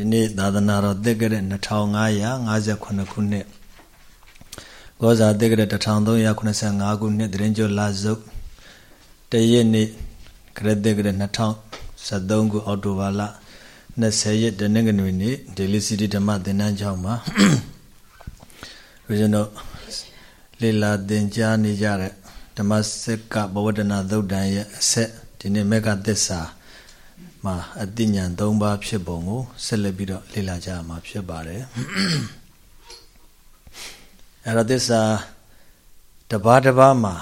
ဒီနေ့သာသနာတော်တက်ကြတဲ့2558ခုနှစ်ကောဇာတက်ကြတဲ့1385ခုနှစ်တရင်ကျော်လာစုပ်တရက်နေ့ခရစ်တက်ကြတဲ့2013ခုအောက်တိုဘာလ20ရက်တနင်္ဂနွေနေ့ဒေလီစီတီဓမ္မသင်တန်းကျောင်းမှာဘုရားတို့လေလာသင်ကြားနေကြတဲ့ဓမ္မစက်ကဘဝတနာသုတ်တန်ရဲ့အဆက်ဒီနေ့မေဃသစ္စာ မှာအတိညာဏ်၃ပါးဖြစ်ပုံကိုဆက်လက်ပြီးတော့လေ့လာကြမှာဖြစ်ပါတယ်အဲ့တော့သစ္စာတပါးတပါးမှာ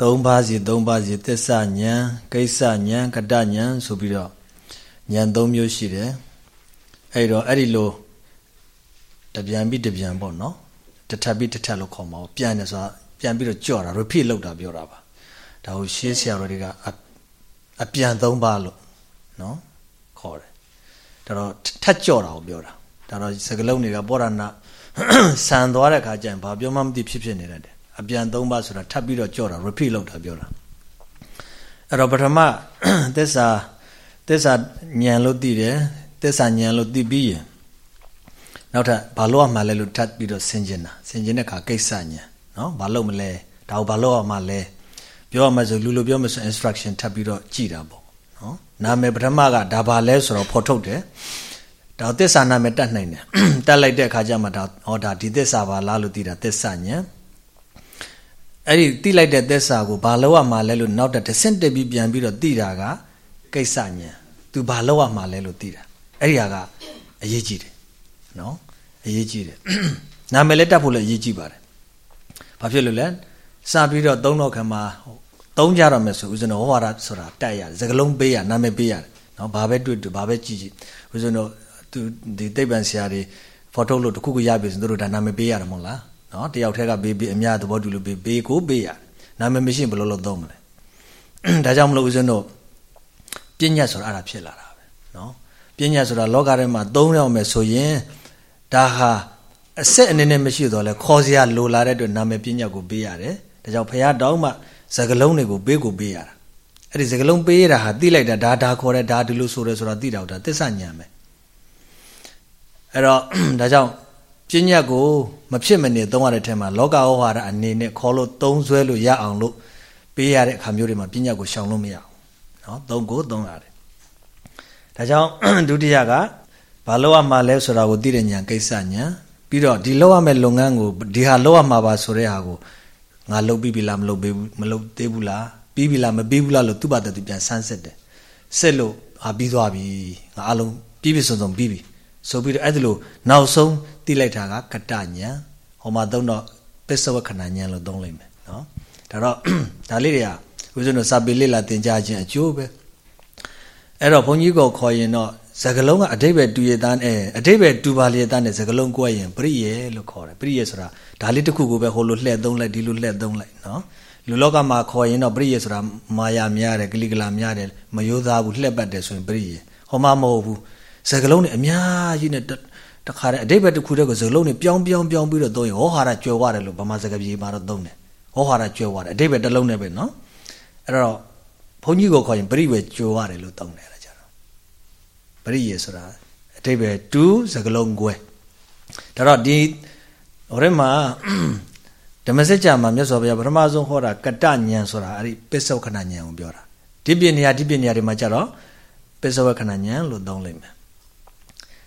၃ပါးစီ၃ပါးစီသစ္စာဉာဏ်ကိစ္စဉာဏ်ကတဉာဏ်ဆိုပြီးတော့ဉာဏ်၃မျိုးရှိတယ်အဲ့တော့အဲ့ဒီလိုတပြန်ပြီးတပြန်ပေါ့နော်တထပ်ပြီးတထပ်လို့ခေါ်မှာပြန်တယ်ဆိုတာပြန်ပြီးတော့ကြော့တာ repeat လုပ်တာပြောတာပါဒါကိုရှင်းဆရာတော်တွေကအ ပြန်သုံးပါလို့နော်ခေါ်တယ်ဒါတော့ထက်ကြော့တာကိုပြောတာဒါတော့စကလုံးတွေကပောရဏဆန်သွားတဲ့ခါကျရင်ဘာပြောမှမသိဖြစ်ဖြစ်နေတတ်တယ်အပြန်သုံးပါဆိုတာထပ်ပြီးတော့ကြော့တာ repeat လုပ်တာပြောတာအဲ့တော့ပထမသစ္စာသစ္စာဉာဏ်လို့သိတယ်သစ္စာဉာဏ်လို့သိပြီးရင်နောက်ထပ်ဘာလို့မှလဲလို့ထပ်ပြီးတော့ဆင်ကျင်တာဆင်ကျင်တဲ့ခါကိစ္စဉာဏ်နော်ဘာလို့မလဲဒါကိုဘာလို့မှလဲ ပြောရမှဆိုလူလိုပြောမှဆို instruction ထပ်ပြီးတော့ကြည်တာပေါ့နော်နာမည်ပထမကဒါဘာလဲဆိုတော့ဖော်ထုတ်တယ်ဒါသစ္စာနာမည်တတ်နိုင်တယ်တတ်လိုက်တဲ့အခါကျမှဒါဟောဒါဒီသစ္စာပါလားလို့သိတာသစ္စာဉာဏ်အဲ့ဒီသိလိုက်တဲ့သစ္စာကိုဘာလို့ရမှာလဲလို့နောက်တစ်ဆင့်တက်ပြီးပြန်ပြီးတော့သိတာကကိစ္စဉာဏ်သူဘာလို့ရမှာလဲလို့သိတာအဲ့ဒီဟာကအရေးကြီးတယ်နော်အရေးကြီးတယ်နာမည်လည်းတတ်ဖို့လည်းအရေးကြီးပါတယ်ဘာဖြစ်လို့လဲစပြီးတော့သုံးတော့ခါမှာ သုံးကြတော့မယ်ဆိုဦးဇင်းတော်ဟောဝါဒဆိုတာတက်ရတယ်စကလုံးပေးရနာမည်ပေးရတယ်နော်ဘာပဲတွေ့တွေ့ဘာပဲကြည့်ကြည့်ဦးဇင်းတော်သူဒီသိပ္ပံဆရာတွေဖော်ထုတ်လို့တခုခုရပြီဆိုသူတို့ဒါနာမည်ပေးရတယ်မဟုတ်လားနော်တယောက်တည်းကပေးပြီးအများသဘောတူလို့ပေးပေးကိုပေးရတယ်နာမည်မရှိဘယ်လိုလုပ်သုံးမလဲဒါကြောင့်မလို့ဦးဇင်းတို့ပညာဆိုတာအဲ့ဒါဖြစ်လာတာပဲနော်ပညာဆိုတာလောကထဲမှာသုံးရအောင်မယ်ဆိုရင်ဒါဟာအဆက်အနေနဲ့မရှိတော့လဲခေါ်စရာလိုလာတဲ့အတွက်နာမည်ပညာကိုပေးရတယ်ဒါကြောင့်ဖရာတောင်းမှ စကလုံးတွေကိုပေးကိုပေးရတာအဲ့ဒီစကလုံးပေးရတာဟာသိလိုက်တာဒါဒါခေါ်တယ်ဒါဒီလိုဆိုတယ်ဆိုတာသိတော့ဒါသစ္စာဉာဏ်ပဲအဲ့တော့ဒါကြောင့်ပညာကိုမဖြစ်မနေသုံးရတဲ့ထဲမှာလောကဩဝါဒအနေနဲ့ခေါ်လို့သုံးဆွဲလို့ရအောင်လို့ပေးရတဲ့အခါမျိုးတွေမှာပညာကိုရှောင်လို့မရအောင်နော်သုံးကိုသုံးရတယ်ဒါကြောင့်ဒုတိယကဘာလို့ရမှာလဲဆိုတာကိုသိတဲ့ဉာဏ်ကိစ္စဉာဏ်ပြီးတော့ဒီလောက်ရမယ့်လုပ်ငန်းကိုဒီဟာလောက်ရမှာပါဆိုတဲ့ဟာကို ငါလုပ်ပြီးပြီလားမလုပ်ပေးဘူးမလုပ်သေးဘူးလားပြီးပြီလားမပြီးဘူးလားလို့သူ့ဘာတူပြန်ဆန်းစစ်တယ်စစ်လို့ဟာပြီးသွားပြီငါအလုံးပြီးပြီစုံစုံပြီးပြီဆိုပြီးတော့အဲ့ဒါလို့နောက်ဆုံးတိလိုက်တာကကတညာဟောမှာသုံးတော့ပစ္စဝခဏညာလို့သုံးလိုက်မယ်နော်ဒါတော့ဒါလေးတွေကဦးဇင်းတို့စာပေလေးလာသင်ကြားခြင်းအကျိုးပဲအဲ့တော့ဘုန်းကြီးကိုခေါ်ရင်တော့ စကလုံးကအတိဘယ်တူရသားအဲအတိဘယ်တူပါလျက်သားနဲ့စကလုံးကွဲရင်ပရိယေလို့ခေါ်တယ်ပရိယေဆိုတာဒါလေးတစ်ခုကိုပဲဟိုလိုလှည့်သုံးလိုက်ဒီလိုလှည့်သုံးလိုက်နော်လူလောကမှာခေါ်ရင်တော့ပရိယေဆိုတာမာယာများတယ်ဂလိကလာများတယ်မယိုးသားဘူးလှည့်ပတ်တယ်ဆိုရင်ပရိယေဟောမှမဟုတ်ဘူးစကလုံးနဲ့အများကြီးနဲ့တခါတည်းအတိဘယ်တစ်ခုတည်းကိုစကလုံးနဲ့ပြောင်းပြောင်းပြောင်းပြီးတော့သုံးရင်ဟောဟာရကျွယ်ဝတယ်လို့ဗမာစကားပြေမှာတော့သုံးတယ်ဟောဟာရကျွယ်ဝတယ်အတိဘယ်တစ်လုံးနဲ့ပဲနော်အဲ့တော့ဘုန်းကြီးကိုခေါ်ရင်ပရိဝေကျွယ်ဝတယ်လို့သုံးတယ်ပ ရိယေဆိုတာအတိပ္ပယ်တူစကလုံးကွဲဒါတော့ဒီဟိုထဲမှာဓမ္မစကြာမှာမြတ်စွာဘုရားပထမဆုံးဟောတာကတဉဏ်ဆိုတာအဲ့ဒီပစ္စုခဏဉဏ်ကိုပြောတာဒီပညာဒီပညာတွေမှာကြတော့ပစ္စုခဏဉဏ်လို့သုံးလိုက်မယ်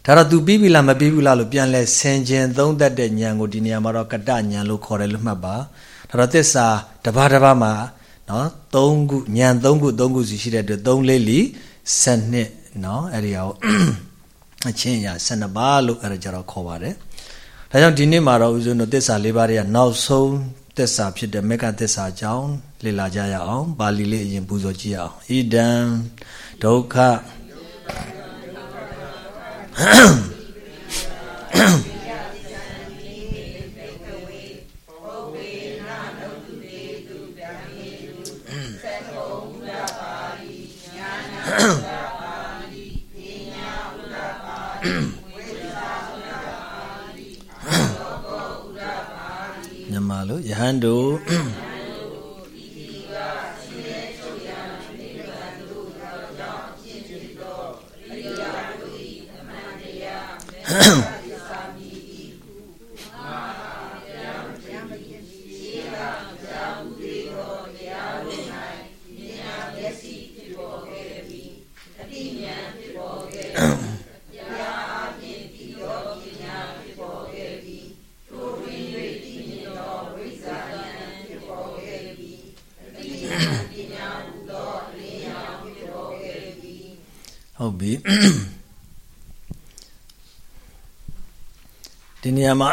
ဒါတော့ तू ပြီးပြီလားမပြီးဘူးလားလို့ပြန်လဲဆင်ခြင်သုံးတတ်တဲ့ဉာဏ်ကိုဒီနေရာမှာတော့ကတဉာဏ်လို့ခေါ်တယ်လို့မှတ်ပါဒါတော့သစ္စာတပါးတပါးမှာနော်၃ခုဉာဏ်၃ခု၃ခုစီရှိတဲ့အတွက်၃လေးလီ7နှစ် နော်အဲ့ဒီဟာကိုအချင်းရ12ပါးလို့အဲ့ဒါကြတော့ခေါ်ပါတယ်ဒါကြောင့်ဒီနေ့မှာတော့ဦးဇင်းတို့သစ္စာ၄ပါးတွေကနောက်ဆုံးသစ္စာဖြစ်တဲ့မေကသစ္စာကြောင့်လေ့လာကြရအောင်ပါဠိလေးအရင်ပူဇော်ကြည့်အောင်ဣဒံဒုက္ခမြ ဟန်တို့အ ဟုတ်ပြီဒီနေရာမှာ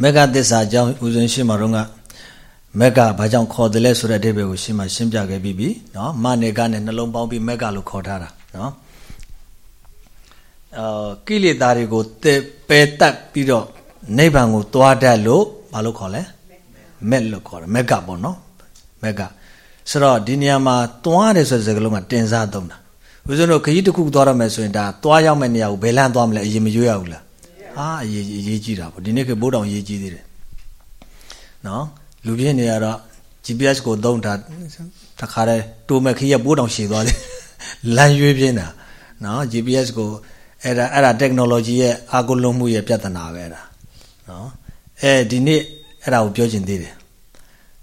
မေဃသစ္စာအကြောင်းဦးဇင်းရှင်းမှာတော့ကမေဃဘာကြောင့်ခေါ်တယ်လဲဆိုတဲ့အဓိပ္ပာယ်ကိုရှင်းမှာရှင်းပြခဲ့ပြီးပြီเนาะမနေကနဲ့နှလုံးပေါင်းပြီးမေဃလို့ခေါ်ထားတာเนาะအာကိလေသာတွေကိုပယ်တတ်ပြီးတော့နိဗ္ဗာန်ကိုသွားတတ်လို့ဘာလို့ခေါ်လဲမက်လို့ခေါ်တယ်မေဃပေါ့เนาะမေဃဆိုတော့ဒီနေရာမှာသွားတယ်ဆိုတဲ့စကားလုံးကတင်စားသုံးတာ ဦးဇင်းတို့ခကြီးတစ်ခုသွားရမယ်ဆိုရင်ဒါသွားရောက်မယ့်နေရာကိုဘယ်လမ်းသွားမလဲအရင်မရွေးရဘူးလားဟာအရေးအရေးကြီးတာပေါ့ဒီနေ့ကဘိုးတောင်ရေးကြီးသေးတယ်နော်လူပြင်းနေရတော့ GPS ကိုသုံးတာတခါတည်းတိုးမဲ့ခကြီးကဘိုးတောင်ရှည်သွားတယ်လမ်းရွေးပြင်းတာနော် GPS ကိုအဲ့ဒါအဲ့ဒါ technology ရဲ့အာကိုလုံးမှုရဲ့ပြဿနာပဲအဲ့ဒါနော်အဲဒီနေ့အဲ့ဒါကိုပြောချင်သေးတယ်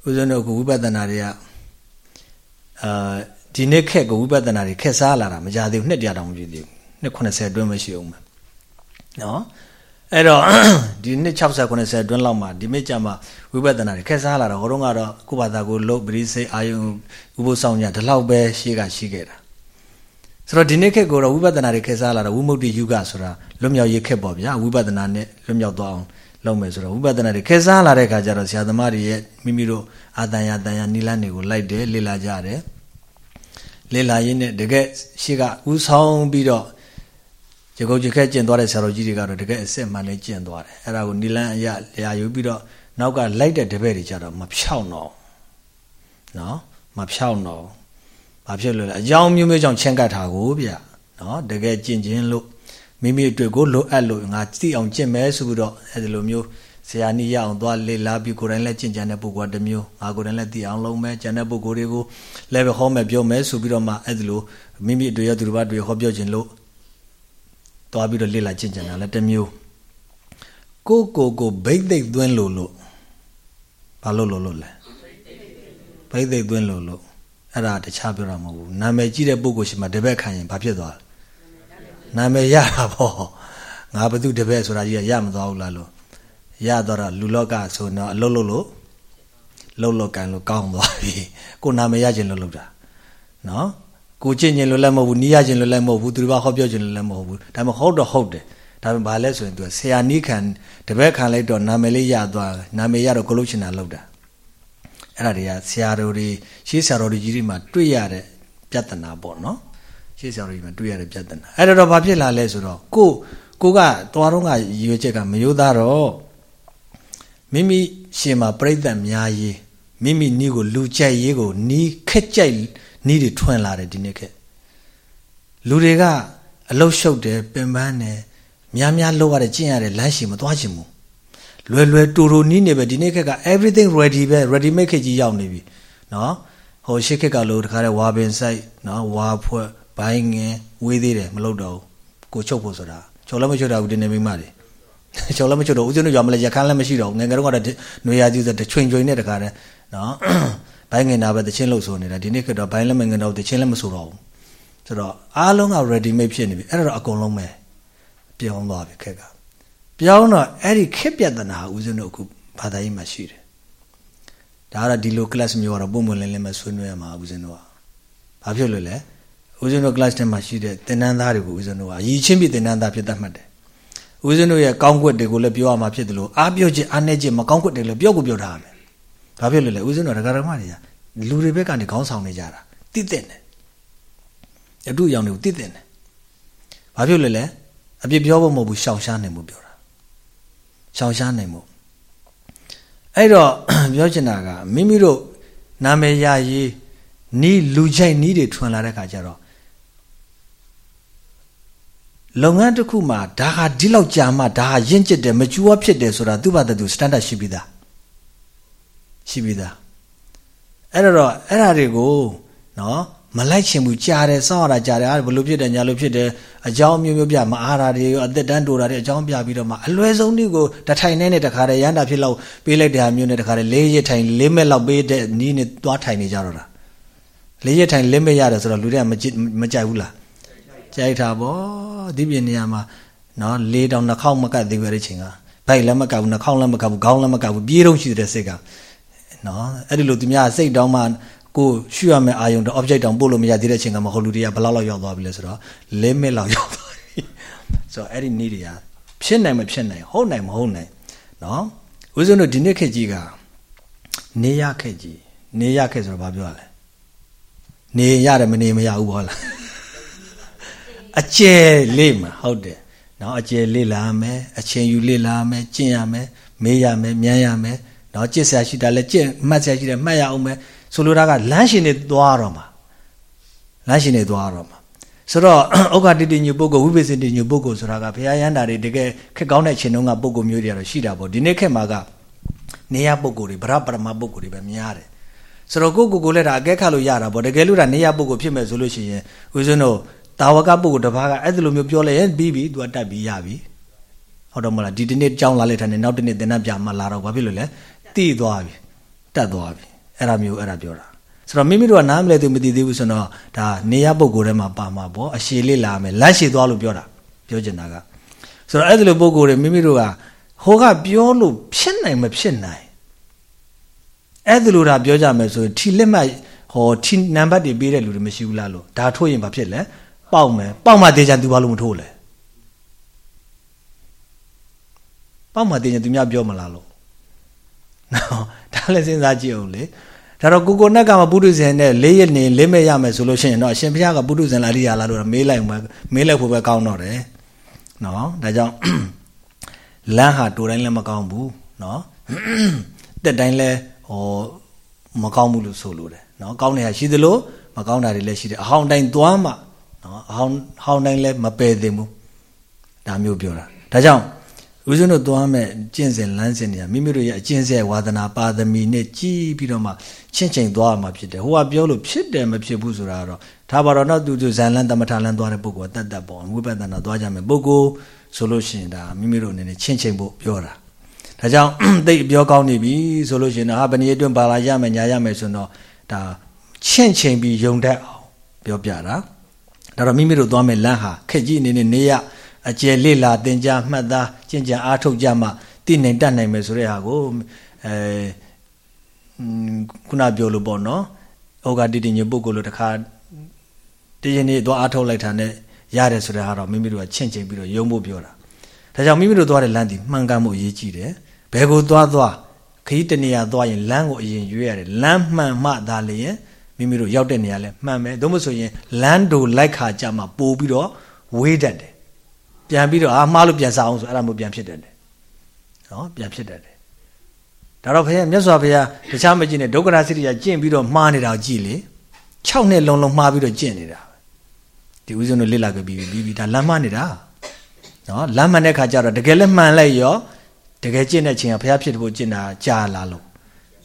ဦးဇင်းတို့ကဝိပဿနာတွေကအာ ဒီနေ့ခက်ကဝိပဿနာတွေခက်စားလာတာမကြသေးဘူးနှစ်တရာတောင်မပြည့်သေးဘူးနှစ်80အတွင်းမရှိအောင်မယ်နော်အဲ့တော့ဒီနှစ်60 90အတွင်းလောက်မှာဒီမိကြမှာဝိပဿနာတွေခက်စားလာတော့ဟိုတုန်းကတော့ကိုဘာသာကိုလုတ်ပရိစိတ်အာယုဥပုဆောင်ညဒီလောက်ပဲရှိကရှိခဲ့တာဆိုတော့ဒီနေ့ခက်ကိုတော့ဝိပဿနာတွေခက်စားလာတော့ဝိမု ക്തി ယုဂဆိုတာလွတ်မြောက်ရေးခက်ပေါ့ဗျာဝိပဿနာနဲ့လွတ်မြောက်သွားအောင်လုပ်မယ်ဆိုတော့ဝိပဿနာတွေခက်စားလာတဲ့ခါကျတော့ဆရာသမားတွေရဲ့မိမိတို့အာတန်ယာတန်ယာနိလန်းတွေကိုလိုက်တယ်လေ့လာကြတယ် လေ့လာရင်းနဲ့တကယ်ရှေ့ကဥဆောင်ပြီးတော့ကြကုတ်ကြခက်ကျင့်သွားတဲ့ဆရာတော်ကြီးတွေကတော့တကယ်အစစ်မှန်နဲ့ကျင့်သွားတယ်အဲ့ဒါကိုနိလန်းအရလျာယူပြီးတော့နောက်ကလိုက်တဲ့တပည့်တွေကြတော့မဖြောက်တော့နော်မဖြောက်တော့ဘာဖြစ်လို့လဲအကြောင်းမျိုးမျိုးကြောင့်ချင်းကတ်တာကိုဗျနော်တကယ်ကျင့်ခြင်းလို့မိမိအတွက်ကိုလိုအပ်လို့ငါသိအောင်ကျင့်မယ်ဆိုပြီးတော့အဲ့ဒီလိုမျိုး ဆရာနီးရအောင်သွားလေ့လာပြီးကိုယ်တိုင်လည်းကျင့်ကြံတဲ့ပုဂ္ဂိုလ်တစ်မျိုးငါကိုယ်တိုင်လည်းသိအောင်လုပ်မယ်ကျန်တဲ့ပုဂ္ဂိုလ်တွေကိုလည်းပဲဟောမယ်ပြောမယ်ဆိုပြီးတော့မှအဲ့ဒီလိုမိမိအတွေ့ရသူတစ်ပါးတွေဟောပြောခြင်းလို့သွားပြီးတော့လေ့လာကျင့်ကြံတာလည်းတစ်မျိုးကိုကိုကိုဘိတ်သိက်သွင်းလို့လို့ဘာလို့လို့လို့လဲဘိတ်သိက်သွင်းလို့လို့အဲ့ဒါတခြားပြောတာမဟုတ်ဘူးနာမည်ကြီးတဲ့ပုဂ္ဂိုလ်ရှိမှတပည့်ခံရင်ဘာဖြစ်သွားလဲနာမည်ရတာပေါ့ငါဘသူတပည့်ဆိုတာကြီးကရမသွားဘူးလားလို့ ရတော့လူလောကဆိုတော့အလုတ်လုတ်လို့လှုပ်လှုပ်ကန်လို့ကောင်းသွားပြီကိုနာမည်ရခြင်းလို့လုပ်တာနော်ကိုကျင့်ခြင်းလို့လည်းမဟုတ်ဘူးနီးရခြင်းလို့လည်းမဟုတ်ဘူးသူတို့ဘာဟောပြောခြင်းလို့လည်းမဟုတ်ဘူးဒါပေမဲ့ဟုတ်တော့ဟုတ်တယ်ဒါပေမဲ့ဘာလဲဆိုရင်သူဆရာနီးခံတပည့်ခံလိုက်တော့နာမည်လေးရသွားနာမည်ရတော့ကိုလုချင်တာလုပ်တာအဲ့ဒါတွေကဆရာတော်တွေရှေးဆရာတော်တွေကြီးတွေမှာတွေ့ရတဲ့ပြဿနာပေါ့နော်ရှေးဆရာတော်တွေမှာတွေ့ရတဲ့ပြဿနာအဲ့တော့ဘာဖြစ်လာလဲဆိုတော့ကိုကိုကသွားတော့ကရွေချက် ကမယိုးသားတော့ မိမိရှင်မှာပြိဿများရေးမိမိနီးကိုလူကြိုက်ရေးကိုနီးခက်ကြိုက်နီးတွေထွင်လာတယ်ဒီနေ့ခက်လူတွေကအလုတ်ရှုပ်တယ်ပင်ပန်းတယ်များများလောက်ရတဲ့ကျင့်ရတဲ့လမ်းရှိမသွားချင်ဘူးလွယ်လွယ်တူတူနီးနေပဲဒီနေ့ခက်က everything ready ပဲ ready make ခက်ကြီးရောက်နေပြီနော်ဟိုရှစ်ခက်ကလို့တခါတည်းဝါပင်ဆိုင်နော်ဝါဖွဲ့ဘိုင်းငင်ဝေးသေးတယ်မလုပ်တော့ဘူးကိုချုပ်ဖို့ဆိုတာချုပ်လည်းမချုပ်တော့ဘူးဒီနေ့မိမတွေ ကျော်လည်းမချုပ်တော့ဦးဇင်းတို့ရွာမလဲရခန်းလည်းမရှိတော့ဘူးငယ်ငယ်တော့ကတော့နွေရာသီဆိုတချွင်ချွင်နဲ့တခါတည်းနော်ဘိုင်းငင်တာပဲတချင်းလို့ဆိုနေတာဒီနေ့ကတော့ဘိုင်းလည်းမငင်တော့တချင်းလည်းမဆိုတော့ဘူးဆိုတော့အားလုံးက ready made ဖြစ်နေပြီအဲ့ဒါတော့အကုန်လုံးပဲပြောင်းသွားပြီခက်ကပြောင်းတော့အဲ့ဒီခက်ပြဿနာဦးဇင်းတို့အခုဘာသာရေးမှာရှိတယ်ဒါကတော့ဒီလို class မျိုးကတော့ပုံမှန်လင်းလင်းမဆွေးနွေးရမှာဦးဇင်းတို့ကဘာဖြစ်လို့လဲဦးဇင်းတို့ class ထဲမှာရှိတဲ့သင်တန်းသားတွေကိုဦးဇင်းတို့ကရည်ချင်းပြီးသင်တန်းသားဖြစ်တတ်မှတ်တယ် ဦးဇင်းတို့ရဲ့ကောင်းကွက်တွေကိုလည်းပြောရမှာဖြစ်တယ်လို့အားပြောခြင်းအားနည်းခြင်းမကောင်းကွက်တွေလည်းပြောကိုပြောထားရမယ်။ဘာဖြစ်လို့လဲဦးဇင်းတို့ဒကာဒကမတွေကလူတွေဘက်ကနေခေါင်းဆောင်နေကြတာတိတဲ့တယ်။အတူရောင်တွေကိုတိတဲ့တယ်။ဘာဖြစ်လို့လဲအပြစ်ပြောဖို့မဟုတ်ဘူးရှောင်ရှားနိုင်မှုပြောတာ။ရှောင်ရှားနိုင်မှုအဲ့တော့ပြောချင်တာကမိမိတို့နာမည်ရရေးနီးလူချိုက်နီးတွေထွန်လာတဲ့ခါကျတော့ လုပ်ငန်းတစ်ခုမှာဒါဟာဒီလောက်ကြာမှဒါဟာရင့်ကျက်တယ်မကျူဝဖြစ်တယ်ဆိုတာသူ့ဘာသူ standard ရှိပြီးသားရှိပြီးသားအဲ့တော့အဲ့ဓာတွေကိုနော်မလိုက်ချင်ဘူးကြားတယ်စောင့်ရတာကြားတယ်ဟာဘလို့ဖြစ်တယ်ညာလို့ဖြစ်တယ်အကြောင်းမျိုးမျိုးပြမအားတာတွေရောအသက်တန်းတိုတာတွေအကြောင်းပြပြီးတော့မှအလွယ်ဆုံးနည်းကိုတထိုင်နဲ့နဲ့တခါတည်းရန်တာဖြစ်လောက်ပေးလိုက်တဲ့ဟာမျိုးနဲ့တခါတည်းလေးရထိုင်လေးမဲ့လောက်ပေးတဲ့နီးနဲ့သွားထိုင်နေကြတော့တာလေးရထိုင်လေးမဲ့ရတယ်ဆိုတော့လူတွေကမကြိမကြိုက်ဘူးလား ကြိုက်တာဗောဒီပြင်နေရာမှာနော်လေးတောင်နှာခေါင်းမကတ်သေးဘူးတဲ့ချိန်ကဘိုက်လည်းမကတ်ဘူးနှာခေါင်းလည်းမကတ်ဘူးခေါင်းလည်းမကတ်ဘူးပြေးတော့ရှိတဲ့စိတ်ကနော်အဲ့ဒီလိုသူများစိတ်တောင်းမှကိုရှုရမယ့်အာယုံတော့ object တောင်ပို့လို့မရသေးတဲ့အချိန်ကမှဟိုလူတွေကဘယ်လောက်လောက်ရောက်သွားပြီလဲဆိုတော့ limit လောက်ရောက်သွားပြီဆိုတော့အဲ့ဒီနေ့တွေကဖြစ်နိုင်မဖြစ်နိုင်ဟုတ်နိုင်မဟုတ်နိုင်နော်ဦးဇင်းတို့ဒီနေ့ခေတ်ကြီးကနေရခေတ်ကြီးနေရခေတ်ဆိုတော့ဘာပြောရလဲနေရတယ်မနေမရဘူးဘောလား အကျယ်လေးမှာဟုတ်တယ်နော်အကျယ်လေးလာမယ်အချင်းယူလေးလာမယ်ကျင့်ရမယ်မေးရမယ်မြန်းရမယ်နော်ကြစ်ဆရာရှိတာလဲကြင့်မှတ်ဆရာရှိတယ်မှတ်ရအောင်မယ်ဆိုလိုတာကလမ်းရှင်တွေသွားတော့မှာလမ်းရှင်တွေသွားတော့မှာဆိုတော့ဥက္ကတိတိညုပုဂ္ဂိုလ်ဝိပဿနာတိညုပုဂ္ဂိုလ်ဆိုတာကဘုရားရဟန္တာတွေတကယ်ခက်ကောင်းတဲ့ရှင်တုန်းကပုဂ္ဂိုလ်မျိုးတွေကတော့ရှိတာပေါ့ဒီနေ့ခက်မှာကနေရပုဂ္ဂိုလ်တွေဗရပရမပုဂ္ဂိုလ်တွေပဲများတယ်ဆိုတော့ကိုကိုကိုလည်းဒါအကဲခတ်လို့ရတာပေါ့တကယ်လို့ဒါနေရပုဂ္ဂိုလ်ဖြစ်မဲ့ဆိုလို့ရှိရင်ဦးဇင်းတို့ တာဝကပုဂ္ဂိုလ်တစ်ပါးကအဲ့ဒီလိုမျိုးပြောလိုက်ရင်ပြီးပြီ तू တတ်ပြီးရပြီဟုတ်တော့မလားဒီဒီနေ့ကြောင်းလာလိုက်တာနဲ့နောက်တနေ့သင်္ဍပြမလာတော့ဘာဖြစ်လို့လဲတိသွားပြီတတ်သွားပြီအဲ့ဒါမျိုးအဲ့ဒါပြောတာဆိုတော့မိမိတို့ကနားမလဲသူမသိသေးဘူးဆိုတော့ဒါနေရပုဂ္ဂိုလ်ထဲမှာပါမှာပေါ့အရှည်လေးလာမယ်လက်ရှည်သွားလို့ပြောတာပြောချင်တာကဆိုတော့အဲ့ဒီလိုပုဂ္ဂိုလ်တွေမိမိတို့ကဟိုကပြောလို့ဖြစ်နိုင်မဖြစ်နိုင်အဲ့ဒီလိုဒါပြောကြမယ်ဆိုရင်ထီလက်မှတ်ဟောထီနံပါတ်တွေပေးတဲ့လူတွေမရှိဘူးလားလို့ဒါထို့ရင်ဘာဖြစ်လဲ ပေါက်မယ်ပေါက်မှတေချာသူဘာလို့မထိုးလဲပေါက်မှတေချာသူများပြောမလားလို့နော်ဒါလည်းစဉ်းစားကြည့်အောင်လေဒါတော့ကိုကိုနက်ကမှပုထုဇဉ်နဲ့လေးရက်နေလေးမဲ့ရမယ်ဆိုလို့ရှိရင်တော့အရှင်ဘုရားကပုထုဇဉ်လာလိရလားလို့မေးလိုက်မှမေးလိုက်ဖို့ပဲကောင်းတော့တယ်နော်ဒါကြောင့်လမ်းဟာတူတိုင်းလည်းမကောင်းဘူးနော်တက်တိုင်းလည်းဟောမကောင်းဘူးလို့ဆိုလိုတယ်နော်ကောင်းတဲ့ဟာရှိသလိုမကောင်းတာတွေလည်းရှိတယ်အဟောင်းတိုင်းသွားမှ နော်အဟောင်းဟောင်းတိုင်းလည်းမပယ်သင့်ဘူးဒါမျိုးပြောတာဒါကြောင့်ဦးဇင်းတို့သွားမဲ့ကျင့်စဉ်လမ်းစဉ်တွေကမိမိတို့ရဲ့အကျင့်ဆက်ဝါသနာပါသမီနဲ့ကြီးပြီးတော့မှချင့်ချိန်သွားမှာဖြစ်တယ်ဟိုကပြောလို့ဖြစ်တယ်မဖြစ်ဘူးဆိုတာကတော့ဒါပါတော့တော့သူသူဇန်လန်းတမထလန်းသွားတဲ့ပုဂ္ဂိုလ်တတ်တတ်ပေါ့ဝိပဿနာသွားကြမယ်ပုဂ္ဂိုလ်ဆိုလို့ရှိရင်ဒါမိမိတို့အနေနဲ့ချင့်ချိန်ဖို့ပြောတာဒါကြောင့်သိပြောကောင်းနေပြီဆိုလို့ရှိရင်ဟာဘယ်နည်းအတွင်းပါလာရမယ်ညာရမယ်ဆိုတော့ဒါချင့်ချိန်ပြီးယုံတတ်အောင်ပြောပြတာ ဒါတော့မိမိတို့သွားမဲ့လမ်းဟာခက်ကြီးအနေနဲ့နေရအကျယ်လေ့လာသင်ကြားမှတ်သားကျင့်ကြံအားထုတ်ကြမှသိနိုင်တတ်နိုင်မယ်ဆိုတဲ့ဟာကိုအဲခုနပြောလို့ပေါ့နော်ဩဃတိတိညပုဂ္ဂိုလ်လို့တခါတည်ရင်နေသွားအားထုတ်လိုက်တာနဲ့ရတယ်ဆိုတဲ့ဟာတော့မိမိတို့ကချင့်ချိန်ပြီးတော့ယုံဖို့ပြောတာဒါကြောင့်မိမိတို့သွားတဲ့လမ်းဒီမှန်ကန်မှုအရေးကြီးတယ်ဘယ်ကိုသွားသွားခရီးတနေရာသွားရင်လမ်းကိုအရင်ရွေးရတယ်လမ်းမှန်မှသာလျင် မိမိတို့ရောက်တဲ့နေရာလဲမှန်မယ်သို့မဟုတ်ဆိုရင်လမ်းတို့လိုက်ခါကြမှာပို့ပြီးတော့ဝေးတတ်တယ်ပြန်ပြီးတော့အာမှားလို့ပြန်စားအောင်ဆိုအဲ့ဒါမျိုးပြန်ဖြစ်တတ်တယ်နော်ပြန်ဖြစ်တတ်တယ်ဒါတော့ဘုရားမြတ်စွာဘုရားတခြားမကြည့်နဲ့ဒုက္ခရာစိတ္တရာကျင့်ပြီးတော့မှားနေတာကိုကြည့်လေ6နှစ်လုံးလုံးမှားပြီးတော့ကျင့်နေတာဒီဦးဇင်းတို့လစ်လာခဲ့ပြီးပြီးပြီးဒါလမ်းမှားနေတာနော်လမ်းမှန်တဲ့ခါကျတော့တကယ်လည်းမှန်လိုက်ရောတကယ်ကျင့်တဲ့ချိန်ကဘုရားဖြစ်ဖို့ကျင့်တာကြာလာလို့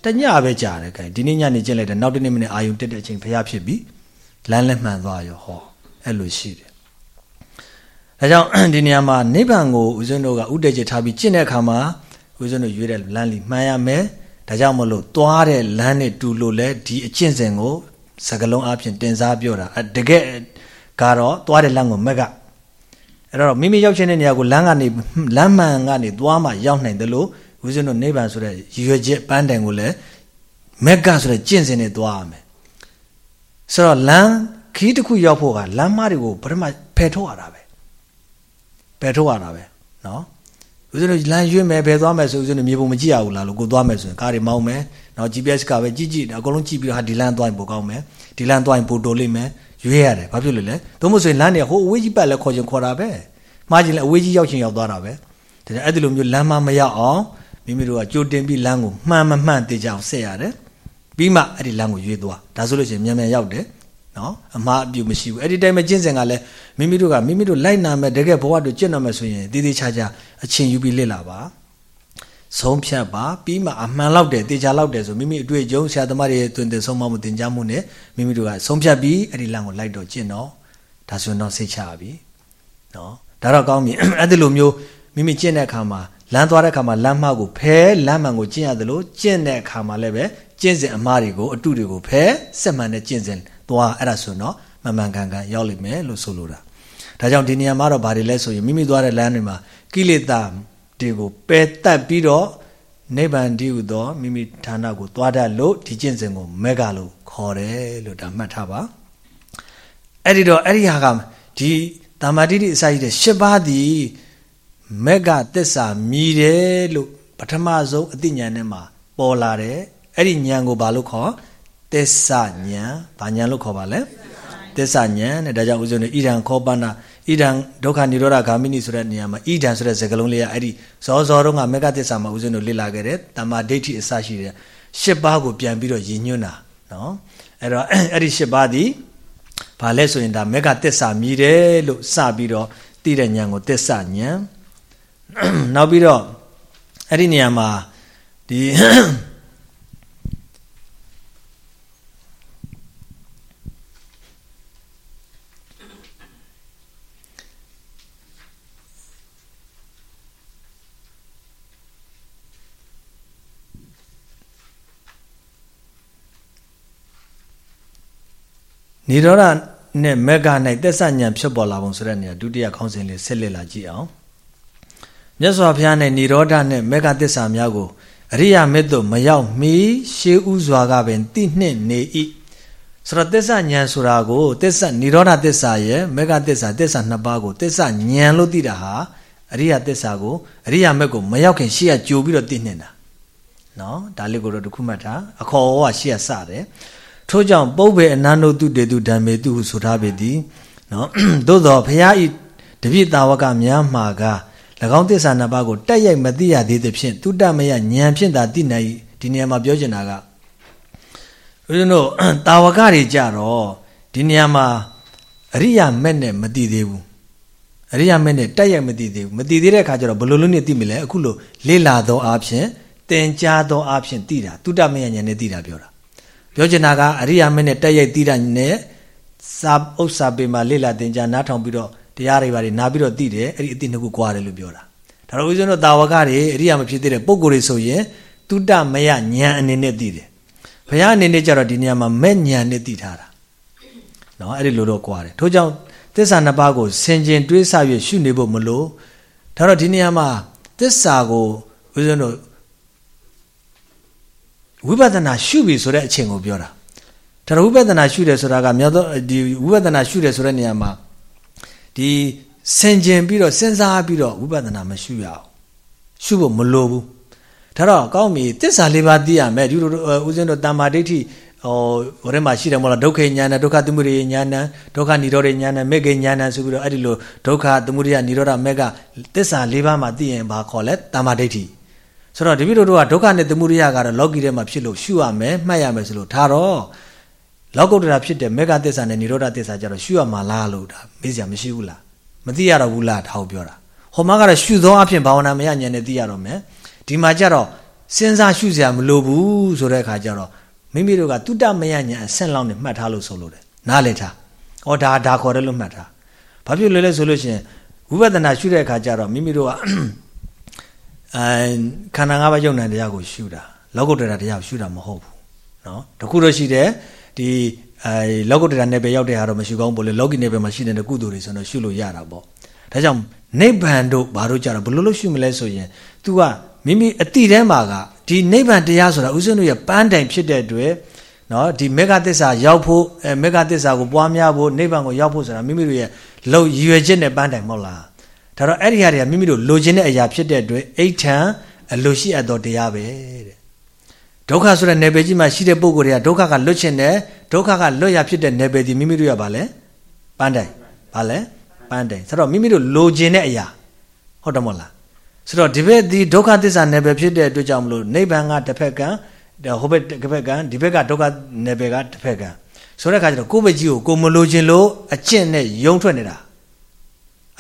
တညပဲကြာတယ်ခိုင်ဒီနေ့ညနေကျင့်လိုက်တယ်နောက်တနေ့မနေ့အာယုံတက်တဲ့အချိန်ဘုရားဖြစ်ပြီလမ်းလည်းမှန်သွားရောဟောအဲ့လိုရှိတယ်ဒါကြောင့်ဒီနေရာမှာနိဗ္ဗာန်ကိုဦးဇင်းတို့ကဥတည်ချက်ထားပြီးကျင့်တဲ့အခါမှာဦးဇင်းတို့ရွေးတဲ့လမ်းလီမှန်ရမယ်ဒါကြောင့်မလို့သွားတဲ့လမ်းနဲ့တူလို့လဲဒီအကျင့်စဉ်ကိုစကလုံးအပြင်တင်စားပြောတာတကယ်ကတော့သွားတဲ့လမ်းကိုမက်ကအဲ့တော့မိမိရောက်ချင်တဲ့နေရာကိုလမ်းကနေလမ်းမှန်ကနေသွားမှရောက်နိုင်တယ်လို့ ဦးဇင်းတို့နိဗ္ဗာန်ဆိုတဲ့ရွယ်ချက်ပန်းတိုင်ကိုလည်းမက်ကဆိုတဲ့ကျင့်စဉ်နဲ့သွားရမယ်ဆိုတော့လမ်းခီးတစ်ခုရောက်ဖို့ကလမ်းမတွေကိုပထမဖယ်ထုတ်ရတာပဲပယ်ထုတ်ရတာပဲနော်ဦးဇင်းတို့လမ်းရွေ့မယ်ဘယ်သွားမယ်ဆိုဦးဇင်းတို့မြေပုံမကြည့်ရဘူးလားလို့ကိုသွားမယ်ဆိုရင်ကားတွေမောင်းမယ်နော် GPS ကပဲကြည့်ကြည့်အကုန်လုံးကြည့်ပြီးတော့ဟာဒီလမ်းသွားရင်ပိုကောင်းမယ်ဒီလမ်းသွားရင်ပိုတိုလိမ့်မယ်ရွေးရတယ်ဘာဖြစ်လို့လဲသို့မဟုတ်ဆိုရင်လမ်းတွေဟိုအဝေးကြီးပတ်လဲခေါ်ချင်ခေါ်တာပဲမှားချင်လဲအဝေးကြီးရောက်ချင်ရောက်သွားတာပဲဒါကြောင့်အဲ့ဒီလိုမျိုးလမ်းမမရောက်အောင် မိမိတို့ကကြိုတင်ပြီးလမ်းကိုမှန်မမှန်သိကြအောင်ဆက်ရတယ်ပြီးမှအဲ့ဒီလမ်းကိုရွေးသွားဒါဆိုလို့ရှိရင်မြန်မြန်ရောက်တယ်နော်အမှားအပြုမရှိဘူးအဲ့ဒီတိုင်းမှာကျင့်စဉ်ကလည်းမိမိတို့ကမိမိတို့လိုက်နာမဲ့တကယ်ဘဝတို့ကျင့်တော့မယ်ဆိုရင်တည်တည်ချာချာအချင်းယူပြီးလစ်လာပါဆုံးဖြတ်ပါပြီးမှအမှန်လောက်တယ်တေချာလောက်တယ်ဆိုမိမိအတွေ့အကြုံဆရာသမားတွေတွင်တင်ဆုံးမမှုသင်ကြားမှုနဲ့မိမိတို့ကဆုံးဖြတ်ပြီးအဲ့ဒီလမ်းကိုလိုက်တော့ကျင့်တော့ဒါဆိုရင်တော့စိတ်ချပြီနော်ဒါတော့ကောင်းပြီအဲ့ဒီလိုမျိုးမိမိကျင့်တဲ့အခါမှာ လမ်းသွားတဲ့အခါမှာလမ်းမကိုဖဲလမ်းမှန်ကိုကျင့်ရတယ်လို့ကျင့်တဲ့အခါမှာလည်းပဲကျင့်စဉ်အမှားတွေကိုအတုတွေကိုဖဲစက်မှန်တဲ့ကျင့်စဉ်သွားအဲ့ဒါဆိုတော့မမှန်ကန်ကန်ရောက်လိမ့်မယ်လို့ဆိုလိုတာဒါကြောင့်ဒီနေရာမှာတော့ဗာတွေလဲဆိုရင်မိမိသွားတဲ့လမ်းတွေမှာကိလေသာတွေကိုပယ်တတ်ပြီးတော့နိဗ္ဗာန်တည်းဟူသောမိမိဌာနကိုသွားတတ်လို့ဒီကျင့်စဉ်ကိုမေဃလို့ခေါ်တယ်လို့ဒါမှတ်ထားပါအဲ့ဒီတော့အဲ့ဒီဟာကဒီတမ္မာတိတိအစာကြီးတဲ့၈ပါးသည် မေဃသစ္စာမြည်တယ်လို့ပထမဆုံးအသိဉာဏ်နဲ့မှာပေါ်လာတယ်အဲ့ဒီဉာဏ်ကိုဘာလို့ခေါ်သစ္စာဉာဏ်ဘာဉာဏ်လို့ခေါ်ပါလဲသစ္စာဉာဏ်တဲ့ဒါကြောင့်ဦးဇုံနေဣဒံခောပနာဣဒံဒုက္ခនិရောဓဂามိနိဆိုတဲ့နေရာမှာဣဒံဆိုတဲ့စကားလုံးလေးကအဲ့ဒီဇောဇောတုန်းကမေဃသစ္စာမှာဦးဇင်းတို့လေ့လာခဲ့တဲ့တမ္မာဒိဋ္ဌိအစရှိတဲ့ရှစ်ပါးကိုပြန်ပြီးတော့ရည်ညွှန်းတာနော်အဲ့တော့အဲ့ဒီရှစ်ပါးဒီဘာလဲဆိုရင်ဒါမေဃသစ္စာမြည်တယ်လို့စပြီးတော့သိတဲ့ဉာဏ်ကိုသစ္စာဉာဏ် နောက်ပြီးတော့အဲ့ဒီနေရာမှာဒီနိရောဓနဲ့မက္က၌သက်ဆညံဖြစ်ပေါ်လာပုံဆိုတဲ့နေရာဒုတိယခေါင်းစဉ်လေးဆက်လက်လာကြည့်အောင် မြတ်စွာဘုရားနဲ့និရောဓနဲ့မက္ကသစ္စာများကိုအရိယာမေတ္တမရောက်မီရှေးဥစွာကပင်တိနှင့်နေ၏ဆိုတော့သစ္စာဉာဏ်ဆိုတာကိုသစ္စာនិရောဓသစ္စာရဲ့မက္ကသစ္စာသစ္စာနှစ်ပါးကိုသစ္စာဉာဏ်လို့သိတာဟာအရိယာသစ္စာကိုအရိယာမက်ကိုမရောက်ခင်ရှေ့ကကြိုပြီးတော့သိနေတာနော်ဒါလေးကိုတော့တစ်ခုမှတ်ထားအခေါ်ဟောကရှေ့ကစတယ်ထို့ကြောင့်ပုဗ္ဗေအနန္တုတေတုဓမ္မေတုဟုဆိုထားပေသည်နော်သို့သောဘုရားဤတပိတာဝကများမှာက၎ င်းသစ္စာနှစ်ပါးကိုတက်ရိုက်မသိရသေးသဖြင့်တုတ္တမယဉာဏ်ဖြင့်သာသိနိုင်ဒီနေရာမှာပြောချင်တာကဦးဇင်းတို့တာဝကတွေကြတော့ဒီနေရာမှာအရိယာမက်နဲ့မသိသေးဘူးအရိယာမက်နဲ့တက်ရိုက်မသိသေးဘူးမသိသေးတဲ့အခါကျတော့ဘယ်လိုလုပ်နေသိမလဲအခုလိုလေ့လာသောအားဖြင့်သင်ကြားသောအားဖြင့်သိတာတုတ္တမယဉာဏ်နဲ့သိတာပြောတာပြောချင်တာကအရိယာမင်းနဲ့တက်ရိုက်သိတာနဲ့စာဥစ္စာပေမှာလေ့လာသင်ကြားနားထောင်ပြီးတော့ တရားတွေပါတွေနားပြီးတော့သိတယ်အဲ့ဒီအသိနှစ်ခုကွာတယ်လို့ပြောတာဒါတော့ဦးဇင်းတို့တာဝကတွေအရိယာမဖြစ်သေးတဲ့ပုံကိုယ်တွေဆိုရင်တုတ္တမယဉာဏ်အနေနဲ့သိတယ်ဘုရားအနေနဲ့ကြတော့ဒီနေရာမှာမဲ့ဉာဏ်နဲ့သိထားတာနော်အဲ့ဒီလိုတော့ကွာတယ်ထို့ကြောင့်သစ္စာနှစ်ပါးကိုဆင်ခြင်တွေးဆ၍ရှုနေဖို့မလို့ဒါတော့ဒီနေရာမှာသစ္စာကိုဦးဇင်းတို့ဝိပဿနာရှုပြီဆိုတဲ့အချိန်ကိုပြောတာဒါတော့ဝိပဿနာရှုတယ်ဆိုတာကမြောက်သောဒီဝိပဿနာရှုတယ်ဆိုတဲ့နေရာမှာ ဒီဆင်ခြင်ပြီးတော့စဉ်းစားပြီးတော့ဝိပဿနာမရှုရအောင်ရှုဖို့မလိုဘူးဒါတော့ကောင်းပြီတစ္ဆာလေးပါးသိရမယ်ဒီလိုဦးဇင်းတို့တမ္မာဒိဋ္ဌိဟိုဟိုထဲမှာရှိတယ်မဟုတ်လားဒုက္ခဉာဏ်နဲ့ဒုက္ခသမုဒယဉာဏ်နဲ့ဒုက္ခនិရောဓဉာဏ်နဲ့မေဃဉာဏ်နဲ့ဆိုပြီးတော့အဲ့ဒီလိုဒုက္ခသမုဒယនិရောဓမေဃတစ္ဆာလေးပါးမှာသိရင်ဘာခေါ်လဲတမ္မာဒိဋ္ဌိဆိုတော့တပည့်တို့ကဒုက္ခနဲ့သမုဒယကတော့လောကီထဲမှာဖြစ်လို့ရှုရမယ်မှတ်ရမယ်ဆိုလို့ထားတော့ လောကုတ္တရာဖြစ်တဲ့မေဃသစ္စာနဲ့និရောဓသစ္စာကြတော့ရှုရမှာလားလို့ဒါမေးစရာမရှိဘူးလားမသိရတော့ဘူးလားထားပြောတာဟောမှာကတော့ရှုသောအဖြစ်ဘာဝနာမရဉာဏ်နဲ့သိရတော့မယ်ဒီမှာကြတော့စဉ်းစားရှုစရာမလိုဘူးဆိုတဲ့အခါကျတော့မိမိတို့ကတုတ္တမယဉာဏ်အဆင့်လောက်နဲ့မှတ်ထားလို့ဆိုလို့တယ်နားလည်ထားဩဒါဒါခေါ်တယ်လို့မှတ်ထားဘာဖြစ်လို့လဲဆိုလို့ရှိရင်ဝိပဿနာရှုတဲ့အခါကျတော့မိမိတို့ကအဲခန္ဓာ၅ပါးယုံနာတရားကိုရှုတာလောကုတ္တရာတရားကိုရှုတာမဟုတ်ဘူးเนาะတခုတော့ရှိတယ် ဒီအဲလောကုတ္တရာနယ်ပယ်ရောက်တဲ့ဟာတော့မရှိကောင်းဘူးလေလောကီနယ်ပယ်မှာရှိတဲ့ကုသိုလ်တွေဆိုတော့ရှုလို့ရတာပေါ့ဒါကြောင့်နိဗ္ဗာန်တို့ဘာလို့ကြတော့ဘယ်လိုလုပ်ရှုမလဲဆိုရင် तू ကမိမိအတိထဲမှာကဒီနိဗ္ဗာန်တရားဆိုတာဥစဉ်တို့ရဲ့ပန်းတိုင်ဖြစ်တဲ့အတွက်နော်ဒီမေဃသစ္စာရောက်ဖို့အဲမေဃသစ္စာကိုပွားများဖို့နိဗ္ဗာန်ကိုရောက်ဖို့ဆိုတာမိမိတို့ရဲ့လုံရည်ရွယ်ချက်နဲ့ပန်းတိုင်မဟုတ်လားဒါတော့အဲ့ဒီဟာတွေကမိမိတို့လိုချင်တဲ့အရာဖြစ်တဲ့အတွက်အိဋ္ဌံအလိုရှိအပ်သောတရားပဲတဲ့ ဒုက္ခဆိုတဲ့နယ်ပယ်ကြီးမှာရှိတဲ့ပုံကိုယ်တွေကဒုက္ခကလွတ်ချင်တယ်ဒုက္ခကလွတ်ရဖြစ်တဲ့နယ်ပယ်ဒီမိမိတို့ရပါလဲပန်းတိုင်ပါလဲပန်းတိုင်ဆိုတော့မိမိတို့လိုချင်တဲ့အရာဟုတ်တယ်မဟုတ်လားဆိုတော့ဒီဘက်ဒီဒုက္ခသစ္စာနယ်ပယ်ဖြစ်တဲ့အတွက်ကြောင့်မလို့နိဗ္ဗာန်ကတစ်ဖက်ကဟိုဘက်တစ်ဖက်ကဒီဘက်ကဒုက္ခနယ်ပယ်ကတစ်ဖက်ကဆိုတဲ့အခါကျတော့ကိုယ့်ဘက်ကြီးကိုကိုမလိုချင်လို့အကျင့်နဲ့ယုံထွက်နေတာ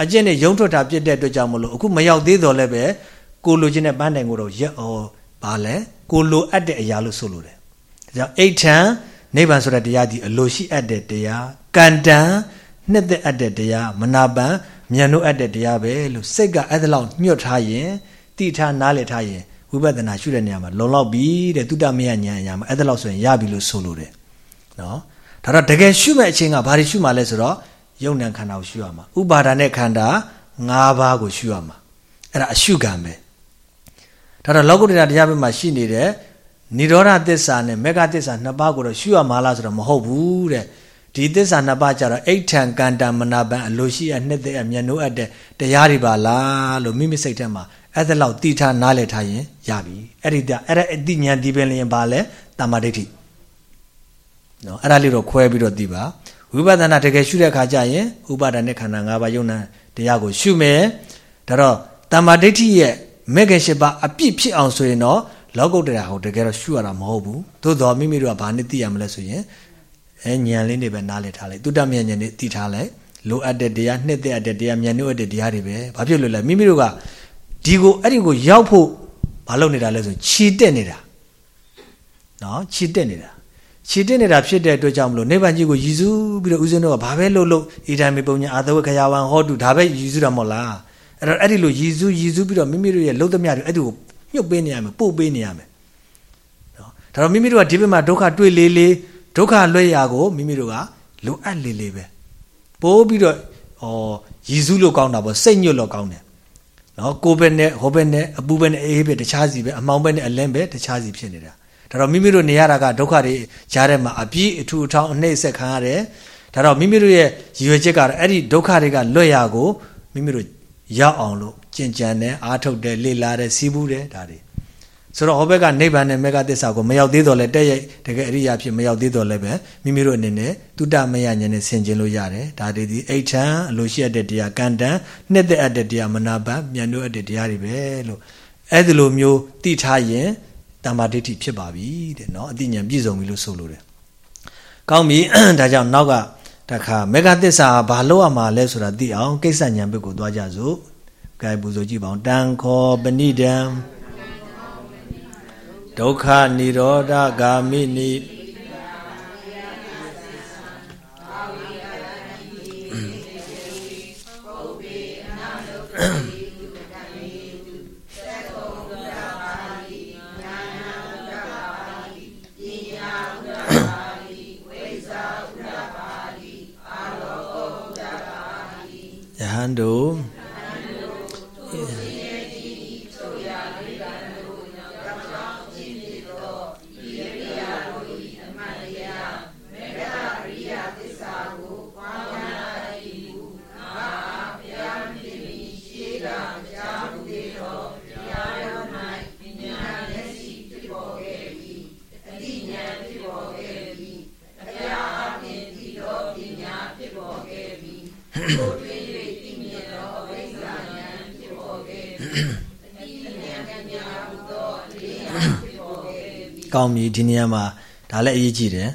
အကျင့်နဲ့ယုံထွက်တာပြစ်တဲ့အတွက်ကြောင့်မလို့အခုမရောက်သေးတော့လည်းပဲကိုလိုချင်တဲ့ပန်းတိုင်ကိုတော့ရက်ဟောဘာလဲ ကိုလိုအပ်တဲ့အရာလို့ဆိုလိုတယ်ဒါကြောင့်အိဋ္ဌံနိဗ္ဗာန်ဆိုတဲ့တရားဒီအလိုရှိအပ်တဲ့တရားကန္တံနှစ်သက်အပ်တဲ့တရားမနာပံမြန်လို့အပ်တဲ့တရားပဲလို့စိတ်ကအဲ့ဒါလောက်ညှွတ်ထားရင်တိထားနားလည်ထားရင်ဝိပဿနာရှုတဲ့နေရာမှာလုံလောက်ပြီတဲ့တုတ္တမယဉာဏ်အရာမှာအဲ့ဒါလောက်ဆိုရင်ရပြီလို့ဆိုလိုတယ်နော်ဒါတော့တကယ်ရှုမဲ့အချိန်ကဘာတွေရှုမှလဲဆိုတော့ယုံ nant ခန္ဓာကိုရှုရမှာဥပါဒာနဲ့ခန္ဓာ၅ပါးကိုရှုရမှာအဲ့ဒါအရှုခံပဲ ဒါတော့လောကုတ္တရာတရားဘက်မှာရှိနေတဲ့និရောဓသစ္စာနဲ့မေဃသစ္စာနှစ်ပါးကိုတော့ရှုရမှာလားဆိုတော့မဟုတ်ဘူးတဲ့ဒီသစ္စာနှစ်ပါးကြတော့အိဋ္ဌံကန္တမနာပံအလိုရှိအနှစ်သက်အမျက်နှိုးအပ်တဲ့တရားတွေပါလားလို့မိမိစိတ်ထဲမှာအဲ့ဒါလောက်တိထားနားလည်ထားရင်ရပြီအဲ့ဒီအဲ့ဒါအတိညာဒီပင်လျင်ပါလဲတမ္မာဒိဋ္ဌိနော်အဲ့ဒါလေးတော့ခွဲပြီးတော့သိပါဝိပဿနာတကယ်ရှုတဲ့အခါကျရင်ဥပါဒณะခန္ဓာ၅ပါးယုံနာတရားကိုရှုမယ်ဒါတော့တမ္မာဒိဋ္ဌိရဲ့ မေခင်ရှိပါအပြစ်ဖြစ်အောင်ဆိုရင်တော့လောကုတ္တရာဟောတကယ်တော့ရှုရတာမဟုတ်ဘူးသို့တော်မိမိတို့ကဘာနဲ့သိရမလဲဆိုရင်အဲဉာဏ်လေးတွေပဲနားလည်ထားလိုက်တုတ္တမြဉာဏ်နဲ့သိထားလိုက်လိုအပ်တဲ့တရားနှစ်သက်အပ်တဲ့တရားဉာဏ်နှုတ်အပ်တဲ့တရားတွေပဲဘာဖြစ်လို့လဲမိမိတို့ကဒီကိုအဲ့ဒီကိုရောက်ဖို့မလုပ်နေတာလဲဆိုခြေတက်နေတာနော်ခြေတက်နေတာခြေတက်နေတာဖြစ်တဲ့အတွက်ကြောင့်မလို့နိဗ္ဗာန်ကြီးကိုရည်စူးပြီးတော့ဦးဇင်းတို့ကဘာပဲလုပ်လို့ဣဒံမေပုံညာအာသဝခယဝံဟောတုဒါပဲရည်စူးတာမဟုတ်လား အဲ့တော့အဲ့ဒီလိုရည်စူးရည်စူးပြီးတော့မိမိတို့ရဲ့လုံသမျှတွေအဲ့ဒီကိုညှုပ်ပေးနေရမယ်ပို့ပေးနေရမယ်နော်ဒါတော့မိမိတို့ကဒီဘက်မှာဒုက္ခတွေ့လေးလေးဒုက္ခလွတ်ရာကိုမိမိတို့ကလိုအပ်လေးလေးပဲပို့ပြီးတော့ဩရည်စူးလို့ကောင်းတာပေါ့စိတ်ညွတ်လို့ကောင်းတယ်နော်ကိုဘက်နဲ့ဟိုဘက်နဲ့အပူဘက်နဲ့အေးဘက်တခြားစီပဲအမောင်ဘက်နဲ့အလင်းဘက်တခြားစီဖြစ်နေတာဒါတော့မိမိတို့နေရတာကဒုက္ခတွေကြားထဲမှာအပြည့်အထူအထောင်အနှိမ့်ဆက်ခံရတယ်ဒါတော့မိမိတို့ရဲ့ရည်ရွယ်ချက်ကတော့အဲ့ဒီဒုက္ခတွေကလွတ်ရာကိုမိမိတို့ ရောက်အောင်လို့ကြင်ကြံတယ်အားထုတ်တယ်လေ့လာတယ်စီးပူးတယ်ဒါတွေဆိုတော့ဟောဘက်ကနိဗ္ဗာန်နဲ့မေဃသစ္စာကိုမရောက်သေးတော့လဲတဲ့ရိုက်တကယ်အရိယာဖြစ်မရောက်သေးတော့လဲပဲမိမိတို့အနေနဲ့တုတ္တမယဉာဏ်နဲ့ဆင်ခြင်လို့ရတယ်ဒါတွေဒီအိဋ္ဌံအလိုရှိတဲ့တရားကန္တံနှစ်သက်အပ်တဲ့တရားမနာပတ်မြန်လို့အပ်တဲ့တရားတွေပဲလို့အဲ့ဒီလိုမျိုးသိထားရင်တမ္မာဒိဋ္ဌိဖြစ်ပါပြီတဲ့เนาะအတိညာပြည့်စုံပြီလို့ဆိုလိုတယ်ကောင်းပြီဒါကြောင့်နောက်က တခါမေဃသစ္စာဘာလို့ရမှာလဲဆိုတာသိအောင်ကိစ္စဉာဏ်ဘက်ကိုသွားကြစို့ကဲပူဇော်ကြည့်ပါအောင်တန်ခောပဏိတံဒုက္ခនិရောဓဂာမိနိယ ဟ ကောင်းပြီဒီနေရာမှာဒါလည်းအရေးကြီးတယ်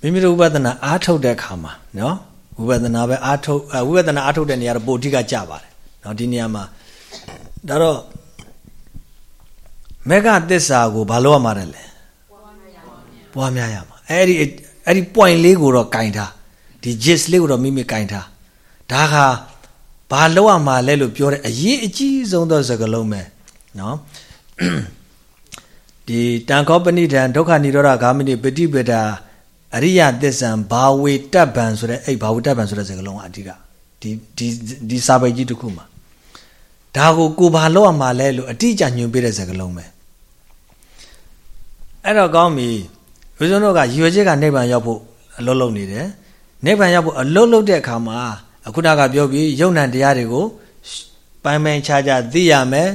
မိမိတို့ဝိပဿနာအားထုတ်တဲ့အခါမှာနော်ဝိပဿနာပဲအားထုတ်ဝိပဿနာအားထုတ်တဲ့နေရာတော့ပိုအဓိကကြပါတယ်နော်ဒီနေရာမှာဒါတော့မေဃသစ္စာကိုဘာလို့ရမှာလဲပွားများရမှာအဲ့ဒီအဲ့ဒီ point လေးကိုတော့ကင်ထားဒီ gist လေးကိုတော့မိမိကင်ထားဒါကဘာလို့ရမှာလဲလို့ပြောတဲ့အရေးအကြီးဆုံးသောစကားလုံးပဲနော် ဒီတန်ခောပဏိဒံဒုက္ခនិရောဓဂာမိနိပฏิပဒါအရိယသစ္ဆံဘာဝေတ္တဗံဆိုတဲ့အဲ့ဘာဝေတ္တဗံဆိုတဲ့စကားလုံးကအဓိကဒီဒီဒီစာပေကြီးတစ်ခုမှာဒါကိုကိုဘာလောက်ရမှာလဲလို့အတိအကျညွှန်ပေးတဲ့စကားလုံးပဲအဲ့တော့ကောင်းပြီဘုရားတို့ကရွယ်ချက်ကနိဗ္ဗာန်ရောက်ဖို့အလုံးလုံးနေတယ်နိဗ္ဗာန်ရောက်ဖို့အလုံးလုံးတဲ့အခါမှာအခုနကပြောပြီးယုံ nant တရားတွေကိုပိုင်ပိုင်ခြားခြားသိရမယ်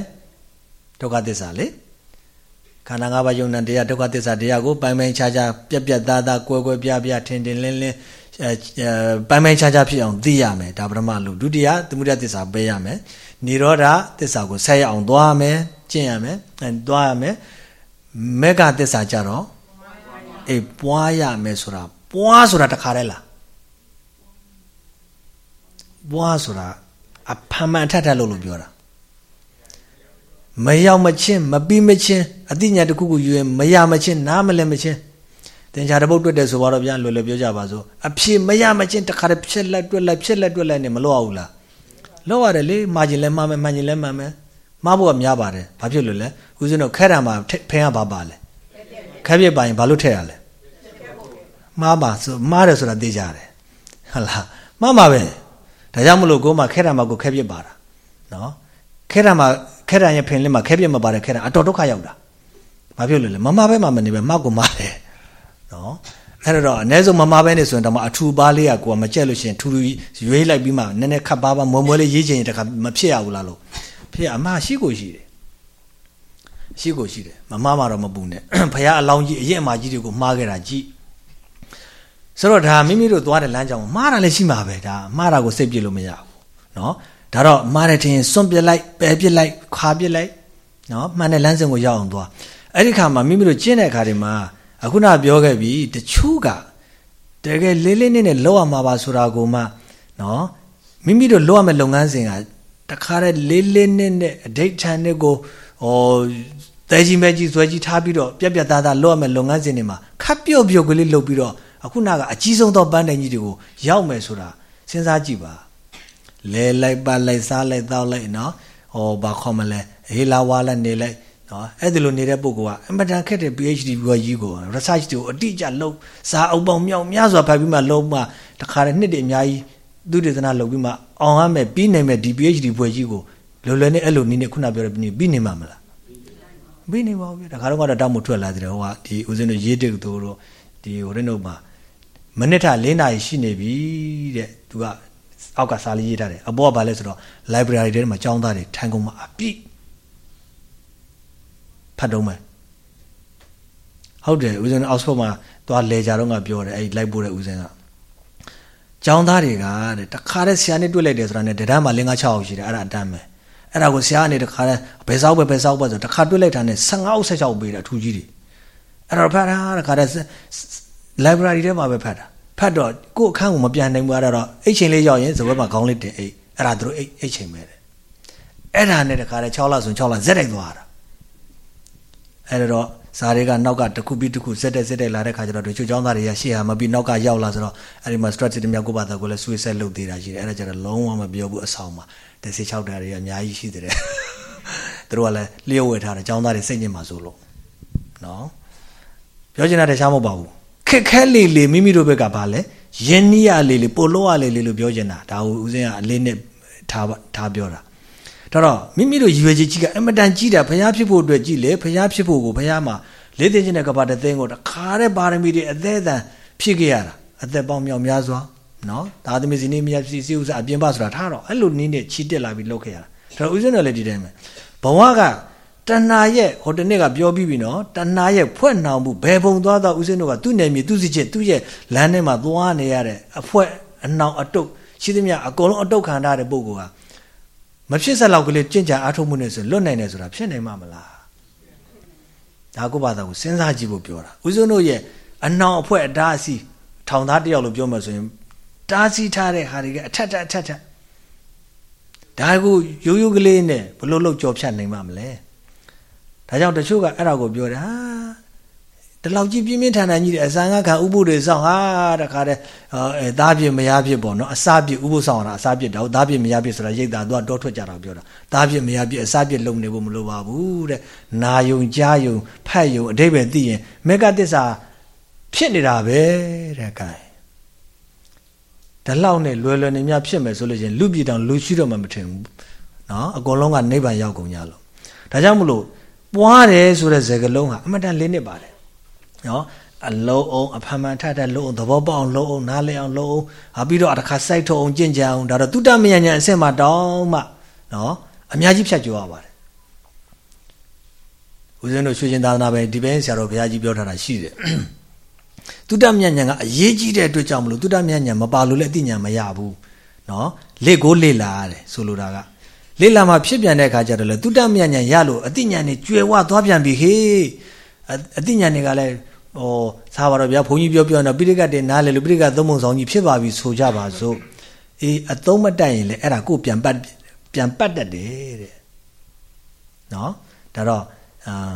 ဒုက္ခသစ္စာလေ ခန္ဓာ၅ပါးယုံနံတရားဒုက္ခသစ္စာတရားကိုပိုင်ပိုင်ခြားခြားပြက်ပြက်သားသားကွယ်ကွယ်ပြားပြားထင်ထင်လင်းလင်းပိုင်ပိုင်ခြားခြားဖြစ်အောင်သိရမယ်ဒါပထမလို့ဒုတိယသမုဒယသစ္စာပေးရမယ်និရောဓသစ္စာကိုဆက်ရအောင်သွားမယ်ကျင့်ရမယ်အဲသွားရမယ်မေဃသစ္စာကြတော့အေးပွားရမယ်ဆိုတာပွားဆိုတာတခါတည်းလားပွားဆိုတာအဖမှန်ထထလို့လို့ပြောတာ မရောက်မချင်းမပြီးမချင်းအတိညာတစ်ခုခုယူရင်မရမချင်းနားမလဲမချင်းတင်ချာတပုတ်တွက်တယ်ဆိုတော့ဗျာလွယ်လွယ်ပြောကြပါစို့အဖြေမရမချင်းတခါတည်းဖြစ်လက်တွက်လက်ဖြစ်လက်တွက်လက်နဲ့မလို့အောင်လားလို့ရတယ်လေမာကျင်လဲမှားမယ်မှန်ကျင်လဲမှန်မယ်မှားဖို့ကများပါတယ်ဘာဖြစ်လို့လဲဦးဇင်းတို့ခဲတာမှာဖင်းကဘာပါလဲခဲပြစ်ပါရင်ဘာလို့ထည့်ရလဲမှားပါဆိုမှားတယ်ဆိုတာသိကြတယ်ဟုတ်လားမှားပါပဲဒါကြောင့်မလို့ကိုယ်မှခဲတာမှာကိုခဲပြစ်ပါတာနော်ခဲတာမှာ ခဲတံရဲ့ဖင်လေးမှာခဲပြက်မပါတဲ့ခဲတံအတော်ဒုက္ခရောက်တာ။ဘာဖြစ်လို့လဲမမပဲမှမနေပဲမောက်ကိုမာတယ်။နော်။အဲ့တော့အ ਨੇ စုံမမပဲနေဆိုရင်တော့မအထူပါလေးကကိုကမကြက်လို့ရှိရင်ထူထူရွေးလိုက်ပြီးမှနည်းနည်းခပ်ပါပါမွဲမွဲလေးရေးချင်ရင်တခါမဖြစ်ရဘူးလားလို့ဖြစ်အမရှိကိုရှိတယ်။ရှိကိုရှိတယ်။မမမှာတော့မပူနဲ့။ဖခင်အလောင်းကြီးအရင်အမကြီးတွေကိုမှားခဲ့တာကြည့်။ဆိုတော့ဒါမိမိတို့သွားတဲ့လမ်းကြောင်းမှားတာလည်းရှိမှာပဲဒါမှားတာကိုစိတ်ပြစ်လို့မရဘူး။နော် ဒါတော့မှားတယ်ထင်ရင်စွန့်ပစ်လိုက်ပယ်ပစ်လိုက်ခါပစ်လိုက်နော်မှန်တဲ့လမ်းစဉ်ကိုရောက်အောင်သွားအဲ့ဒီခါမှာမိမိတို့ကျင့်တဲ့ခါတွေမှာအခုနပြောခဲ့ပြီတချို့ကတကယ်လေးလေးနက်နက်လောက်ရမှာပါဆိုတာကိုမှနော်မိမိတို့လောက်ရမယ့်လုပ်ငန်းစဉ်ကတခါတည်းလေးလေးနက်နက်အဓိဋ္ဌာန်တွေကိုဟောတဲကြီးမဲကြီးဇွဲကြီးထားပြီးတော့ပြက်ပြက်သားသားလောက်ရမယ့်လုပ်ငန်းစဉ်တွေမှာခပ်ပြုတ်ပြုတ်ကလေးလုပ်ပြီးတော့အခုနကအကြီးဆုံးသောပန်းတိုင်ကြီးတွေကိုရောက်မယ်ဆိုတာစဉ်းစားကြည့်ပါ လဲလိုက်ပါလိုက်စားလိုက်တောက်လိုက်နော်ဟောဘာခေါ်မလဲဟေးလာဝါလက်နေလိုက်နော်အဲ့ဒီလိုနေတဲ့ပုဂ္ဂိုလ်ကအင်မတန်ခက်တဲ့ PhD ဘွယ်ကြီးကို research တွေကိုအတိအကျလုပ်စာအုပ်ပေါင်းမြောက်များစွာဖတ်ပြီးမှလုံးမှတခါတည်းနှစ်တည်းအများကြီးသူတေသနာလုပ်ပြီးမှအောင်ရမယ်ပြီးနိုင်မယ်ဒီ PhD ဘွယ်ကြီးကိုလွယ်လွယ်နဲ့အဲ့လိုနည်းနဲ့ခုနပြောတဲ့ပြီးနေမှာမလားပြီးနေပါဘူးတခါတော့ကတော့တောက်မထွက်လာသေးတယ်ဟိုကဒီဦးဇင်းတို့ရေးတက်သူတို့ဒီဟိုရင်းတို့မှာမိနစ်ထ၄နာရီရှိနေပြီတဲ့သူက အောက်ကစာလေးရေးထားတယ်အပေါ်ကဘာလဲဆိုတော့ library ထဲမှာကျောင်းသားတွေထိုင်ကုန်မှာအပြည့်ဖတ်တော့မယ်ဟုတ်တယ်ဦးဇင်းအောက်စဖို့မှာသွားလဲကြတော့ငါပြောတယ်အဲ့လိုက်ပို့တဲ့ဦးဇင်းကကျောင်းသားတွေကတဲ့တခါတည်းဆရာနဲ့တွေ့လိုက်တယ်ဆိုတာနဲ့တန်းမှာလင်းကား6အောင်ရှိတယ်အဲ့ဒါအတန်းပဲအဲ့ဒါကိုဆရာကနေတခါတည်းဘယ်စောက်ပဲဘယ်စောက်ပဲဆိုတခါတွေ့လိုက်တာနဲ့15အုပ်16ပေးတာအထူးကြီးတွေအဲ့တော့ဖတ်တာတခါတည်း library ထဲမှာပဲဖတ်တာ ဖတ်တော့ကို့အခန်းကိုမပြန်နိုင်ဘူးအဲ့တော့အဲ့ချိန်လေးရောက်ရင်ဇပွဲမှာခေါင်းလေးတင်အိတ်အဲ့ဒါတို့အိတ်အိတ်ချိန်ပဲတဲ့အဲ့ဒါနဲ့တခါတည်း6လဆို6လဇက်တိုက်သွားတာအဲ့တော့ဇာတွေကနောက်ကတခုပြီးတခုစက်တဲ့စက်တဲ့လာတဲ့ခါကျတော့တို့ချိုးချောင်းသားတွေကရှေ့ဟာမပြီးနောက်ကရောက်လာဆိုတော့အဲ့ဒီမှာ strategy တမျိုးကိုပါတော့ကိုလည်း suicide လုပ်သေးတာရှိတယ်အဲ့ဒါကျတော့လုံးဝမပြောဘူးအဆောင်မှာတစ်စီ6တာတွေကအများကြီးရှိတယ်သူတို့ကလည်းလျှို့ဝှက်ထားတယ်ចောင်းသားတွေစိတ်ညစ်မှာဆိုလို့နော်ပြောချင်တာတခြားမဟုတ်ပါဘူးခ က်ခဲလေလေမိမိတို့ဘက်ကဘာလဲယင်းနီးရလေလေပိုလို့ရလေလေလို့ပြောချင်တာဒါကိုဦးစင်းကအလေးနဲ့ထားထားပြောတာဒါတော့မိမိတို့ရွယ်ချယ်ကြီးကအမတန်ကြီးတာဘုရားဖြစ်ဖို့အတွက်ကြီးလေဘုရားဖြစ်ဖို့ကိုဘုရားမှာလေးသိချင်းတဲ့ကဘာတသိန်းကိုတခါတဲ့ပါရမီတွေအသေးအံဖြစ်ခဲ့ရတာအသက်ပေါင်းမြောက်များစွာနော်ဒါသမီးစီနေမြတ်စီစီဥစ္စာအပြင်ပဆိုတာထားတော့အဲ့လိုနည်းနဲ့ချီတက်လာပြီးလုပ်ခဲ့ရတာဒါတော့ဦးဇင်းတော်လည်းဒီတိုင်းပဲဘဝက တဏှာရဲ့ဟိုတနေ့ကပြောပြီးပြီနော်တဏှာရဲ့ဖွဲ့နှောင်မှုဘယ်ပုံသွားတော့ဦးဇင်းတို့ကသူ့နယ်မြေသူ့စီချက်သူ့ရဲ့လမ်းထဲမှာသွားနေရတဲ့အဖွဲ့အနှောင်အတုတ်ရှိသမျှအကုန်လုံးအတုတ်ခံထားတဲ့ပုဂ္ဂိုလ်ဟာမဖြစ်စလောက်ကလေးကြင်ကြအားထုတ်မှုနဲ့ဆိုလွတ်နိုင်တယ်ဆိုတာဖြစ်နိုင်မှာမလားဒါကိုပါတော့စဉ်းစားကြည့်ဖို့ပြောတာဦးဇင်းတို့ရဲ့အနှောင်အဖွဲ့အတားအဆီးထောင်သားတယောက်လို့ပြောမှဆိုရင်တားဆီးထားတဲ့ဟာတွေကအထက်ထက်အထက်ထက်ဒါကိုရိုးရိုးကလေးနဲ့ဘလို့လို့ကြော်ဖြတ်နိုင်မှာမလဲ ဒါကြောင့်တချို့ကအဲ့ဒါကိုပြောတယ်ဟာဒီလောက်ကြီးပြင်းပြင်းထန်ထန်ကြီးတဲ့အစံကခံဥပုတွေဆောင်ဟာတခါတည်းအဲသားပြစ်မရပြစ်ပေါ့နော်အစပြစ်ဥပုဆောင်တာအစပြစ်တော့သားပြစ်မရပြစ်ဆိုတာရိတ်တာသူကတော့ထွက်ကြတာပြောတာသားပြစ်မရပြစ်အစပြစ်လုံနေဖို့မလိုပါဘူးတဲ့နာယုံကြားယုံဖတ်ယုံအတိပဲသိရင်မေကသစ္စာဖြစ်နေတာပဲတဲ့ကဲဒါလောက်နဲ့လွယ်လွယ်နေမြဖြစ်မယ်ဆိုလို့ချင်းလူပြည်တောင်လူရှိတော့မှမထင်ဘူးနော်အကုန်လုံးကနိဗ္ဗာန်ရောက်ကုန်ကြလို့ဒါကြောင့်မလို့ ပွားတယ်ဆိုတဲ့စကားလုံးဟာအမှန်တန်လေးနစ်ပါတယ်နော်အလုံးအောင်အဖမှန်ထထလုံးအောင်သဘောပေါက်အောင်လုံးအောင်နားလည်အောင်လုံးအောင်ဟာပြီးတော့တစ်ခါစိုက်ထုတ်အောင်ကြင်ကြအောင်ဒါတော့တုတ္တမယညာအဆင့်မှာတောင်းမှနော်အများကြီးဖြတ်ကျော်ရပါတယ်ဦးဇင်းတို့ရွှေရှင်သာသနာပဲဒီပဲဆရာတော်ဘုရားကြီးပြောထားတာရှိတယ်တုတ္တမယညာကအရေးကြီးတဲ့အတွက်ကြောင့်မလို့တုတ္တမယညာမပါလို့လည်းအသိဉာဏ်မရဘူးနော်လေကိုလေလာရတယ်ဆိုလိုတာက လေလာမှာဖြစ်ပြန်တဲ့အခါကျတော့လေတုတ္တမယညာရလို့အသိဉာဏ်နဲ့ကျွယ်ဝသွားပြန်ပြီဟေးအသိဉာဏ်တွေကလည်းဟောသာပါတော့ဗျာဘုန်းကြီးပြောပြောတော့ပိဋကတ်တင်နားလေလို့ပိဋကတ်သုံးပုံဆောင်ကြီးဖြစ်ပါပြီဆိုကြပါစို့အေးအသုံးမတက်ရင်လေအဲ့ဒါကိုပြန်ပတ်ပြန်ပတ်တတ်တယ်တဲ့နော်ဒါတော့အာ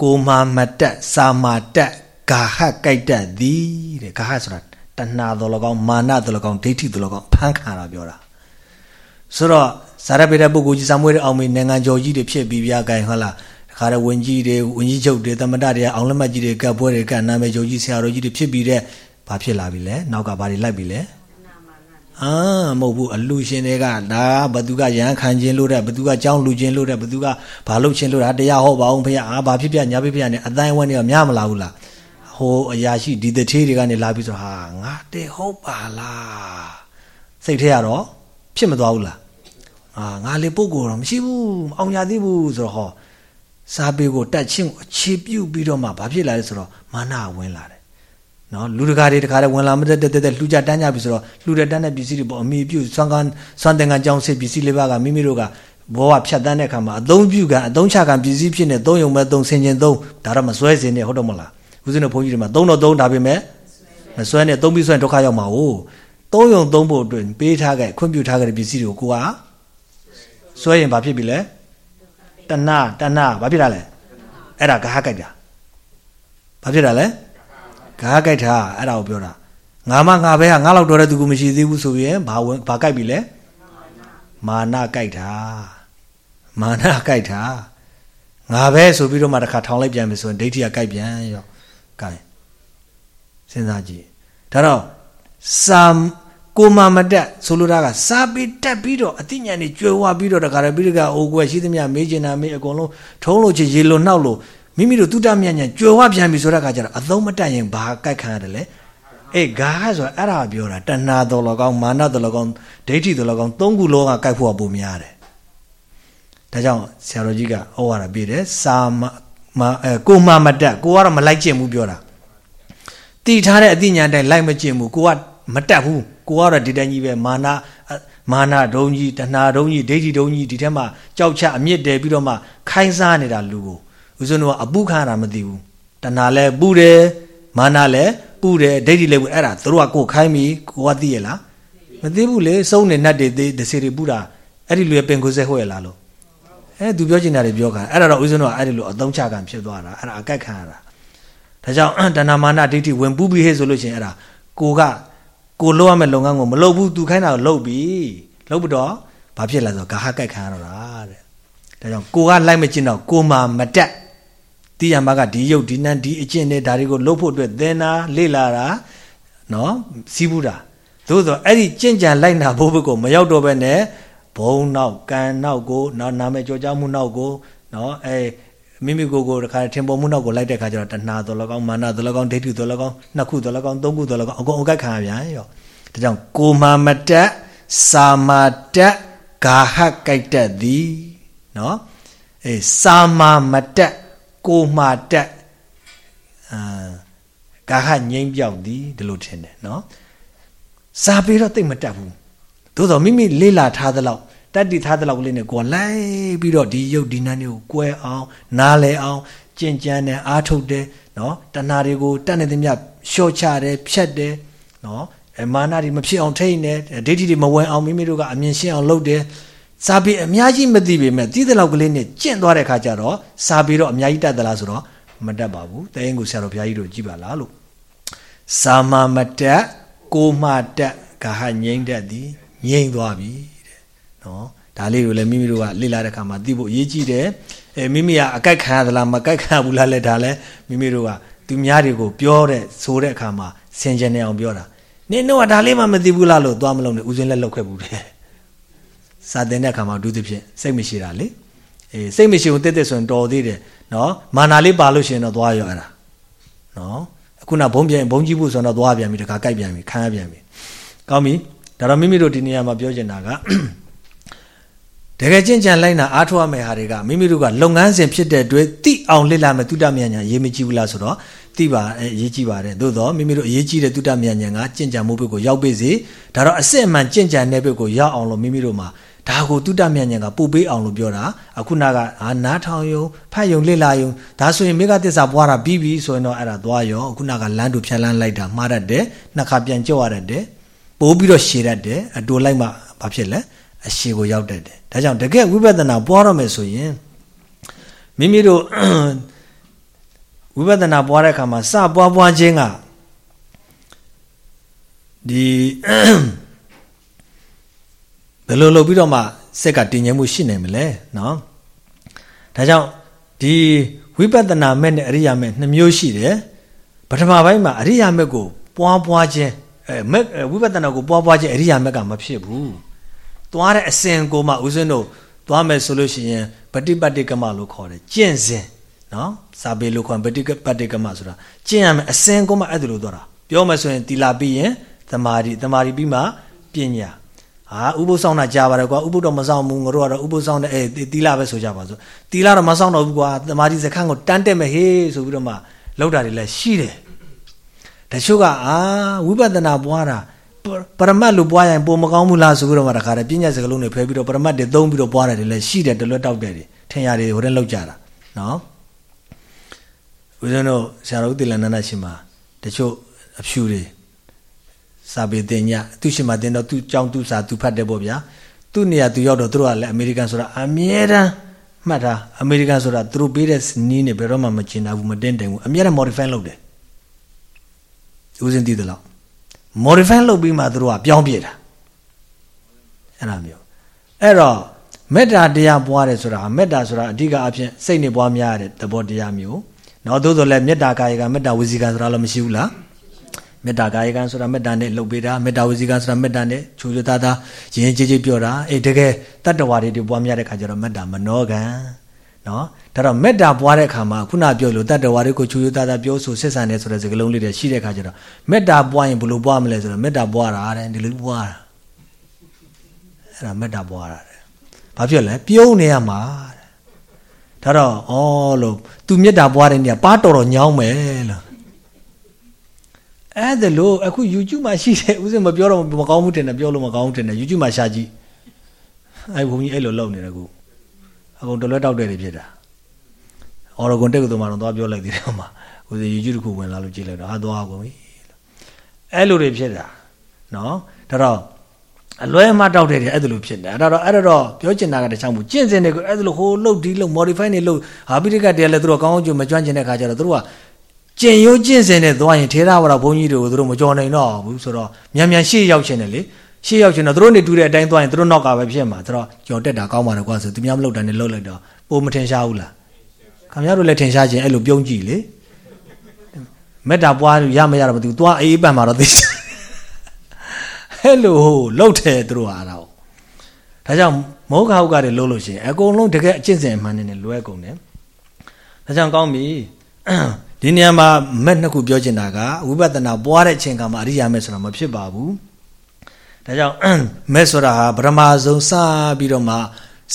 ကိုမာမတက်စာမာတက်ဂါဟကြိုက်တတ်သည်တဲ့ဂါဟဆိုတာတဏှာတော်လကောင်မာနတော်လကောင်ဒိဋ္ဌိတော်လကောင်ဖန်ခါတာပြောတာ ဆိုတော့ဇာရပေတဲ့ပုဂ္ဂိုလ်ကြီးစာမွေးတဲ့အောင်မေနိုင်ငံကျော်ကြီးတွေဖြစ်ပြီးပြကြိုင်ဟုတ်လားတခါတဲ့ဝင်ကြီးတွေဝင်ကြီးချုပ်တွေသမတတွေအောင်လက်မှတ်ကြီးတွေကပ်ပွဲတွေကနာမည်ကျော်ကြီးဆရာတော်ကြီးတွေဖြစ်ပြီးတဲ့ဘာဖြစ်လာပြီလဲနောက်ကဘာတွေလိုက်ပြီလဲအာမဟုတ်ဘူးအလူရှင်တွေကဒါဘသူကရဟန်းခံခြင်းလို့တဲ့ဘသူကကြောင်းလူခြင်းလို့တဲ့ဘသူကဘာလုပ်ခြင်းလို့တာတရားဟောပါအောင်ဖေအာဘာဖြစ်ပြညာဖြစ်ပြနဲ့အတိုင်းဝန်းတွေကများမလာဘူးလားဟိုအရာရှိဒီတထေးတွေကနေလာပြီးဆိုဟာငါတဲ့ဟုတ်ပါလားစိတ်ထဲရတော့ ဖြစ်မသွားဘူးလားအာငါလေပုဂ္ဂိုလ်တော့မရှိဘူးအောင်ရသေးဘူးဆိုတော့ဟောစာပေကိုတက်ချင်းကိုအခြေပြုပြီးတော့မှဘာဖြစ်လာလဲဆိုတော့မာနဝင်လာတယ်နော်လူတကာတွေတခါတည်းဝင်လာမတက်တက်တက်လှူကြတန်းကြပြီဆိုတော့လှူတဲ့တန်းတဲ့ပစ္စည်းတွေပေါ့အမိပြုဆွမ်းကန်ဆွမ်းတင်ကန်ကြောင်းစစ်ပစ္စည်းလေးပါးကမိမိတို့ကဘောကဖြတ်တန်းတဲ့အခါမှာအသုံးပြုကန်အသုံးချကန်ပစ္စည်းဖြစ်နေသုံးယုံမဲ့သုံးဆင်ခြင်သုံးဒါတော့မစွဲစင်နဲ့ဟုတ်တော့မလားဦးဇင်းတို့ဘုန်းကြီးတွေမှာသုံးတော့သုံးဒါပေမဲ့မစွဲနဲ့သုံးပြီးစွဲဒုက္ခရောက်မှာ哦 သုံးယုံသုံးဖို့အတွက်ပေးထားခဲ့ခွင့်ပြုထားခဲ့တဲ့ပစ္စည်းတွေကိုကိုကစွဲရင်ဘာဖြစ်ပြီလဲတဏတဏဘာဖြစ်တာလဲအဲ့ဒါဂါဟကြိုက်တာဘာဖြစ်တာလဲဂါဟကြိုက်တာအဲ့ဒါကိုပြောတာငါမငါပဲဟာငါလောက်တော်တဲ့သူကမရှိသေးဘူးဆိုရင်ဘာဝင်ဘာကြိုက်ပြီလဲမာနကြိုက်တာမာနကြိုက်တာငါပဲဆိုပြီးတော့မှတစ်ခါထောင်လိုက်ပြန်ပြီဆိုရင်ဒိဋ္ဌိကကြိုက်ပြန်ရောကဲစဉ်းစားကြည့်ဒါတော့စာ ကိုမမတက်ဆိုလိုတာကစာပေတက်ပြီးတော့အသိဉာဏ်တွေကျွယ်ဝပြီးတော့တခါတည်းပြီးတကအိုကွယ်ရှိသမျှမေးချင်တာမေးအကုန်လုံးထုံးလို့ချေရေလို့နှောက်လို့မိမိတို့တုတ္တမြတ်ဉာဏ်ကျွယ်ဝပြန်ပြီဆိုတဲ့အခါကျတော့အသုံးမတက်ရင်ဘာကြိုက်ခံရတယ်လဲအေးဂါဆိုအဲ့ဒါပြောတာတဏှာတော်လကောင်းမာနတော်လကောင်းဒိဋ္ဌိတော်လကောင်းသုံးခုလုံးကကြိုက်ဖို့ပုံများတယ်ဒါကြောင့်ဆရာတော်ကြီးကဩဝါဒပေးတယ်စာမအဲကိုမမတက်ကိုကတော့မလိုက်ကျင့်ဘူးပြောတာတည်ထားတဲ့အသိဉာဏ်တိုင်းလိုက်မကျင့်ဘူးကိုက မတက်ဘူးကိုကတော့ဒီတိုင်းကြီးပဲမာနမာနဒုံကြီးတဏှာဒုံကြီးဒိဋ္ဌိဒုံကြီးဒီထဲမှာကြောက်ချအမြင့်တယ်ပြီးတော့မှခိုင်းစားနေတာလူကိုဦးဇင်းတို့ကအပုခါတာမသိဘူးတဏှာလည်းပူတယ်မာနလည်းပူတယ်ဒိဋ္ဌိလည်းပူအဲ့ဒါတို့ကကိုခိုင်းပြီကိုကသိရလားမသိဘူးလေစုံနေနှက်တွေသေးဒစီတွေပူတာအဲ့ဒီလူရဲ့ပင်ကိုစဲဟွဲ့လားလို့အဲသူပြောချင်တာတွေပြောခံအဲ့ဒါတော့ဦးဇင်းတို့ကအဲ့ဒီလိုအသုံးချခံဖြစ်သွားတာအဲ့ဒါအကက်ခံရတာဒါကြောင့်တဏမာနဒိဋ္ဌိဝင်ပူးပြီးဟဲ့ဆိုလို့ရှိရင်အဲ့ဒါကိုက ကိုလုပ်ရမယ့်လုပ်ငန်းကိုမလုပ်ဘူးသူခိုင်းတာကိုလုပ်ပြီလုပ်ပြီးတော့ဘာဖြစ်လဲဆိုတော့ဂါဟကြိုက်ခံရတော့တာတဲ့ဒါကြောင့်ကိုကလိုက်မကျင်တော့ကိုမှမတက်တိယမကဒီရုပ်ဒီနန်းဒီအကျင့်နဲ့ဒါတွေကိုလုပ်ဖို့အတွက်သင်တာလေ့လာတာနော်စီးဘူးတာသို့သောအဲ့ဒီကြင့်ကြံလိုက်နာဖို့ဘက်ကိုမရောက်တော့ဘဲနဲ့ဘုံနောက်ကံနောက်ကိုနော်နာမည်ကြောကြားမှုနောက်ကိုနော်အဲ မိမိကိုယ်ကိုတခါထင်ပေါ်မှုနောက်ကိုလိုက်တဲ့ခါကျတော့တဏှာတော်လကောင်းမာနတော်လကောင်းဒိဋ္ဌိတော်လကောင်းနှစ်ခုတော်လကောင်းသုံးခုတော်လကောင်းအကုန်အကက်ခံရပြန်ရောဒါကြောင့်ကိုမာမတက်စာမာတက်ဂါဟကြိုက်တက်သည်နော်အေးစာမာမတက်ကိုမာတက်အာဂါဟငိမ့်ပြောက်သည်ဒီလိုထင်တယ်နော်စာပေတော့တိတ်မတက်ဘူးသို့တော်မိမိလေးလာထားသလောက် တတ်တည်ထားတဲ့လောက်ကလေးနဲ့ကိုယ်လိုက်ပြီးတော့ဒီရုပ်ဒီနာနေကိုကွဲအောင်နားလဲအောင်ကြင်ကြံတယ်အားထုတ်တယ်နော်တဏှာတွေကိုတတ်နေသမျှလျှော့ချတယ်ဖြတ်တယ်နော်အမာနတွေမဖြစ်အောင်ထိန်းတယ်ဒိဋ္ဌိတွေမဝင်အောင်မိမိတို့ကအမြင်ရှင်းအောင်လုပ်တယ်စာပေအများကြီးမသိပေမဲ့သိတဲ့လောက်ကလေးနဲ့ကျင့်သွားတဲ့ခါကျတော့စာပေတော့အများကြီးတတ်သလားဆိုတော့မတတ်ပါဘူးတရင်ကိုဆရာတော်ဘုရားကြီးတို့ကြည်ပါလားလို့စာမမတက်ကိုမတက်ဂါဟငိမ့်တတ်သည်ငိမ့်သွားပြီ နော်ဒါလေးကိုလည်းမိမိတို့ကလေ့လာတဲ့အခါမှာသိဖို့အရေးကြီးတယ်အဲမိမိကအကြိုက်ခံရသလားမကြိုက်ခံရဘူးလားလဲဒါလည်းမိမိတို့ကသူများတွေကိုပြောတဲ့ဆိုတဲ့အခါမှာဆင်ခြင်နေအောင်ပြောတာနင်တို့ကဒါလေးမှမသိဘူးလားလို့သွားမလို့နဲ့ဦးစင်းလက်လောက်ခဲ့ဘူးတဲ့စာတင်တဲ့အခါမှာဒုသဖြင့်စိတ်မရှိတာလေအေးစိတ်မရှိဘူးတက်တက်ဆိုရင်တော်သေးတယ်နော်မာနာလေးပါလို့ရှိရင်တော့သွားရောအဲ့ဒါနော်အခုနဘုံပြန်ဘုံကြီးဖို့ဆိုတော့သွားပြန်ပြီတခါကြိုက်ပြန်ပြီခံရပြန်ပြီကောင်းပြီဒါတော့မိမိတို့ဒီနေရာမှာပြောချင်တာက တကယ်ကျင့်ကြံလိုက်နာအားထုတ်ရမယ့်ဟာတွေကမိမိတို့ကလုပ်ငန်းစဉ်ဖြစ်တဲ့အတွက်တိအောင်လစ်လာမဲ့တုတ္တမြညာရေးမကြည့်ဘူးလားဆိုတော့တိပါအရေးကြီးပါတယ်သို့တော့မိမိတို့အရေးကြီးတဲ့တုတ္တမြညာကကျင့်ကြံမှုဘက်ကိုရောက်ပြီစေဒါတော့အစစ်အမှန်ကျင့်ကြံတဲ့ဘက်ကိုရောက်အောင်လို့မိမိတို့မှာဒါကိုတုတ္တမြညာကပို့ပေးအောင်လို့ပြောတာအခုနကအာနားထောင်ယုံဖတ်ယုံလစ်လာယုံဒါဆိုရင်မိဂသစ္စာပွားတာပြီးပြီဆိုရင်တော့အဲ့ဒါသွားရောအခုနကလမ်းတို့ဖြတ်လန်းလိုက်တာမှားတတ်တယ်နှစ်ခါပြန်ကြောက်ရတတ်တယ်ပိုးပြီးတော့ရှည်တတ်တယ်အတူလိုက်မှဘာဖြစ်လဲ အရှိကိုရောက်တတ်တယ်ဒါကြောင့်တကယ်ဝိပဿနာပွားတော့မယ်ဆိုရင်မိမိတို့ဝိပဿနာပွားတဲ့အခါမှာစပွားပွားခြင်းကဒီဘယ်လိုလုပ်ပြီးတော့မှစက်ကတည်ငြိမ်မှုရှိနိုင်မလဲနော်ဒါကြောင့်ဒီဝိပဿနာမဲ့နဲ့အရိယာမဲ့နှစ်မျိုးရှိတယ်ပထမပိုင်းမှာအရိယာမဲ့ကိုပွားပွားခြင်းအဲမဲ့ဝိပဿနာကိုပွားပွားခြင်းအရိယာမဲ့ကမဖြစ်ဘူး သွားတဲ့အစဉ်ကိုမှဦးဇင်းတို့သွားမယ်ဆိုလို့ရှိရင်ပฏิပတ်တိကမလို့ခေါ်တယ်ကျင့်စဉ်နော်စာပေလို့ခေါ်ပฏิပတ်တိကမဆိုတာကျင့်ရမယ်အစဉ်ကိုမှအဲ့ဒါလို့သွားတာပြောမယ်ဆိုရင်တီလာပြီးရင်သမာဓိသမာဓိပြီးမှပညာဟာဥပုသ်ဆောင်တာကြားပါတယ်ကွာဥပုသ်တော့မဆောင်ဘူးငါတို့ကတော့ဥပုသ်ဆောင်တဲ့အဲတီလာပဲဆိုကြပါစို့တီလာတော့မဆောင်တော့ဘူးကွာသမာဓိစခန်းကိုတန်းတက်မယ်ဟေးဆိုပြီးတော့မှလောက်တာတွေလည်းရှိတယ်တချို့ကအာဝိပဿနာပွားတာ ပရမတ်လို့ပွားရင်ပုံမကောင်းဘူးလားဆိုပြီးတော့မှတခါတည်းပညာစကလုံးတွေဖဲပြီးတော့ပရမတ်တွေသုံးပြီးတော့ပွားတယ်လည်းရှိတယ်တလွတ်တောက်တယ်ထင်ရတယ်ဟိုတဲ့လောက်ကြတာနော်ဦးဇင်းတို့ဆရာတော်ဦးတိလန္ဒနာရှင်မှာတချို့အဖြူတွေစာပေတင်ညသူရှင်မှာတင်တော့သူကြောင်းသူစာသူဖတ်တယ်ပေါ့ဗျာသူ့နေရာသူရောက်တော့သူတို့ကလည်းအမေရိကန်ဆိုတာအမြဲတမ်းမှတ်တာအမေရိကန်ဆိုတာသူတို့ပေးတဲ့နီးနေဘယ်တော့မှမကျင်တာဘူးမတင်တယ်ဘူးအမြဲတမ်း modify လုပ်တယ်ဦးစင်းသိသလား modify လုပ်ပြီးမှသူတို့ကပြောင်းပြတာအဲ့လိုမျိုးအဲ့တော့မေတ္တာတရားပွားတယ်ဆိုတာမေတ္တာဆိုတာအဓိကအဖြစ်စိတ်နဲ့ပွားများတဲ့သဘောတရားမျိုးနော်သို့တော်လည်းမေတ္တာကာယကမေတ္တာဝစီကံဆိုတာလည်းမရှိဘူးလားမေတ္တာကာယကံဆိုတာမေတ္တာနဲ့လှုပ်ပေးတာမေတ္တာဝစီကံဆိုတာမေတ္တာနဲ့ချူချူသားသားရင်းကြီးကြီးပြောတာအေးတကယ်တတ္တဝါတွေပွားများတဲ့ခါကျတော့မေတ္တာမနောကံ နော်ဒါတော့မေတ္တာပွားတဲ့အခါမှာခုနပြောလို့တတ္တဝါတွေကိုချူချူသားသားပြောဆိုဆက်ဆံနေဆိုတဲ့စကားလုံးလေးတွေရှိတဲ့ခါကျတော့မေတ္တာပွားရင်ဘယ်လိုပွားမလဲဆိုတော့မေတ္တာပွားတာတဲ့ဒီလိုပွားတာအဲ့ဒါမေတ္တာပွားတာတဲ့ဘာဖြစ်လဲပြုံးနေရမှာတဲ့ဒါတော့ဩလို့ तू မေတ္တာပွားတဲ့နေရာပါတော်တော်ညောင်းမယ်လို့အဲ့ဒါလို့အခု YouTube မှာရှိတယ်ဥစဉ်မပြောတော့မကောင်းဘူးတင်တယ်ပြောလို့မကောင်းဘူးတင်တယ် YouTube မှာရှာကြည့်အဲ့ဘုန်းကြီးအဲ့လိုလုပ်နေတယ်အခု အကုန်တလွဲတောက်တဲ့တွေဖြစ်တာအော်ရဂွန်တက်ကတော်မှတော့သွားပြောလိုက်သေးတယ်ဟိုမှာဥစဉ် YouTube တခုဝင်လာလို့ကြည့်လိုက်တော့ဟာသွားကုန်ပြီအဲ့လိုတွေဖြစ်တာနော်ဒါတော့အလွဲမှားတောက်တဲ့တွေအဲ့ဒါလိုဖြစ်နေတာအဲ့တော့အဲ့တော့ပြောချင်တာကတခြားမဟုတ်ကျင့်စဉ်တွေကိုအဲ့ဒါလိုဟိုလှုပ်ဒီလှုပ် modify နေလှုပ်ဟာပိဋကတရားလည်းသူတို့ကောင်းအောင်ကြမကျွမ်းကျင်တဲ့ခါကျတော့သူတို့ကကျင့်ရိုးကျင့်စဉ်နဲ့သွားရင်ထေရဝါဒဘုန်းကြီးတွေကိုသူတို့မကြော်နိုင်တော့ဘူးဆိုတော့မြန်မြန်ရှေ့ရောက်ချင်တယ်လေ ရှေ့ရောက်ချင်တော့သူတို့နေတူတဲ့အတိုင်းသွားရင်သူတို့နောက်ကပဲဖြစ်မှာဆိုတော့ကြော်တက်တာကောင်းပါတယ်ကွာဆိုသူများမလုပ်တာနဲ့လှုပ်လိုက်တော့ပိုမထင်ရှားဘူးလားခင်ဗျားတို့လည်းထင်ရှားခြင်းအဲ့လိုပြုံးကြည့်လေမေတ္တာပွားရမရတော့မသိဘူးသွားအေးပန်မှာတော့သိအဲ့လိုလှုပ်တယ်သူတို့အားတော့ဒါကြောင့်မောဃဟုတ်ကတွေလှုပ်လို့ရှိရင်အကုန်လုံးတကယ်အကျင့်စဉ်အမှန်နဲ့လွဲကုန်တယ်ဒါကြောင့်ကောင်းပြီဒီနေရာမှာမက်နှစ်ခုပြောချင်တာကဝိပဿနာပွားတဲ့အချိန်ကမှအရိယာမက်ဆိုတာမဖြစ်ပါဘူး ဒါကြောင့်မက်ဆိုတာဟာပရမဇုံစပြီးတော့မှ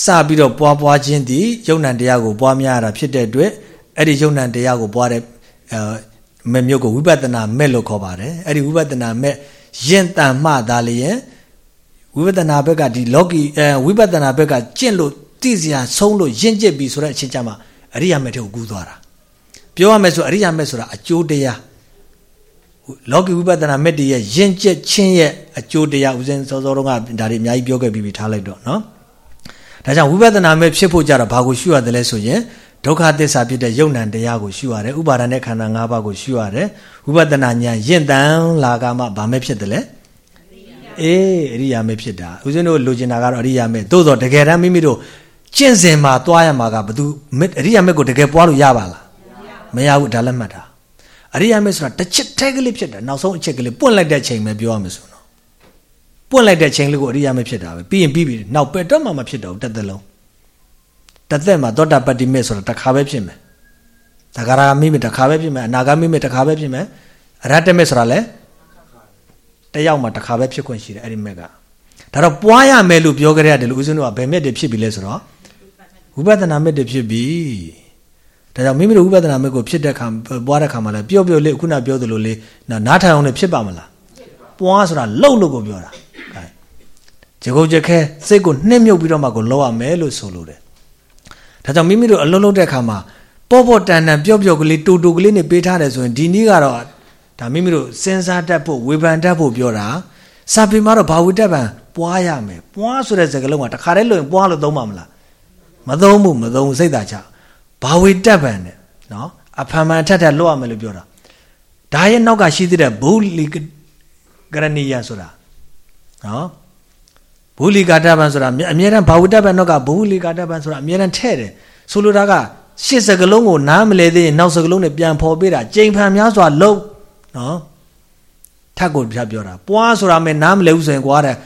စပြီးတော့ပွားပွားခြင်းဒီယုံ nant တရားကိုပွားများရတာဖြစ်တဲ့အတွက်အဲ့ဒီယုံ nant တရားကိုပွားတဲ့အဲမက်မျိုးကိုဝိပဿနာမက်လို့ခေါ်ပါတယ်အဲ့ဒီဝိပဿနာမက်ယဉ်တန်မှသာလျင်ဝိပဿနာဘက်ကဒီလောကီအဲဝိပဿနာဘက်ကကျင့်လို့သိစရာဆုံးလို့ယဉ်ကျက်ပြီဆိုတဲ့အချင်းချမှာအရိယာမက်တွေကိုကူးသွားတာပြောရမယ်ဆိုအရိယာမက်ဆိုတာအကျိုးတရား လောကီဝိပဿနာမက်တရဲ့ယဉ်ကျက်ခြင်းရဲ့အကျိုးတရားဦးဇင်းစောစောတုန်းကဒါတွေအများကြီးပြောခဲ့ပြီးပြီထားလိုက်တော့နော်ဒါကြောင့်ဝိပဿနာမက်ဖြစ်ဖို့ကြတော့ဘာကိုရှုရတယ်လဲဆိုရင်ဒုက္ခသစ္စာဖြစ်တဲ့ယုံ nant တရားကိုရှုရတယ်ဥပါဒณะခန္ဓာ၅ပါးကိုရှုရတယ်ဝိပဿနာဉာဏ်ယဉ်တန်လာကမှဘာမဲ့ဖြစ်တယ်လဲအေးအရိယာမဲ့ဖြစ်တာဦးဇင်းတို့လိုချင်တာကတော့အရိယာမဲ့သို့တော့တကယ်တမ်းမိမိတို့ကျင့်စဉ်မှာသွားရမှာကဘသူအရိယာမဲ့ကိုတကယ်ပွားလို့ရပါလားမရဘူးဒါလည်းမှတ်တာ အရိယာမေဆိုတာတစ်ချက်ထဲကလေးဖြစ်တယ်နောက်ဆုံးအချက်ကလေးပွင့်လိုက်တဲ့ချိန်ပဲပြောရမယ်ဆိုတော့ပွင့်လိုက်တဲ့ချိန်လေးကိုအရိယာမေဖြစ်တာပဲပြီးရင်ပြီးပြီနောက်ပဲတော့မှမဖြစ်တော့ဘူးတစ်သက်လုံးတစ်သက်မှာသောတာပတ္တိမေဆိုတာတစ်ခါပဲဖြစ်မယ်တဂရမိမေတစ်ခါပဲဖြစ်မယ်အနာဂမိမေတစ်ခါပဲဖြစ်မယ်အရတ္တမေဆိုတာလည်းတယောက်မှာတစ်ခါပဲဖြစ်ခွင့်ရှိတယ်အဲ့ဒီမက်ကဒါတော့ပွားရမယ်လို့ပြောကြရတယ်လို့ဦးဇင်းတို့ကဘယ်မဲ့တည်းဖြစ်ပြီလဲဆိုတော့ဝိပဿနာမဲ့တည်းဖြစ်ပြီ ဒါကြောင့်မိမိတို့ဥပဒနာမဲ့ကိုဖြစ်တဲ့ခါပွားတဲ့ခါမှာလည်းပျော့ပျော့လေးခုနပြောသလိုလေးနားထိုင်အောင်လည်းဖြစ်ပါမလားပွားဆိုတာလှုပ်လို့ကိုပြောတာအဲဂျကုတ်ကြခဲစိတ်ကိုနှိမ့်မြုပ်ပြီးတော့မှကိုလှုပ်ရမယ်လို့ဆိုလိုတယ်ဒါကြောင့်မိမိတို့အလုံးလုံးတဲ့ခါမှာပေါ့ပေါ့တန်တန်ပျော့ပျော့ကလေးတူတူကလေးနဲ့ပေးထားတယ်ဆိုရင်ဒီနည်းကတော့ဒါမိမိတို့စဉ်းစားတတ်ဖို့ဝေဖန်တတ်ဖို့ပြောတာစာပေမှာတော့ဘာဝိတ္တပံပွားရမယ်ပွားဆိုတဲ့စကားလုံးကတခါတည်းလို့ရင်ပွားလို့သုံးပါမလားမသုံးဘူးမသုံးဘူးစိတ်သာချ ဘာဝေတက်ပံနဲ့နော်အဖန်မှန်ထက်ထက်လွတ်ရမယ်လို့ပြောတာဒါရဲ့နောက်ကရှိသေးတဲ့ဘုလီကရဏီယဆိုတာနော်ဘူလီကာတပံဆိုတာအမြဲတမ်းဘာဝတပံနောက်ကဘူလီကာတပံဆိုတာအမြဲတမ်းထဲ့တယ်ဆိုလိုတာကရှစ်စကလုံးကိုနားမလဲသေးရင်နောက်စကလုံးနဲ့ပြန်ဖော်ပေးတာကြိမ်ဖန်များစွာလုံးနော်ထပ်ကိုပြပြောတာပွားဆိုတာမဲ့နားမလဲဘူးဆိုရင်ကွာတဲ့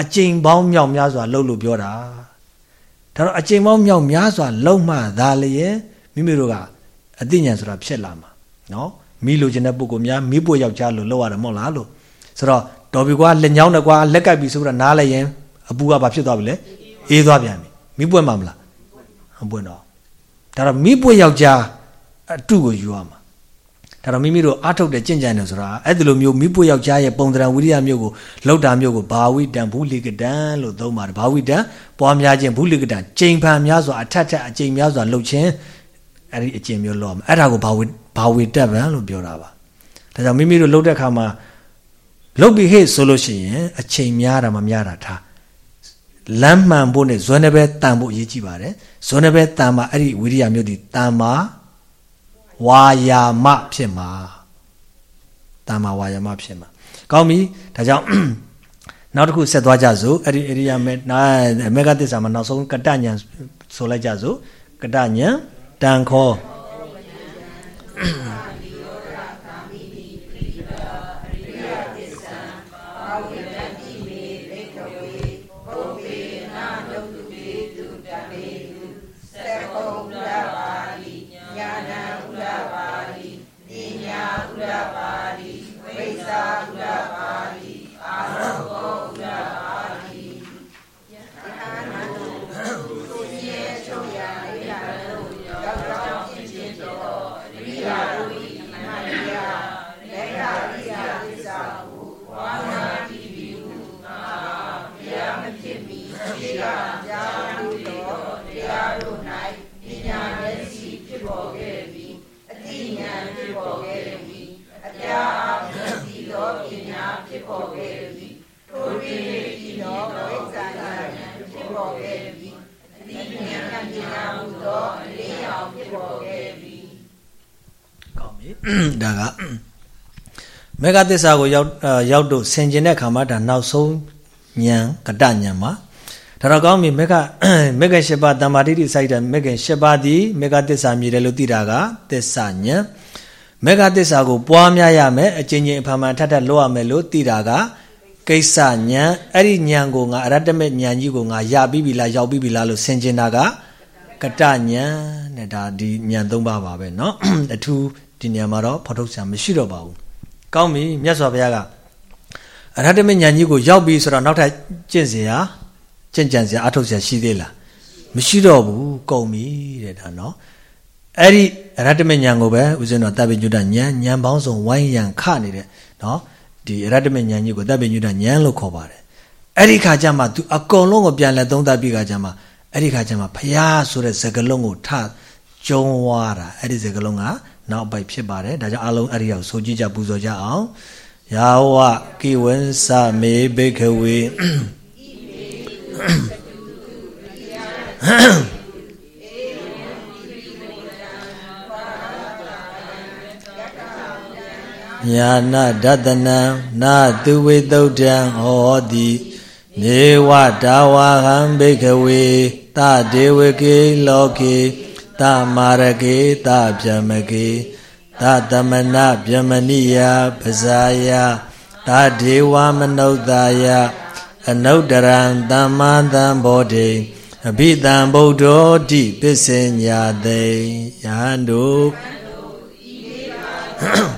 အကြိမ်ပေါင်းမြောက်များစွာလုံးလို့ပြောတာ ဒါတော့အကြိမ်ပေါင်းမြောက်များစွာလုံးမှသာလျင်မိမိတို့ကအသိဉာဏ်ဆိုတာဖြစ်လာမှာနော်မိလိုချင်တဲ့ပုဂ္ဂိုလ်များမိပွေယောက်ျားလို့လောက်ရတယ်မဟုတ်လားလို့ဆိုတော့တော်ပြီကွာလက်ညောင်းနဲ့ကွာလက်ကပ်ပြီဆိုတော့နားလဲရင်အပူကဘာဖြစ်သွားပြီလဲအေးသွားပြန်ပြီမိပွေမှာမလားမပွေတော့ဒါတော့မိပွေယောက်ျားအတုကိုယူရမှာ ဒါတော့မိမိတို့အားထုတ်တဲ့ကြင်ကြံတယ်ဆိုတာအဲ့ဒီလိုမျိုးမိပွေယောက်ျားရဲ့ပုံသဏ္ဍာန်ဝိရိယမျိုးကိုလောက်တာမျိုးကိုဘာဝိတံဘူးလိကတံလို့သုံးပါတယ်ဘာဝိတံပွားများခြင်းဘူးလိကတံကြိမ်ဖန်များစွာအထက်ထက်အကြိမ်များစွာလှုပ်ခြင်းအဲ့ဒီအကျင့်မျိုးလောမှာအဲ့ဒါကိုဘာဝိဘာဝေတက်ဗံလို့ပြောတာပါဒါကြောင့်မိမိတို့လှုပ်တဲ့ခါမှာလှုပ်ပြီးဟဲ့ဆိုလို့ရှိရင်အချိန်များတာမများတာထားလမ်းမှန်ဖို့နဲ့ဇွဲနှပဲတန်ဖို့အရေးကြီးပါတယ်ဇွဲနှပဲတန်မှာအဲ့ဒီဝိရိယမျိုးဒီတန်မှာ ဝါယာမဖြစ်မှာတန်မှာဝါယာမဖြစ်မှာကောင်းပြီဒါကြောင့်နောက်တစ်ခုဆက်သွားကြစို့အဲ့ဒီ area မေမေဂသစ္စာမှာနောက်ဆုံးကတညံဆိုလိုက်ကြစို့ကတညံတန်ခော ဒါကမေဃသစ္စာကိုရောက်ရောက်တော့ဆင်ကျင်တဲ့ခါမှာဒါနောက်ဆုံးဉာဏ်ကတဉာဏ်မှာဒါတော့ကောင်းပြီမေဃမေဃ၈ပါးတမ္မာတိတိစိုက်တဲ့မေဃ၈ပါးဒီမေဃသစ္စာမြည်တယ်လို့သိတာကသစ္စာဉာဏ်မေဃသစ္စာကိုပွားများရမယ်အကျဉ်းချင်းအဖန်ဖန်ထပ်ထပ်လုပ်ရမယ်လို့သိတာကကိစ္စဉာဏ်အဲ့ဒီဉာဏ်ကိုငါအရတ္တမေဉာဏ်ကြီးကိုငါရပြီးပြီလားရောက်ပြီးပြီလားလို့ဆင်ကျင်တာကကတဉာဏ်နဲ့ဒါဒီဉာဏ်၃ပါးပါပဲเนาะအထူး ဒီညမှာတော့ဖော်ထုတ်ဆရာမရှိတော့ပါဘူးကောင်းပြီမြတ်စွာဘုရားကအရဟတမဉာဏ်ကြီးကိုရောက်ပြီဆိုတော့နောက်ထပ်ကျင့်စရာကျင့်ကြံစရာအထုတ်စရာရှိသေးလားမရှိတော့ဘူးကုန်ပြီတဲ့ဒါနော်အဲ့ဒီအရဟတမဉာဏ်ကိုပဲဦးဇင်းတော်တပ်ပိညုဒဉာဏ်ဉာဏ်ပေါင်းစုံဝိုင်းရန်ခနေတဲ့နော်ဒီအရဟတမဉာဏ်ကြီးကိုတပ်ပိညုဒဉာဏ်လို့ခေါ်ပါတယ်အဲ့ဒီခါကျမှ तू အကုန်လုံးကိုပြန်လဲသုံးသပ်ပြီးခါကျမှအဲ့ဒီခါကျမှဖျားဆိုတဲ့စကလုံးကိုထကျုံဝါတာအဲ့ဒီစကလုံးက နောက်ပိုက်ဖြစ်ပါတယ်ဒါကြောင့်အလုံးအဲ့ဒီရောက်ဆိုကြည့်ကြပူဇော်ကြအောင်ယာဝကိဝံစမေဘိခဝေညာနာဒတနံနာသူဝေတုတ်တံဟောတိနေဝဒါဝဟံဘိခဝေတဒေဝကေလောကေ တမာရကေတဗျမကေတသမနဗျမနိယပဇာယတဒေဝမနုဿာယအနုတရံသမ္မာသံဘောဓိအဘိတံဗုဒ္ဓောတိပစ္စေညာတေယဟန်တို့ဒု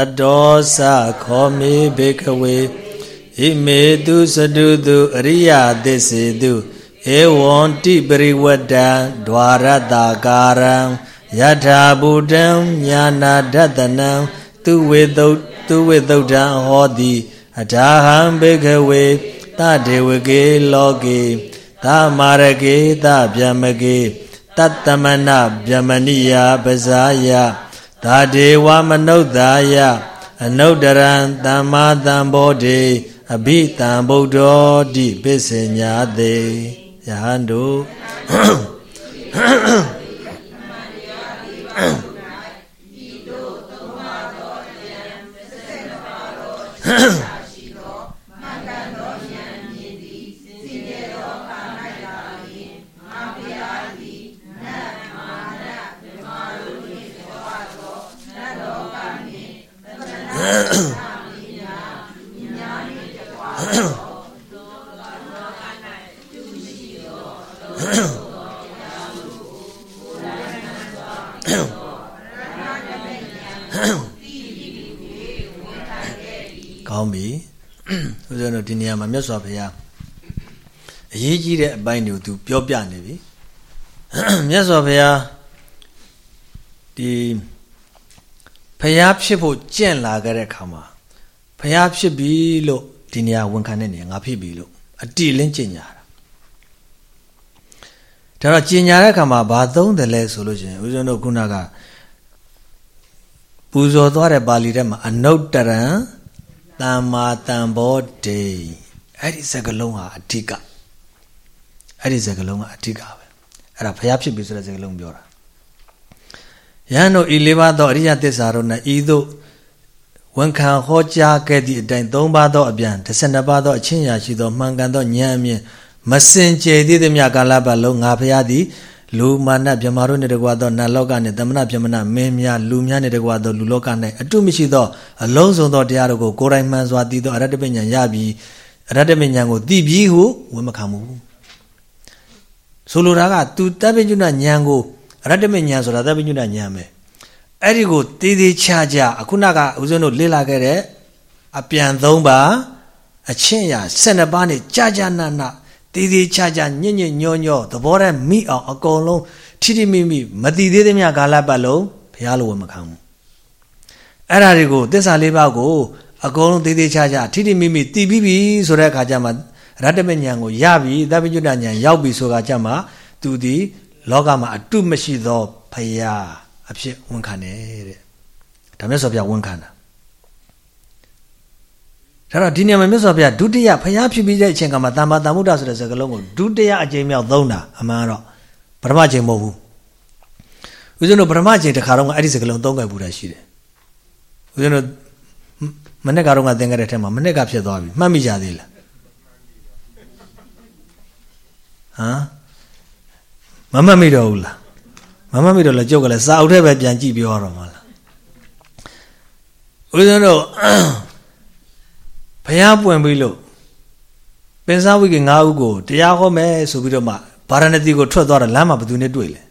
ပါယတောသခောမေဘေကဝေဣမေတုစတုတုအရိယသစ္စေတုဧဝံတိပရိဝတ္တံဒွာရတကာရံယထာဘူတံညာနာဒတနံသူဝေသုသူဝေသုတံဟောတိအထာဟံဘေကဝေတဒေဝကေလောကေသမာရကေသဗျမကေတတ္တမနဗျမနိယပဇာယ သာဒေဝမနုဿာယအနုတရံသမ္မာသမ္ဗောဓေအဘိတံဗုဒ္ဓောတိပစ္စေညာတေယဟန်တို့ရှိ မှာမြတ်စွာဘုရားအရေးကြီးတဲ့အပိုင်းတွေကိုသူပြောပြနေပြီမြတ်စွာဘုရားဒီဘုရားဖြစ်ဖို့ကြင့်လာခဲ့တဲ့အခါမှာဘုရားဖြစ်ပြီလို့ဒီနေရာဝန်ခံတဲ့နေရာငါဖြစ်ပြီလို့အတိလင်းကြင်ညာတာဒါတော့ကြင်ညာတဲ့အခါမှာဘာသုံးတယ်လဲဆိုလို့ရှိရင်ဦးဇင်းတို့ခုနကပူဇော်သွားတဲ့ပါဠိထဲမှာအနုတ္တရံတမ္မာတန်ဘောဒေ အဲ့ဒီစကလုံးဟာအဓိကအဲ့ဒီစကလုံးကအဓိကပဲအဲ့ဒါဘုရားဖြစ်ပြီဆိုတဲ့စကလုံးပြောတာယဟန်တို့ဤလေးပါးသောအရိယသစ္စာတို့၌ဤသို့ဝန်ခံဟောကြားခဲ့သည့်အတိုင်း၃ပါးသောအပြန်12ပါးသောအချင်းရာရှိသောမှန်ကန်သောဉာဏ်အမြင်မစင်ကြယ်သေးသည်မြကာလပတ်လုံးငါဘုရားသည်လူမာနဗြဟ္မာတို့နှင့်တကွာသောနတ်လောကနှင့်သမဏဗြဟ္မဏမင်းများလူများနှင့်တကွာသောလူလောက၌အတုမရှိသောအလုံးစုံသောတရားတို့ကိုကိုယ်တိုင်မှန်စွာသိသောအရတ္တပညာရပြီး အရတ္တပညာကိုသိပြီးဟုဝန်မခံဘူးဆိုလိုတာကသူတပ်ပိညုဏဉာဏ်ကိုအရတ္တပညာဆိုတာတပ်ပိညုဏဉာဏ်ပဲအဲ့ဒီကိုတည်တည်ချာချာအခုနကဦးဇင်းတို့လေ့လာခဲ့တဲ့အပြန်၃ပါအချင်းရာ၁၂ပါးနဲ့ကြာကြာနာနာတည်တည်ချာချာညံ့ညံ့ညောညောသဘောတည်းမိအောင်အကုန်လုံးထိထိမိမိမတည်သေးသမျှကာလပတ်လုံးဘုရားလိုဝမခံဘူးအဲ့ဒါတွေကိုသစ္စာလေးပါးကို အကုန်လုံးတည်တည်ချာချာထိထိမိမိတည်ပြီးပြီဆိုတဲ့အခါကျမှရတ္တမဉဏ်ကိုရပြီသဗ္ဗညုတဉဏ်ရောက်ပြီဆိုတာကြမှာသူဒီလောကမှာအတုမရှိသောဘုရားအဖြစ်ဝန်ခံတယ်တဲ့ဒါမြတ်စွာဘုရားဝန်ခံတာဒါတော့ဒီနေရာမှာမြတ်စွာဘုရားဒုတိယဖျားဖြစ်ပြီးတဲ့အချိန်ကမှတမ္မာတမ္မုဒ္ဒဆိုတဲ့စကားလုံးကိုဒုတိယအချိန်မြောက်သုံးတာအမှန်တော့ပထမချိန်မဟုတ်ဘူးဦးဇင်းတို့ပထမချိန်တစ်ခါတော့အဲ့ဒီစကားလုံးသုံးခဲ့ဘူးတာရှိတယ်ဦးဇင်းတို့ မနေ့ကတော့ကသင်ခဲ့တဲ့အထက်မှာမနေ့ကဖြစ်သွားပြီမှတ်မိကြသေးလားဟမ်မမှတ်မိတော့ဘူးလားမမှတ်မိတော့လည်းကြုတ်ကလည်းစာအုပ်ထဲပဲပြန်ကြည့်ပြောတော့မှာလားဦးဇင်းတို့ဘုရားပွင့်ပြီးလို့ပင်စားဝိကေ၅ဦးကိုတရားဟောမယ်ဆိုပြီးတော့မှဗာရဏသီကိုထွက်သွားတာလမ်းမှာဘယ်သူနဲ့တွေ့လဲ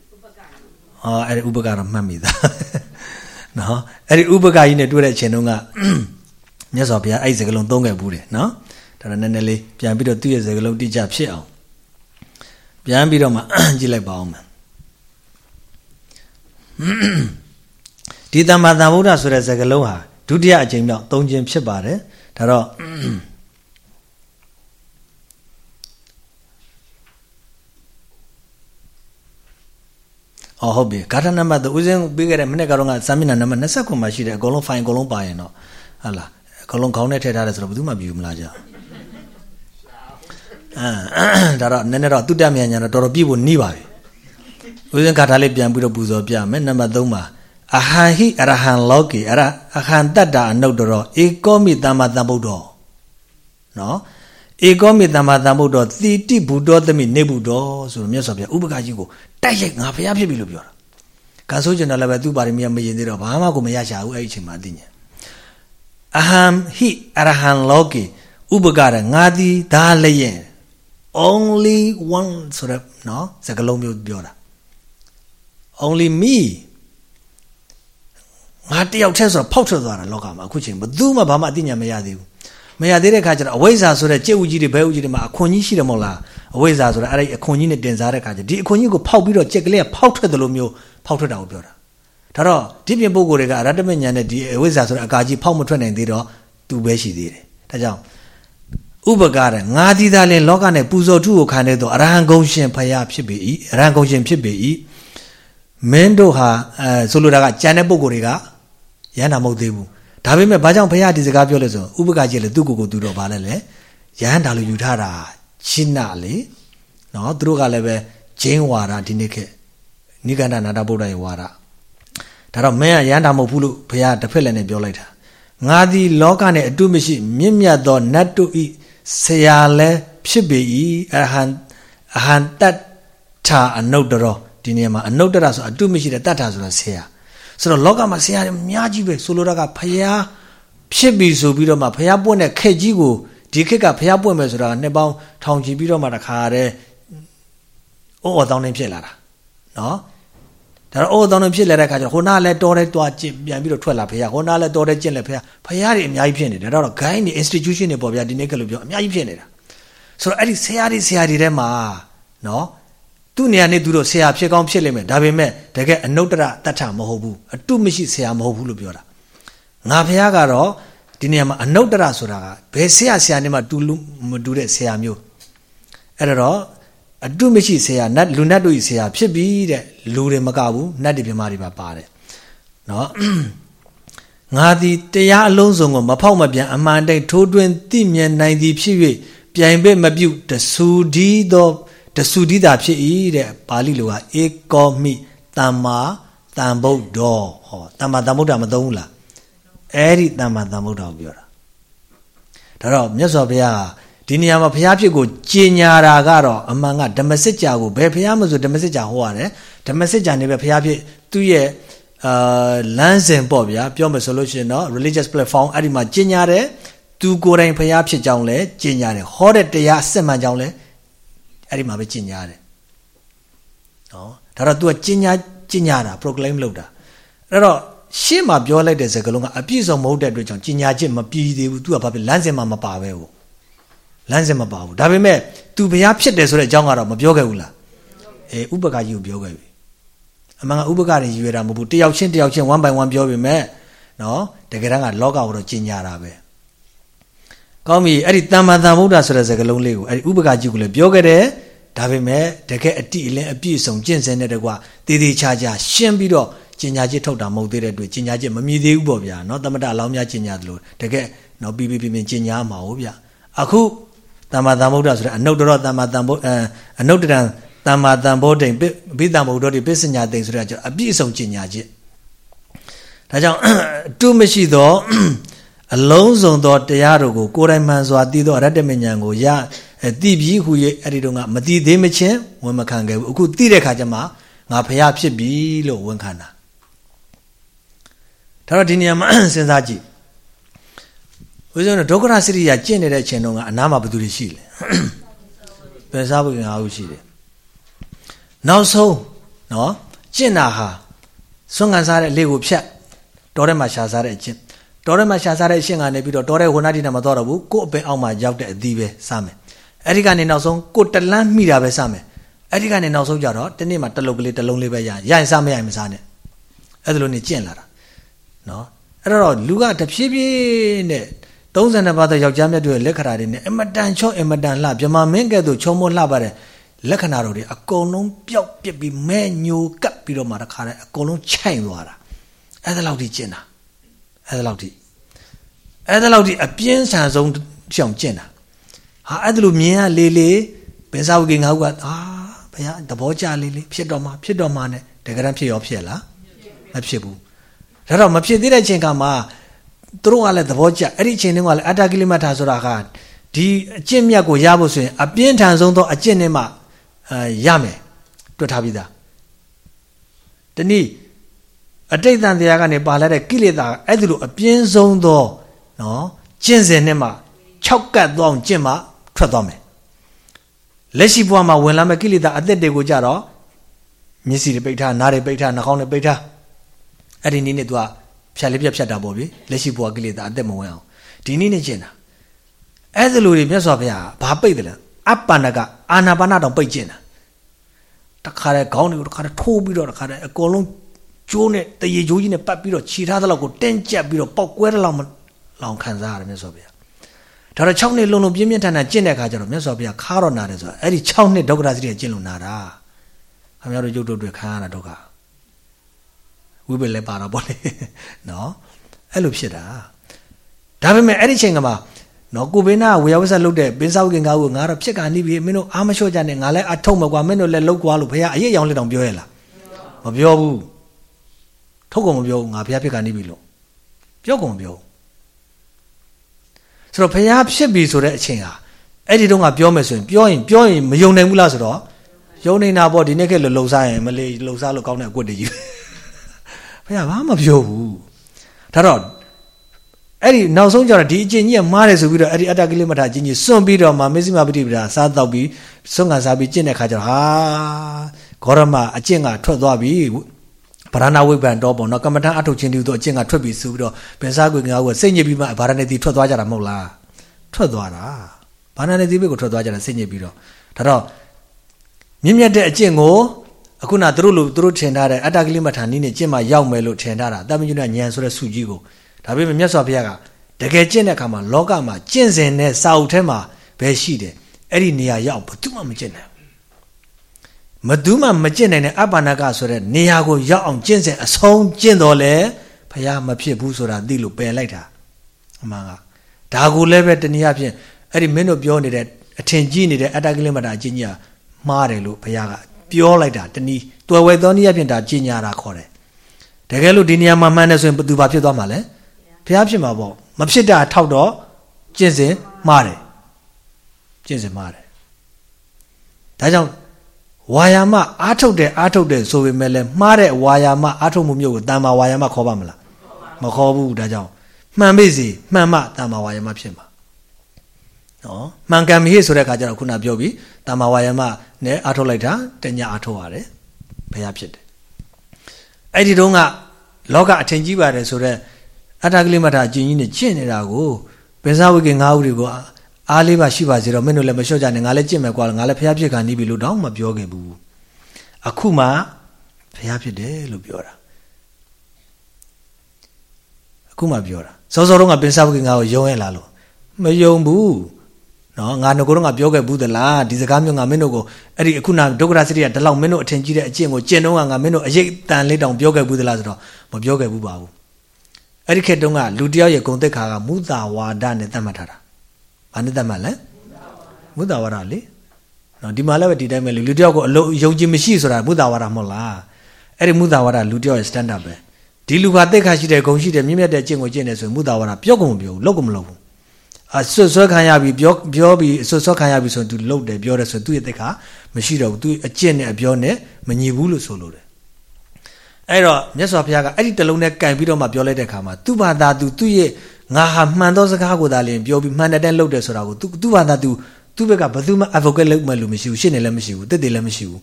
ဟောအဲ့ဒီဥပကတော့မှတ်မိသားနော်အဲ့ဒီဥပကကြီးနဲ့တွေ့တဲ့အချိန်တုန်းက မြတ်စွာဘုရားအဲ့ဒီစကလုံးသုံးခဲ့ဘူးတယ်နော်ဒါတော့နည်းနည်းလေးပြန်ပြီးတော့သူ့ရဲ့စကလုံးတိကျဖြစ်အောင်ပြန်ပြီးတော့မှကြည့်လိုက်ပါအောင်မယ်ဒီတမ္မာတန်ဗုဒ္ဓဆိုတဲ့စကလုံးဟာဒုတိယအကြိမ်မြောက်သုံးခြင်းဖြစ်ပါတယ်ဒါတော့အော်ဟုတ်ပြီဂါထာနံပါတ်3ဦးစင်းပေးခဲ့တဲ့မနေ့ကတော့ကစာမျက်နှာနံပါတ်29မှာရှိတယ်အကုန်လုံး file အကုန်လုံးပါရင်တော့ဟုတ်လား အကုန်လုံးခေါင်းနဲ့ထည့်ထားတယ်ဆိုတော့ဘယ်သူမှပြီးဘူးမလားကြာအဲဒါတော့နည်းနည်းတော့တုတ္တမြန်ညာတော့တော်တော်ပြည့်ဖို့နှီးပါပြီဦးစင်းဂါထာလေးပြန်ပြီးတော့ပူဇော်ပြမယ်နံပါတ်3မှာအဟံဟိအရဟံလောကေအရအဟံတတ္တာအနုတ္တရောဧကောမိတမ္မာသမ္ဗုဒ္ဓောနော်ဧကောမိတမ္မာသမ္ဗုဒ္ဓောသီတိဘုဒ္ဓောသမိနေဘုဒ္ဓောဆိုတော့မြတ်စွာဘုရားဥပက္ခကြီးကိုတိုက်ရိုက်ငါဘုရားဖြစ်ပြီလို့ပြောတာကံဆိုးကျင်တော့လည်းပဲသူ့ပါရမီမရင်သေးတော့ဘာမှကိုမရချဘူးအဲ့ဒီအချိန်မှာသိညာ အဟံဟိအရဟံလောကေဥပကရငါသည်ဒါလည်းရဲ့ only one ဆိုတော့နော်စကလုံးမျိုးပြောတာ only me ငါတယောက်တည်းဆိုတော့ဖောက်ထွက်သွားတာလောကမှာအခုချိန်ဘယ်သူမှဘာမှအသိဉာဏ်မရသေးဘူးမရသေးတဲ့ခါကျတော့အဝိဇ္ဇာဆိုတဲ့ကြက်ဥကြီးတွေဘဲဥကြီးတွေမှာအခွန်ကြီးရှိတယ်မဟုတ်လားအဝိဇ္ဇာဆိုတဲ့အဲ့ဒီအခွန်ကြီးနဲ့တင်စားတဲ့ခါကျဒီအခွန်ကြီးကိုဖောက်ပြီးတော့ကြက်ကလေးကဖောက်ထွက်တယ်လို့မျိုးဖောက်ထွက်တာကိုပြောတာ ဒါတော့ဒီပြင်ပုဂ္ဂိုလ်တွေကအရတ္တမဉာဏ်နဲ့ဒီအဝိဇ္ဇာဆိုတဲ့အကာကြီးဖောက်မထွက်နိုင်သေးတော့သူပဲရှိသေးတယ်ဒါကြောင့်ဥပကာရငါဒီသားလင်လောကနဲ့ပူဇော်ထုကိုခံတဲ့တော့အရဟံဂုံရှင်ဖရာဖြစ်ပေ၏အရဟံဂုံရှင်ဖြစ်ပေ၏မင်းတို့ဟာအဲဆိုလိုတာကကြံတဲ့ပုဂ္ဂိုလ်တွေကရဟန္တာမဟုတ်သေးဘူးဒါပေမဲ့ဘာကြောင့်ဖရာဒီစကားပြောလဲဆိုဥပကာကြီးလေသူ့ကိုယ်ကိုသူတော့ဗာလဲလေရဟန္တာလို့ယူထားတာရှင်းနာလေနော်သူတို့ကလည်းပဲဂျင်းဝါဒဒီနေ့ခေတ်နိကန္ဒနာတဗုဒ္ဓရဲ့ဝါဒ ဒါတော့မင်းကရဟန္တာမဟုတ်ဘူးလို့ဘုရားတစ်ဖက်လည်းနဲ့ပြောလိုက်တာငါသည်လောကနဲ့အတုမရှိမြင့်မြတ်သောနတ်တို့ဤဆရာလဲဖြစ်ပေ၏အဟံအဟံတတ္ထာအနုတ္တရောဒီနေရာမှာအနုတ္တရဆိုအတုမရှိတဲ့တတ္ထာဆိုတာဆရာဆိုတော့လောကမှာဆရာတွေအများကြီးပဲဆိုလိုတာကဖျားဖြစ်ပြီဆိုပြီးတော့မှဖျားပွင့်တဲ့ခက်ကြီးကိုဒီခက်ကဖျားပွင့်မယ်ဆိုတာနှစ်ပေါင်းထောင်ချီပြီးတော့မှတခါတည်းအိုးအော်တောင်းနေဖြစ်လာတာနော် ဒါတော့အိုးတောင်းနေဖြစ်လာတဲ့ခါကျတော့ဟိုနာလည်းတော်တဲ့တွားကျင့်ပြန်ပြီးတော့ထွက်လာဖျားဟိုနာလည်းတော်တဲ့ကျင့်လဲဖျားဖျားတွေအများကြီးဖြစ်နေတယ်ဒါတော့ gain တွေ institution တွေပေါ့ဗျာဒီနေ့ကလို့ပြောအများကြီးဖြစ်နေတာဆိုတော့အဲ့ဒီဆရာတွေဆရာတွေထဲမှာနော်သူ့နေရာနဲ့သူတို့ဆရာဖြစ်ကောင်းဖြစ်လိမ့်မယ်ဒါပေမဲ့တကယ်အနုတ္တရတတ်တာမဟုတ်ဘူးအတုမရှိဆရာမဟုတ်ဘူးလို့ပြောတာငါဖះကတော့ဒီနေရာမှာအနုတ္တရဆိုတာကဘယ်ဆရာဆရာနဲ့မှတူလူမတူတဲ့ဆရာမျိုးအဲ့တော့ အတုမရှိဆရာနတ်လူနတ်တို့ဤဆရာဖြစ်ပြီတဲ့လူတွေမကဘူးနတ်တွေပြမတွေပါပါတယ်နော်ငါသည်တရားအလုံးစုံကိုမဖောက်မပြန်အမှန်တည်းထိုးတွင်သိမြင်နိုင်သည်ဖြစ်၍ပြိုင်ပဲ့မပြုတ်တဆူဒီသောတဆူဒီတာဖြစ်၏တဲ့ပါဠိလိုကဧကောမိတမ္မာတန်ဗုဒ္ဓောဟောတမ္မာတန်ဗုဒ္ဓမသုံးဘူးလားအဲ့ဒီတမ္မာတန်ဗုဒ္ဓကိုပြောတာဒါတော့မြတ်စွာဘုရား ဒီနေရာမှာဘုရားဖြစ်ကိုကြင်ညာတာကတော့အမှန်ကဓမ္မစစ်ကြာကိုဘယ်ဘုရားမဆိုဓမ္မစစ်ကြာဟောရတယ်ဓမ္မစစ်ကြာနေပဲဘုရားဖြစ်သူ့ရဲ့အာလမ်းစဉ်ပေါ့ဗျာပြောမယ်ဆိုလို့ရှိရင်တော့ religious platform အဲ့ဒီမှာကြင်ညာတယ်သူကိုယ်တိုင်ဘုရားဖြစ်ကြောင်းလဲကြင်ညာတယ်ဟောတဲ့တရားအစစ်မှန်ကြောင်းလဲအဲ့ဒီမှာပဲကျင်ညာတယ်နော်ဒါတော့ तू ကကျင်ညာကျင်ညာတာ proclaim လုပ်တာအဲ့တော့ရှေ့မှာပြောလိုက်တဲ့စကားလုံးကအပြည့်စုံမဟုတ်တဲ့အတွက်ကြောင့်ကျင်ညာခြင်းမပြီးသေးဘူး तू ကဘာဖြစ်လမ်းစဉ်မှာမပါပဲဟုတ် လမ်းစဉ်မပါဘူးဒါပေမဲ့ तू ဘုရားဖြစ်တယ်ဆိုတဲ့အကြောင်းကတော့မပြောခဲ့ဘူးလားအေးဥပက္ခကြီးကိုပြောခဲ့ပြီအမှန်ကဥပက္ခရင်ရည်ရတာမဟုတ်ဘူးတယောက်ချင်းတယောက်ချင်း one by one ပြောပြီမဲ့နော်တကယ်တမ်းကလောကကိုတော့ကျင်ညာတာပဲကောင်းပြီအဲ့ဒီတမ္မာတန်ဗုဒ္ဓဆိုတဲ့စကားလုံးလေးကိုအဲ့ဒီဥပက္ခကြီးကိုလည်းပြောခဲ့တယ်ဒါပေမဲ့တကယ်အတိအလင်းအပြည့်စုံကျင့်စဉ်တဲ့တကွာတည်တည်ချာချာရှင်းပြီးတော့ကျင်ညာจิตထုတ်တာမဟုတ်သေးတဲ့အတွက်ကျင်ညာจิตမမြည်သေးဘူးပေါ့ဗျာเนาะသမတအလောင်းများကျင်ညာတယ်လို့တကယ်เนาะပြီးပြီးပြင်းပြင်းကျင်ညာမှာဟုတ်ဗျာအခု တမ္မာတန်ဗုဒ္ဓဆိုတဲ့အနုတ္တရတမ္မာတန်ဗုဒ္ဓအနုတ္တရတမ္မာတန်ဗုဒ္ဓိဘိတံဗုဒ္ဓတိပစ္စညာတိဆိုတဲ့အကျအပြည့်စုံကျင်ညာจิตဒါကြောင့်တုမရှိသောအလုံးစုံသောတရားတို့ကိုကိုယ်တိုင်မှန်စွာသိသောအရတ္တမဉဏ်ကိုရသိပြီးဟူ၍အဲ့ဒီတော့ကမသိသေးမချင်းဝန်မခံခဲ့ဘူးအခုသိတဲ့ခါကျမှငါဖျားဖြစ်ပြီလို့ဝန်ခံတာဒါတော့ဒီနေရာမှာစဉ်းစားကြည့် ဦးဇင်းတို့ဒုက္ခရစရိယာကျင့်နေတဲ့အချိန်တုန်းကအနားမှာဘယ်သူတွေရှိလဲပယ်စားဖို့ငါဟုရှိတယ်နောက်ဆုံးနော်ကျင့်တာဟာစွန့်ကန်စားတဲ့လေကိုဖြတ်တော်ထဲမှာရှာစားတဲ့အကျင့်တော်ထဲမှာရှာစားတဲ့အရှင်းကနေပြီးတော့တော်တဲ့ဝဏ္ဏတိနဲ့မတော်တော့ဘူးကို့အပင်အောက်မှာရောက်တဲ့အသီးပဲစားမယ်အဲ့ဒီကနေနောက်ဆုံးကိုတလန်းမိတာပဲစားမယ်အဲ့ဒီကနေနောက်ဆုံးကြတော့တနေ့မှတလုံးကလေးတလုံးလေးပဲရရရင်စားမရရင်မစားနဲ့အဲ့ဒါလိုနေကျင့်လာတာနော်အဲ့တော့လူကတဖြည်းဖြည်းနဲ့ 32ပါးသောယောက်ျားမြတ်တို့ရဲ့လက္ခဏာတွေနဲ့အမတန်ချောအမတန်လှမြမမင်းကဲ့သို့ချုံမိုးလှပါတဲ့လက္ခဏာတို့တွေအကုန်လုံးပျောက်ပြစ်ပြီးမဲညိုကပ်ပြီးတော့မှတခါတည်းအကုန်လုံးခြိုင်သွားတာအဲ့ဒါလောက်ထိကျင့်တာအဲ့ဒါလောက်ထိအဲ့ဒါလောက်ထိအပြင်းထန်ဆုံးရှောင်ကျင့်တာဟာအဲ့ဒါလိုမြင်ရလေလေဘယ်စာဝကေငါ့ကအာဘုရားသဘောကျလေလေဖြစ်တော့မှဖြစ်တော့မှ ਨੇ တကယ်တမ်းဖြစ်ရောဖြစ်လားမဖြစ်ဘူးဒါတော့မဖြစ်သေးတဲ့ချိန်ကမှ သူတို့ကလည်းသဘောကျအဲ့ဒီအချိန်တုန်းကလည်းအတ္တကိလမထာဆိုတာကဒီအကျင့်မြတ်ကိုရဖို့ဆိုရင်အပြင်းထန်ဆုံးသောအကျင့်နဲ့မှအဲရမယ်တွက်ထားပြီးသားတနည်းအတိတ်တန်တရားကနေပါလာတဲ့ကိလေသာအဲ့ဒီလိုအပြင်းဆုံးသောနော်ကျင့်စဉ်နဲ့မှ6ကတ်သွားအောင်ကျင့်မှထွက်သွားမယ်လက်ရှိဘဝမှာဝင်လာမဲ့ကိလေသာအသက်တွေကိုကြတော့မျက်စိတွေပိတ်ထားနားတွေပိတ်ထားနှာခေါင်းတွေပိတ်ထားအဲ့ဒီနည်းနဲ့ तू က ဖြတ်လေးပြတ်ဖြတ်တာပေါ့ဗျလက်ရှိဘဝကိလေသာအသက်မဝင်အောင်ဒီနည်းနဲ့ကျင့်တာအဲ့ဒါလိုတွေမြတ်စွာဘုရားဘာပိတ်တယ်လဲအပ္ပန္နကအာနာပါနတောင်ပိတ်ကျင့်တာတခါတည်းခေါင်းတွေကိုတခါတည်းထိုးပြီးတော့တခါတည်းအကုန်လုံးကျိုးနဲ့တရေကျိုးကြီးနဲ့ပတ်ပြီးတော့ခြိထားသလောက်ကိုတင်းကျပ်ပြီးတော့ပေါက်ကွဲတဲ့လောက်မလောင်ခံစားရတယ်မြတ်စွာဘုရားဒါတော့6နှစ်လုံးလုံးပြင်းပြင်းထန်ထန်ကျင့်တဲ့အခါကျတော့မြတ်စွာဘုရားခါတော့နာတယ်ဆိုတာအဲ့ဒီ6နှစ်ဒုက္ခရစရိယကျင့်လို့နာတာခင်ဗျားတို့ရုပ်တို့တွေခံရတာဒုက္ခ ဝိပက်လည်းပါတာပေါ့လေနော်အဲ့လိုဖြစ်တာဒါပေမဲ့အဲ့ဒီချိန်ကမှနော်ကိုဘေးနာဝေယဝဆလုတ်တဲ့ပင်းစောက်ကင်ကားကိုငါတော့ဖြစ်ကန်နေပြီမင်းတို့အားမလျှော့ကြနဲ့ငါလည်းအထုံမကွာမင်းတို့လည်းလုတ်ကွာလို့ဘုရားအရေးအယောင်လက်တောင်ပြောရလားမပြောဘူးထုတ်ကုန်မပြောဘူးငါဘုရားဖြစ်ကန်နေပြီလို့ပြောကုန်မပြောဘူးဆိုတော့ဘုရားဖြစ်ပြီဆိုတဲ့အချိန်ဟာအဲ့ဒီတော့ကပြောမယ်ဆိုရင်ပြောရင်ပြောရင်မယုံနိုင်ဘူးလားဆိုတော့ယုံနေတာပေါ့ဒီနေ့ကလှုပ်စားရင်မလေးလှုပ်စားလို့ကောင်းတဲ့အကွက်တည်းကြီး ဘုရားဘာမှမပြောဘူးဒါတော့အဲ့ဒီနောက်ဆုံးကျတော့ဒီအကျင့်ကြီးကမားတယ်ဆိုပြီးတော့အဲ့ဒီအတ္တကိလေမထာအကျင့်ကြီးစွန့်ပြီးတော့မှမေဇိမပฏิပဒါစားတော့ပြီးစွန့်ခံစားပြီးကျင့်တဲ့ခါကျတော့ဟာဂေါရမအကျင့်ကထွက်သွားပြီဗရဏဝိပ္ပံတော့ပေါ့နော်ကမ္မထအထုတ်ခြင်းတူတော့အကျင့်ကထွက်ပြီဆိုပြီးတော့ပင်စားကွေငါကစိတ်ညစ်ပြီးမှဗရဏတိထွက်သွားကြတာမဟုတ်လားထွက်သွားတာဗရဏတိဘက်ကိုထွက်သွားကြတာစိတ်ညစ်ပြီးတော့ဒါတော့မြင့်မြတ်တဲ့အကျင့်ကို အခုနသူတို့လိုသူတို့ထင်ထားတဲ့အတ္တကိလေမထာနည်းနဲ့ကျင့်မှရောက်မယ်လို့ထင်ထားတာတမညုဏဉာဏ်ဆိုတဲ့စုကြီးကိုဒါပေမဲ့မြတ်စွာဘုရားကတကယ်ကျင့်တဲ့အခါမှာလောကမှာကျင့်စဉ်နဲ့စာအုပ်ထဲမှာပဲရှိတယ်အဲ့ဒီနေရာရောက်ဘယ်သူမှမကျင့်နိုင်မသူမှမကျင့်နိုင်တဲ့အပ္ပနာကဆိုတဲ့နေရာကိုရောက်အောင်ကျင့်စဉ်အဆုံးကျင့်တော်လဲဘုရားမဖြစ်ဘူးဆိုတာသိလို့ပယ်လိုက်တာအမှန်ကဒါကိုလည်းပဲတနည်းအားဖြင့်အဲ့ဒီမင်းတို့ပြောနေတဲ့အထင်ကြီးနေတဲ့အတ္တကိလမတာအကျင့်ကြီးမှားတယ်လို့ဘုရားက ပြောလိုက်တာတနည်းတွယ်ဝဲသောနည်းအားဖြင့်ဒါကျင့်ညာတာခေါ်တယ်တကယ်လို့ဒီနေရာမှာမှန်းနေဆိုရင်ဘသူဘာဖြစ်သွားမှာလဲဘုရားဖြစ်မှာပေါ့မဖြစ်တာထောက်တော့ကျင့်စဉ်မှားတယ်ကျင့်စဉ်မှားတယ်ဒါကြောင့်ဝါယာမအားထုတ်တယ်အားထုတ်တယ်ဆိုပေမဲ့လည်းမှားတဲ့ဝါယာမအားထုတ်မှုမျိုးကိုတမ္မာဝါယာမခေါ်ပါမလားမခေါ်ဘူးဒါကြောင့်မှန်ပြီစီမှန်မှတမ္မာဝါယာမဖြစ်မှာ နော်မှန်ကန်ပြီဆိုတဲ့အခါကျတော့ခုနပြောပြီးတမ္မာဝါယာမနဲ့အားထုတ်လိုက်တာတညအားထုတ်ရတယ်ဘယ်ရဖြစ်တယ်အဲ့ဒီတုန်းကလောကအထင်ကြီးပါတယ်ဆိုတော့အတ္တကလိမထာအကျဉ်းကြီးနဲ့ကျင့်နေတာကိုပင်စားဝိကေငါးဦးတွေကိုအားလေးပါရှိပါစေတော့မင်းတို့လည်းမလျှော့ကြနဲ့ငါလည်းကျင့်မယ်ကွာငါလည်းဖျားဖြစ်ခါနီးပြီလို့တောင်းမပြောခဲ့ဘူးအခုမှဖျားဖြစ်တယ်လို့ပြောတာအခုမှပြောတာစောစောတုန်းကပင်စားဝိကေငါးကိုယုံရလားလို့မယုံဘူး နော်ငါငကိုတော့ငါပြောခဲ့ဘူးသလားဒီစကားမျိုးငါမင်းတို့ကိုအဲ့ဒီအခုနဒုက္ခရစရိယဒီလောက်မင်းတို့အထင်ကြီးတဲ့အကျင့်ကိုကျင့်တော့ငါမင်းတို့အရေးတန်လေးတောင်ပြောခဲ့ဘူးသလားဆိုတော့မပြောခဲ့ဘူးပါဘူးအဲ့ဒီခေတ်တုန်းကလူတယောက်ရဲ့ဂုံသက်ခါကမုသာဝါဒနဲ့သတ်မှတ်ထားတာဘာနဲ့သတ်မှတ်လဲမုသာဝါဒလေနော်ဒီမှာလည်းပဲဒီတိုင်းပဲလူတယောက်ကိုအလုံးယုံကြည်မရှိဆိုတာမုသာဝါဒမဟုတ်လားအဲ့ဒီမုသာဝါဒလူတယောက်ရဲ့ standard ပဲဒီလူကသက်ခါရှိတဲ့ဂုံရှိတဲ့မြင့်မြတ်တဲ့ကျင့်ကိုကျင့်နေဆိုရင်မုသာဝါဒပြောကုန်မပြောဘူးလောက်ကုန်မလောက်ဘူး အဆွဆွခံရပြီပြောပြောပြီးဆွဆွခံရပြီဆိုရင် तू လုတ်တယ်ပြောတယ်ဆိုရင်သူ့ရဲ့သက်ခါမရှိတော့ဘူး तू အကျင့်နဲ့အပြောနဲ့မညီဘူးလို့ဆိုလို့တယ်အဲ့တော့မြတ်စွာဘုရားကအဲ့ဒီတလုံးနဲ့ကင်ပြီးတော့မှပြောလိုက်တဲ့အခါမှာသူ့ဘာသာသူသူ့ရဲ့ငါဟာမှန်သောစကားကိုသာလျှင်ပြောပြီးမှန်တဲ့လုပ်တယ်ဆိုတာကိုသူသူ့ဘာသာသူသူ့ဘက်ကဘယ်သူမှ advocate လုပ်မှလို့မရှိဘူးရှင်းနေလည်းမရှိဘူးတစ်တည်လည်းမရှိဘူး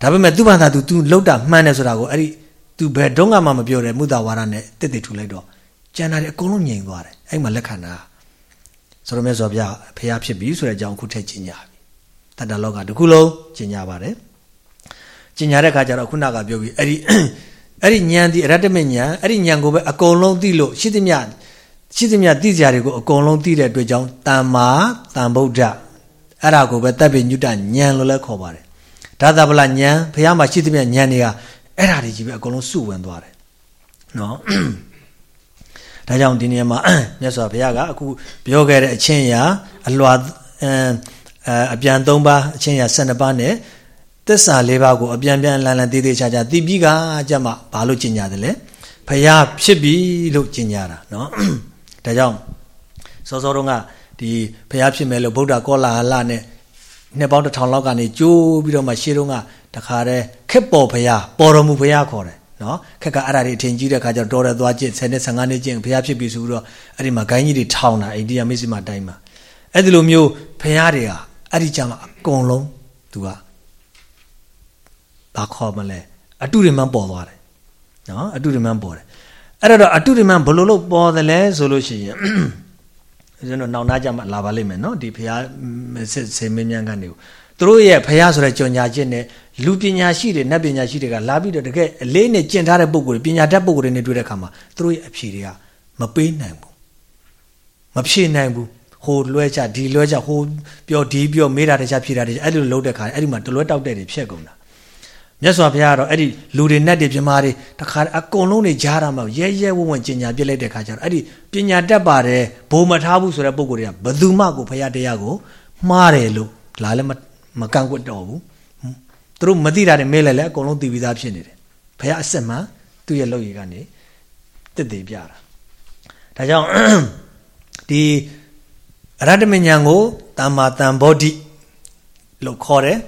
ဒါပေမဲ့သူ့ဘာသာသူသူလုပ်တာမှန်တယ်ဆိုတာကိုအဲ့ဒီသူဘယ်တော့မှမပြောတယ်မုဒဝါဒနဲ့တစ်တည်ထူလိုက်တော့ကျန်တာတွေအကုန်လုံးငြိမ်သွားတယ်အဲ့မှာလက်ခံတာ ဆိုတော့မြတ်စွာဘုရားဖះဖြစ်ပြီဆိုတဲ့အကြောင်းအခုထည့်ကျင်ညာပြီတတ္တလောကတစ်ခုလုံးကျင်ညာပါတယ်ကျင်ညာတဲ့အခါကျတော့ခုနကပြောပြီးအဲ့ဒီအဲ့ဒီဉာဏ်ဒီအရတ္တမဉာဏ်အဲ့ဒီဉာဏ်ကိုပဲအကုန်လုံးသိလို့ရှိသမျှရှိသမျှသိစရာတွေကိုအကုန်လုံးသိတဲ့အတွက်ကြောင့်တမ္မာတန်ဗုဒ္ဓအဲ့ဒါကိုပဲတပ်ပိညုတဉာဏ်လို့လည်းခေါ်ပါတယ်ဒါသဗလဉာဏ်ဘုရားမှာရှိသမျှဉာဏ်တွေကအဲ့ဒါတွေကြီးပဲအကုန်လုံးစုဝင်သွားတယ်နော် ဒါကြောင့်ဒီနေရာမှာမြတ်စွာဘုရားကအခုပြောခဲ့တဲ့အချင်းရာအလွာအပြန်၃ပါးအချင်းရာ၁၂ပါးနဲ့သစ္စာ၄ပါးကိုအပြန်ပြန်လန်လန်သေးသေးချာချာသိပြီးကကြမှာဘာလို့ကျင်ညာတယ်လဲဖယားဖြစ်ပြီလို့ကျင်ညာတာเนาะဒါကြောင့်စောစောတုန်းကဒီဖယားဖြစ်မယ်လို့ဗုဒ္ဓကောလာဟလနဲ့နှစ်ပေါင်းတစ်ထောင်လောက်ကနေကြိုးပြီးတော့မှရှေးတုန်းကတခါတည်းခက်ပေါ်ဖယားပေါ်တော်မူဖယားခေါ်တယ် နော်ခက်ကအဲ့ဒါတွေအထင်ကြီးတဲ့ခါကျတော့တော်ရသွားကျင့်10နှစ်15နှစ်ကျင့်ဖယားဖြစ်ပြီဆိုတော့အဲ့ဒီမှာဂိုင်းကြီးတွေထောင်တာအိန္ဒိယမိတ်ဆွေမတိုင်းမှာအဲ့ဒီလိုမျိုးဖယားတွေကအဲ့ဒီကြမှာအကုန်လုံးသူကဘာခေါ်မလဲအတုရိမန်ပေါ်သွားတယ်နော်အတုရိမန်ပေါ်တယ်အဲ့တော့အတုရိမန်ဘလို့လို့ပေါ်တယ်လဲဆိုလို့ရှိရင်ကျွန်တော်နောက်နာကြမှာလာပါလိမ့်မယ်နော်ဒီဖရာစစ်စေမင်းများကနေကိုသူတို့ရဲ့ဖရာဆိုတဲ့ကြော်ညာခြင်းနဲ့ လူပညာရှိတွေနတ်ပညာရှိတွေကလာပြီးတော့တကယ်အလေးနဲ့ကျင့်ထားတဲ့ပုံကိုယ်ပညာတတ်ပုံကိုယ်တွေနဲ့တွေ့တဲ့အခါမှာသူတို့ရဲ့အဖြေတွေကမပေးနိုင်ဘူးမဖြေနိုင်ဘူးဟိုလွဲချဒီလွဲချဟိုပြောဒီပြောမေးတာတခြားဖြေတာတခြားအဲ့လိုလုပ်တဲ့ခါအဲ့ဒီမှာတလွဲတောက်တဲ့တွေဖြစ်ကုန်တာမြတ်စွာဘုရားကတော့အဲ့ဒီလူတွေနဲ့တွေပြမာတွေတခါအကုန်လုံးတွေကြားရမှာရဲရဲဝံ့ဝံ့ကျင်ညာပြစ်လိုက်တဲ့ခါကျတော့အဲ့ဒီပညာတတ်ပါတယ်ဘိုးမထားဘူးဆိုတဲ့ပုံကိုယ်တွေကဘယ်သူမှကိုဘုရားတရားကိုမှားတယ်လို့လာလည်းမကန့်ကွက်တော့ဘူး သူတို့မသိတာတွေမေးလိုက်လဲအကုန်လုံးသိပြီးသားဖြစ်နေတယ်ဘုရားအစစ်မှန်သူ့ရဲ့လုပ်ရည်ကနေတစ်တည်ပြတာဒါကြောင့်ဒီအရဟတမဉဏ်ကိုတမ္မာတန်ဘောဓိလို့ခေါ်တယ်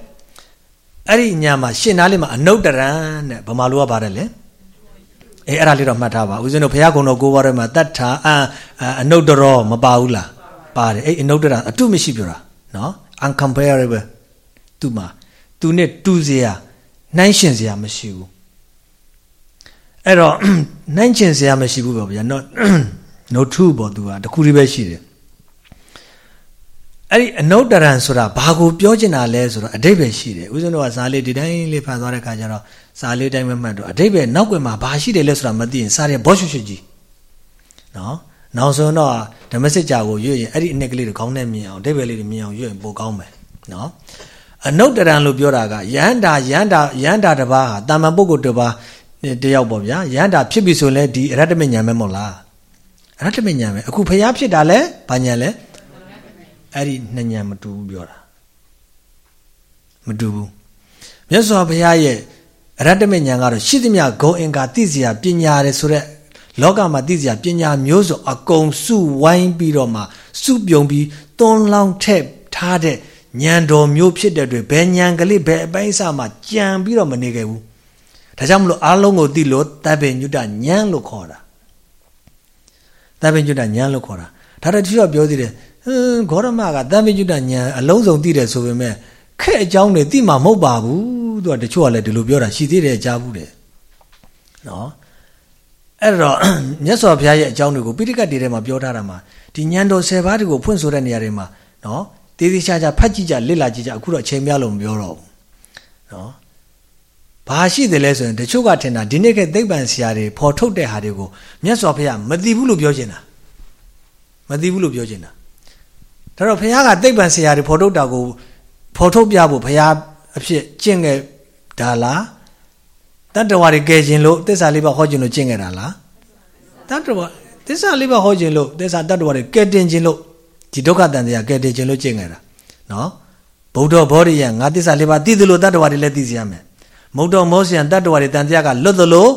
အဲ့ဒီညာမှာရှင်းသားလေးမှာအနုတ္တရံတဲ့ဗမာလိုကပါတယ်လေအေးအဲ့ဒါလေးတော့မှတ်ထားပါဦးဇင်းတို့ဘုရားကုံတော်ကိုးပါးထဲမှာတတ်ထာအနုတ္တရောမပါဘူးလားပါတယ်အဲ့အနုတ္တရံအတုမရှိပြောတာနော် uncomparable သူမှာ သူနဲ့တူစရာနှိုင်းရှင်စရာမရှိဘူးအဲ့တော့နှိုင်းရှင်စရာမရှိဘူးပေါ့ဗျာ not no true ပေါ့သူကတခုတည်းပဲရှိတယ်အဲ့ဒီအနုတ္တရံဆိုတာဘာကိုပြောချင်တာလဲဆိုတော့အတိတ်ပဲရှိတယ်ဦးဇင်းတို့ကစာလေးဒီတိုင်းလေးဖတ်သွားတဲ့ခါကျတော့စာလေးတိုင်းပဲမှတ်တော့အတိတ်ပဲနောက်ွယ်မှာဘာရှိတယ်လဲဆိုတာမသိရင်စာရဲဘောရှုရှုကြီးနော်နောက်ဆုံးတော့ဓမ္မစစ်ကြာကိုရွတ်ရင်အဲ့ဒီအနှစ်ကလေးတွေခေါင်းနဲ့မြင်အောင်အတိတ်ပဲလေးတွေမြင်အောင်ရွတ်ရင်ပိုကောင်းမယ်နော် အနုတ္တရံလို့ပြောတာကယန္တာယန္တာယန္တာတစ်ပါးဟာတာမန်ပုဂ္ဂိုလ်တစ်ပါးတယောက်ပေါ့ဗျာယန္တာဖြစ်ပြီဆိုလဲဒီအရတ္တမဉာဏ်ပဲမဟုတ်လားအရတ္တမဉာဏ်ပဲအခုဖျားဖြစ်တာလဲဘာဉာဏ်လဲအဲ့ဒီနှစ်ဉာဏ်မတူဘူးပြောတာမတူဘူးမြတ်စွာဘုရားရဲ့အရတ္တမဉာဏ်ကတော့ရှိသမျှဂုံအင်္ဂါသိစရာပညာရယ်ဆိုတဲ့လောကမှာသိစရာပညာမျိုးစုံအကုန်စုဝိုင်းပြီးတော့မှစုပြုံပြီးသွန်းလောင်းထက်ထားတဲ့ ညံတော်မျိုးဖြစ်တဲ့အတွက်ဘယ်ညံကလေးဘယ်အပိုင်းအစမှကြံပြီးတော့မနေခဲ့ဘူးဒါကြောင့်မလို့အားလုံးကိုသိလို့တပ်ပင်ညွတ်တညံလို့ခေါ်တာတပ်ပင်ညွတ်တညံလို့ခေါ်တာဒါတော့တချို့ကပြောသေးတယ်ဟင်းဂေါရမကတပ်ပင်ညွတ်တညံအလုံးစုံသိတယ်ဆိုပေမဲ့ခက်အကြောင်းတွေသိမှာမဟုတ်ပါဘူးသူကတချို့ကလည်းဒီလိုပြောတာရှိသေးတယ်ကြားဘူးတယ်နော်အဲ့တော့မြတ်စွာဘုရားရဲ့အကြောင်းတွေကိုပိဋကတ်တွေထဲမှာပြောထားတာမှာဒီညံတော်၁၀ပါးတွေကိုဖွင့်ဆိုတဲ့နေရာတွေမှာနော် သေးသေးချာချာဖတ်ကြည့်ကြလစ်လာကြည့်ကြအခုတော့အချိန်များလို့မပြောတော့ဘူးနော်ဘာရှိတယ်လဲဆိုရင်တချို့ကထင်တာဒီနေ့ကသိပ္ပံဆရာတွေဖော်ထုတ်တဲ့ဟာတွေကိုမြတ်စွာဘုရားမသိဘူးလို့ပြောချင်တာမသိဘူးလို့ပြောချင်တာဒါတော့ဘုရားကသိပ္ပံဆရာတွေဖော်ထုတ်တာကိုဖော်ထုတ်ပြဖို့ဘုရားအဖြစ်ကျင့်ခဲ့ဒါလားတတ္တဝါတွေကယ်ခြင်းလို့သစ္စာလေးပါးဟောခြင်းလို့ကျင့်ခဲ့တာလားတတ္တဝါသစ္စာလေးပါးဟောခြင်းလို့သစ္စာတတ္တဝါတွေကယ်တင်ခြင်းလို့ ဒီဒုက္ခတန်တရားကယ်တင်ခြင်းလို့ကျင့်ခဲ့တာနော်ဗုဒ္ဓဘောဓိယငါသစ္စာလေးပါးသိသလိုတတ္တဝါတွေလည်းသိစီရမယ်မုတ်တော်မောစီယံတတ္တဝါတွေတန်တရားကလွတ်သလို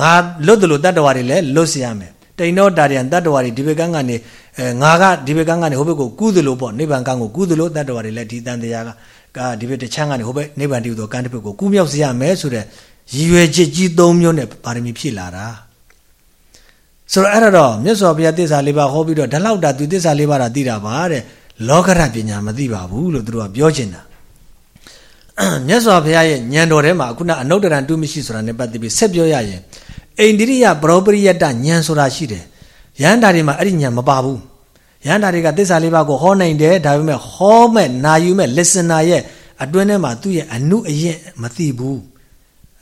ငါလွတ်သလိုတတ္တဝါတွေလည်းလွတ်စီရမယ်တိန်တော့တာရံတတ္တဝါတွေဒီဘက်ကန်းကနေအဲငါကဒီဘက်ကန်းကနေဟိုဘက်ကိုကူးသလိုပေါ့နိဗ္ဗာန်ကန်းကိုကူးသလိုတတ္တဝါတွေလည်းဒီတန်တရားကကဒီဘက်တချမ်းကနေဟိုဘက်နိဗ္ဗာန်တည်သောကန်းတစ်ဘက်ကိုကူးမြောက်စီရမယ်ဆိုတဲ့ရည်ရွယ်ချက်ကြီး၃မျိုးနဲ့ပါရမီဖြည့်လာတာ ဆိုတော့အဲ့တော့မြတ်စွာဘုရားသစ္စာလေးပါးဟောပြီးတော့ဒါလောက်တာသူသစ္စာလေးပါးတာသိတာပါတဲ့လောကရပညာမသိပါဘူးလို့သူတို့ကပြောချင်တာမြတ်စွာဘုရားရဲ့ဉာဏ်တော်ထဲမှာခုနအနုတ္တရံတုမရှိဆိုတာနဲ့ပတ်သက်ပြီးဆက်ပြောရရင်အိန္ဒိရိယပရောပရိယတဉာဏ်ဆိုတာရှိတယ်ယန္တာတွေမှာအဲ့ဒီဉာဏ်မပါဘူးယန္တာတွေကသစ္စာလေးပါးကိုဟောနိုင်တယ်ဒါပေမဲ့ဟောမဲ့နာယူမဲ့ listener ရဲ့အတွင်းထဲမှာသူ့ရဲ့အနုအယက်မသိဘူး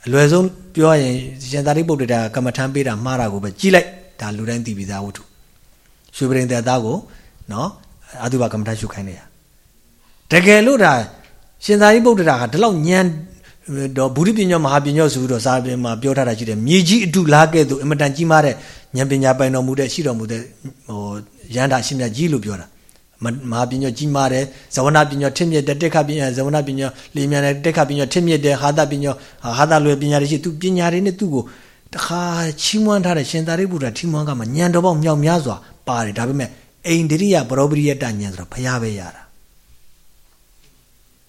အလွယ်ဆုံးပြောရင်ရှင်သာရိပုတ္တရာကမ္မထမ်းပေးတာမှားတာကိုပဲကြည့်လိုက် ဒါလူတိုင်းသိပြီးသားဝတ္ထုရွှေပရင်တဲ့သားကိုနော်အတုပကမ္မထရှုခိုင်းနေရတကယ်လို့ဒါရှင်သာရိပုတ္တရာကဒီလောက်ညံတော့ဘုရိပညောမဟာပညောဆိုပြီးတော့စာပေမှာပြောထားတာရှိတယ်မြေကြီးအတုလားကဲ့သို့အမတန်ကြီးမားတဲ့ဉာဏ်ပညာပိုင်တော်မူတဲ့ရှိတော်မူတဲ့ဟိုရန်တာရှင်မြတ်ကြီးလို့ပြောတာမဟာပညောကြီးမားတယ်ဇဝနာပညောထင့်မြက်တဲ့တက်ခပညာဇဝနာပညောလေမြန်တဲ့တက်ခပညောထင့်မြက်တဲ့ဟာသပညောဟာသလွယ်ပညာတွေရှိသူပညာတွေနဲ့သူ့ကို တခါချီးမွမ်းထားတဲ့ရှင်သာရိပုတ္တရာချီးမွမ်းကမှညံတော်ပေါက်မြောက်များစွာပါတယ်ဒါပေမဲ့အိန္ဒိယပရောပရိယတညံဆိုတော့ဘုရားပဲရတာ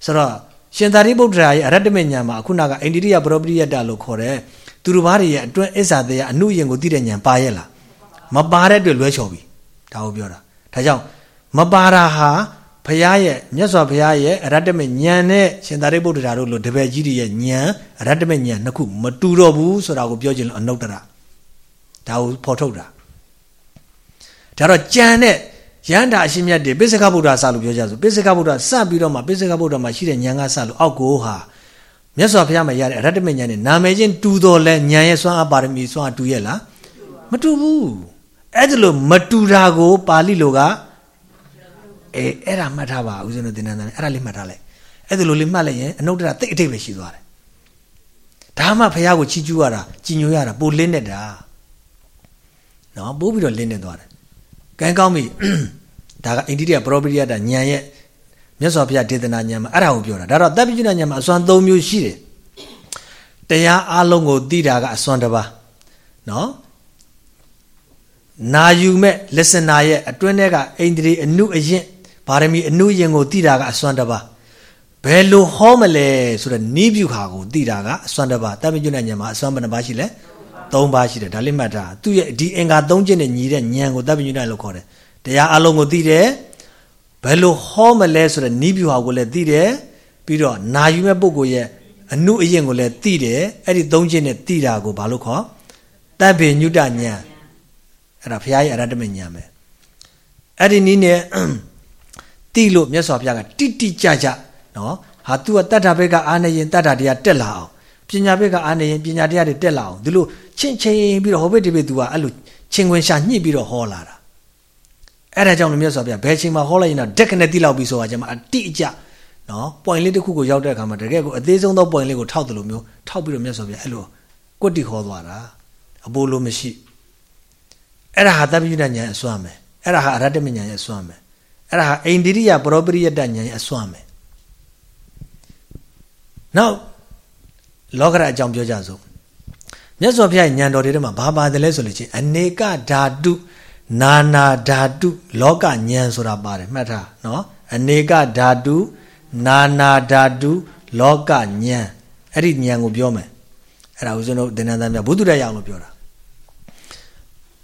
ဆိုတော့ရှင်သာရိပုတ္တရာရဲ့အရတ္တမေညာမှာအခုနကအိန္ဒိယပရောပရိယတလို့ခေါ်တဲ့သူတို့ဘာတွေရဲ့အတွင်းအစ္ဆာတရားအနုယင်ကိုသိတဲ့ညာပါရဲ့လားမပါတဲ့အတွက်လွဲချော်ပြီဒါကိုပြောတာဒါကြောင့်မပါတာဟာ ဘုရားရဲ့မြတ်စွာဘုရားရဲ့အရတ္တမဉာဏ်နဲ့ရှင်သာရိပုတ္တရာတို့လိုတပည့်ကြီးတွေရဲ့ဉာဏ်အရတ္တမဉာဏ်နှစ်ခုမတူတော့ဘူးဆိုတာကိုပြောချင်လို့အနုတ္တရဒါကိုဖော်ထုတ်တာဒါတော့ကြံတဲ့ရန်တာအရှင်မြတ်တွေပိစကဗုဒ္ဓဆလို့ပြောကြဆိုပိစကဗုဒ္ဓစပြီးတော့မှပိစကဗုဒ္ဓမှာရှိတဲ့ဉာဏ်ကစလို့အောက်ကိုဟာမြတ်စွာဘုရားမှာရတဲ့အရတ္တမဉာဏ်နဲ့နာမည်ချင်းတူတော်လဲဉာဏ်ရဲ့စွမ်းအပါရမီစွမ်းအတူရဲ့လားမတူဘူးအဲ့ဒါလို့မတူတာကိုပါဠိလိုက အဲအဲ့ဒါမှတ်ထားပါဦးဇင်းတို့သင်္นานတယ်အဲ့ဒါလေးမှတ်ထားလိုက်အဲ့ဒါလိုလေးမှတ်လိုက်ရင်အနုတ္တရတိတ်အထိတ်ပဲရှိသွားတယ်ဒါမှဘုရားကိုချီးကျူးရတာကြည်ညိုရတာပိုလင်းနေတာနော်ပိုးပြီးတော့လင်းနေသွားတယ်ကံကောင်းပြီဒါကအိန္ဒိယပရောပရိယတဉာဏ်ရဲ့မြတ်စွာဘုရားဒေသနာဉာဏ်မှာအဲ့ဒါကိုပြောတာဒါတော့တပ်ပိကျွဏဉာဏ်မှာအစွမ်း၃မျိုးရှိတယ်တရားအလုံးကိုသိတာကအစွမ်းတစ်ပါးနော်နာယူမဲ့ listener ရဲ့အတွင်းထဲကအိန္ဒြေအနုအယင့် ဗာရမီအနုယင်ကိုသိတာကအစွမ်းတစ်ပါးဘယ်လိုဟောမလဲဆိုတော့နိဗျုခါကိုသိတာကအစွမ်းတစ်ပါးတပ်ပိကျွဏဉာဏ်မှာအစွမ်းဘယ်နှပါးရှိလဲ၃ပါးရှိတယ်ဒါလေးမှတ်တာသူ့ရဲ့ဒီအင်္ဂါ၃ချက်နဲ့ညီတဲ့ဉာဏ်ကိုတပ်ပိကျွဏလို့ခေါ်တယ်တရားအလုံးကိုသိတယ်ဘယ်လိုဟောမလဲဆိုတော့နိဗျူဟာကိုလည်းသိတယ်ပြီးတော့နာယူမဲ့ပုဂ္ဂိုလ်ရဲ့အနုအယင်ကိုလည်းသိတယ်အဲ့ဒီသုံးချက်နဲ့သိတာကိုဘာလို့ခေါ်တပ်ပေညုတဉာဏ်အဲ့ဒါဘုရားရဲ့အရတ္တမဉာဏ်ပဲအဲ့ဒီနည်းနဲ့ တိလို့မြတ်စွာဘုရားကတိတိကြကြနော်ဟာသူကတတ္ထဘက်ကအာနေရင်တတ္ထတရားတက်လာအောင်ပညာဘက်ကအာနေရင်ပညာတရားတွေတက်လာအောင်ဒီလိုချင်းချင်းပြီးတော့ဟောဘက်ဒီဘက်သူကအဲ့လိုချင်းခွင်ရှာညှိပြီးတော့ဟောလာတာအဲ့ဒါကြောင့်လည်းမြတ်စွာဘုရားဘယ်ချိန်မှာဟောလိုက်ရင်တော့ဒက်ကနဲ့တိလောက်ပြီးဆိုတာကျမှအတိအကျနော် point လေးတစ်ခုကိုရောက်တဲ့အခါမှာတကယ်ကိုအသေးဆုံးသော point လေးကိုထောက်တယ်လို့မျိုးထောက်ပြီးတော့မြတ်စွာဘုရားအဲ့လိုကွတ်တိခေါ်သွားတာအပိုးလို့မရှိအဲ့ဒါဟာတပိယဉာဏ်ရဲ့အစွမ်းပဲအဲ့ဒါဟာအရတ္တမဉာဏ်ရဲ့အစွမ်းပဲ အဲ့ဒါဟာအိန္ဒိရိယပရောပရိယတဉာဏ်ရဲ့အစွမ်းပဲနောက်လောကရအကြောင်းပြောကြစို့မြတ်စွာဘုရားဉာဏ်တော်တွေထဲမှာဘာပါတယ်လဲဆိုလို့ချင်းအနေကဓာတုနာနာဓာတုလောကဉာဏ်ဆိုတာပါတယ်မှတ်ထားနော်အနေကဓာတုနာနာဓာတုလောကဉာဏ်အဲ့ဒီဉာဏ်ကိုပြောမယ်အဲ့ဒါဦးဇင်းတို့သင်္นานသားများဘုသူတရအောင်လို့ပြောတာ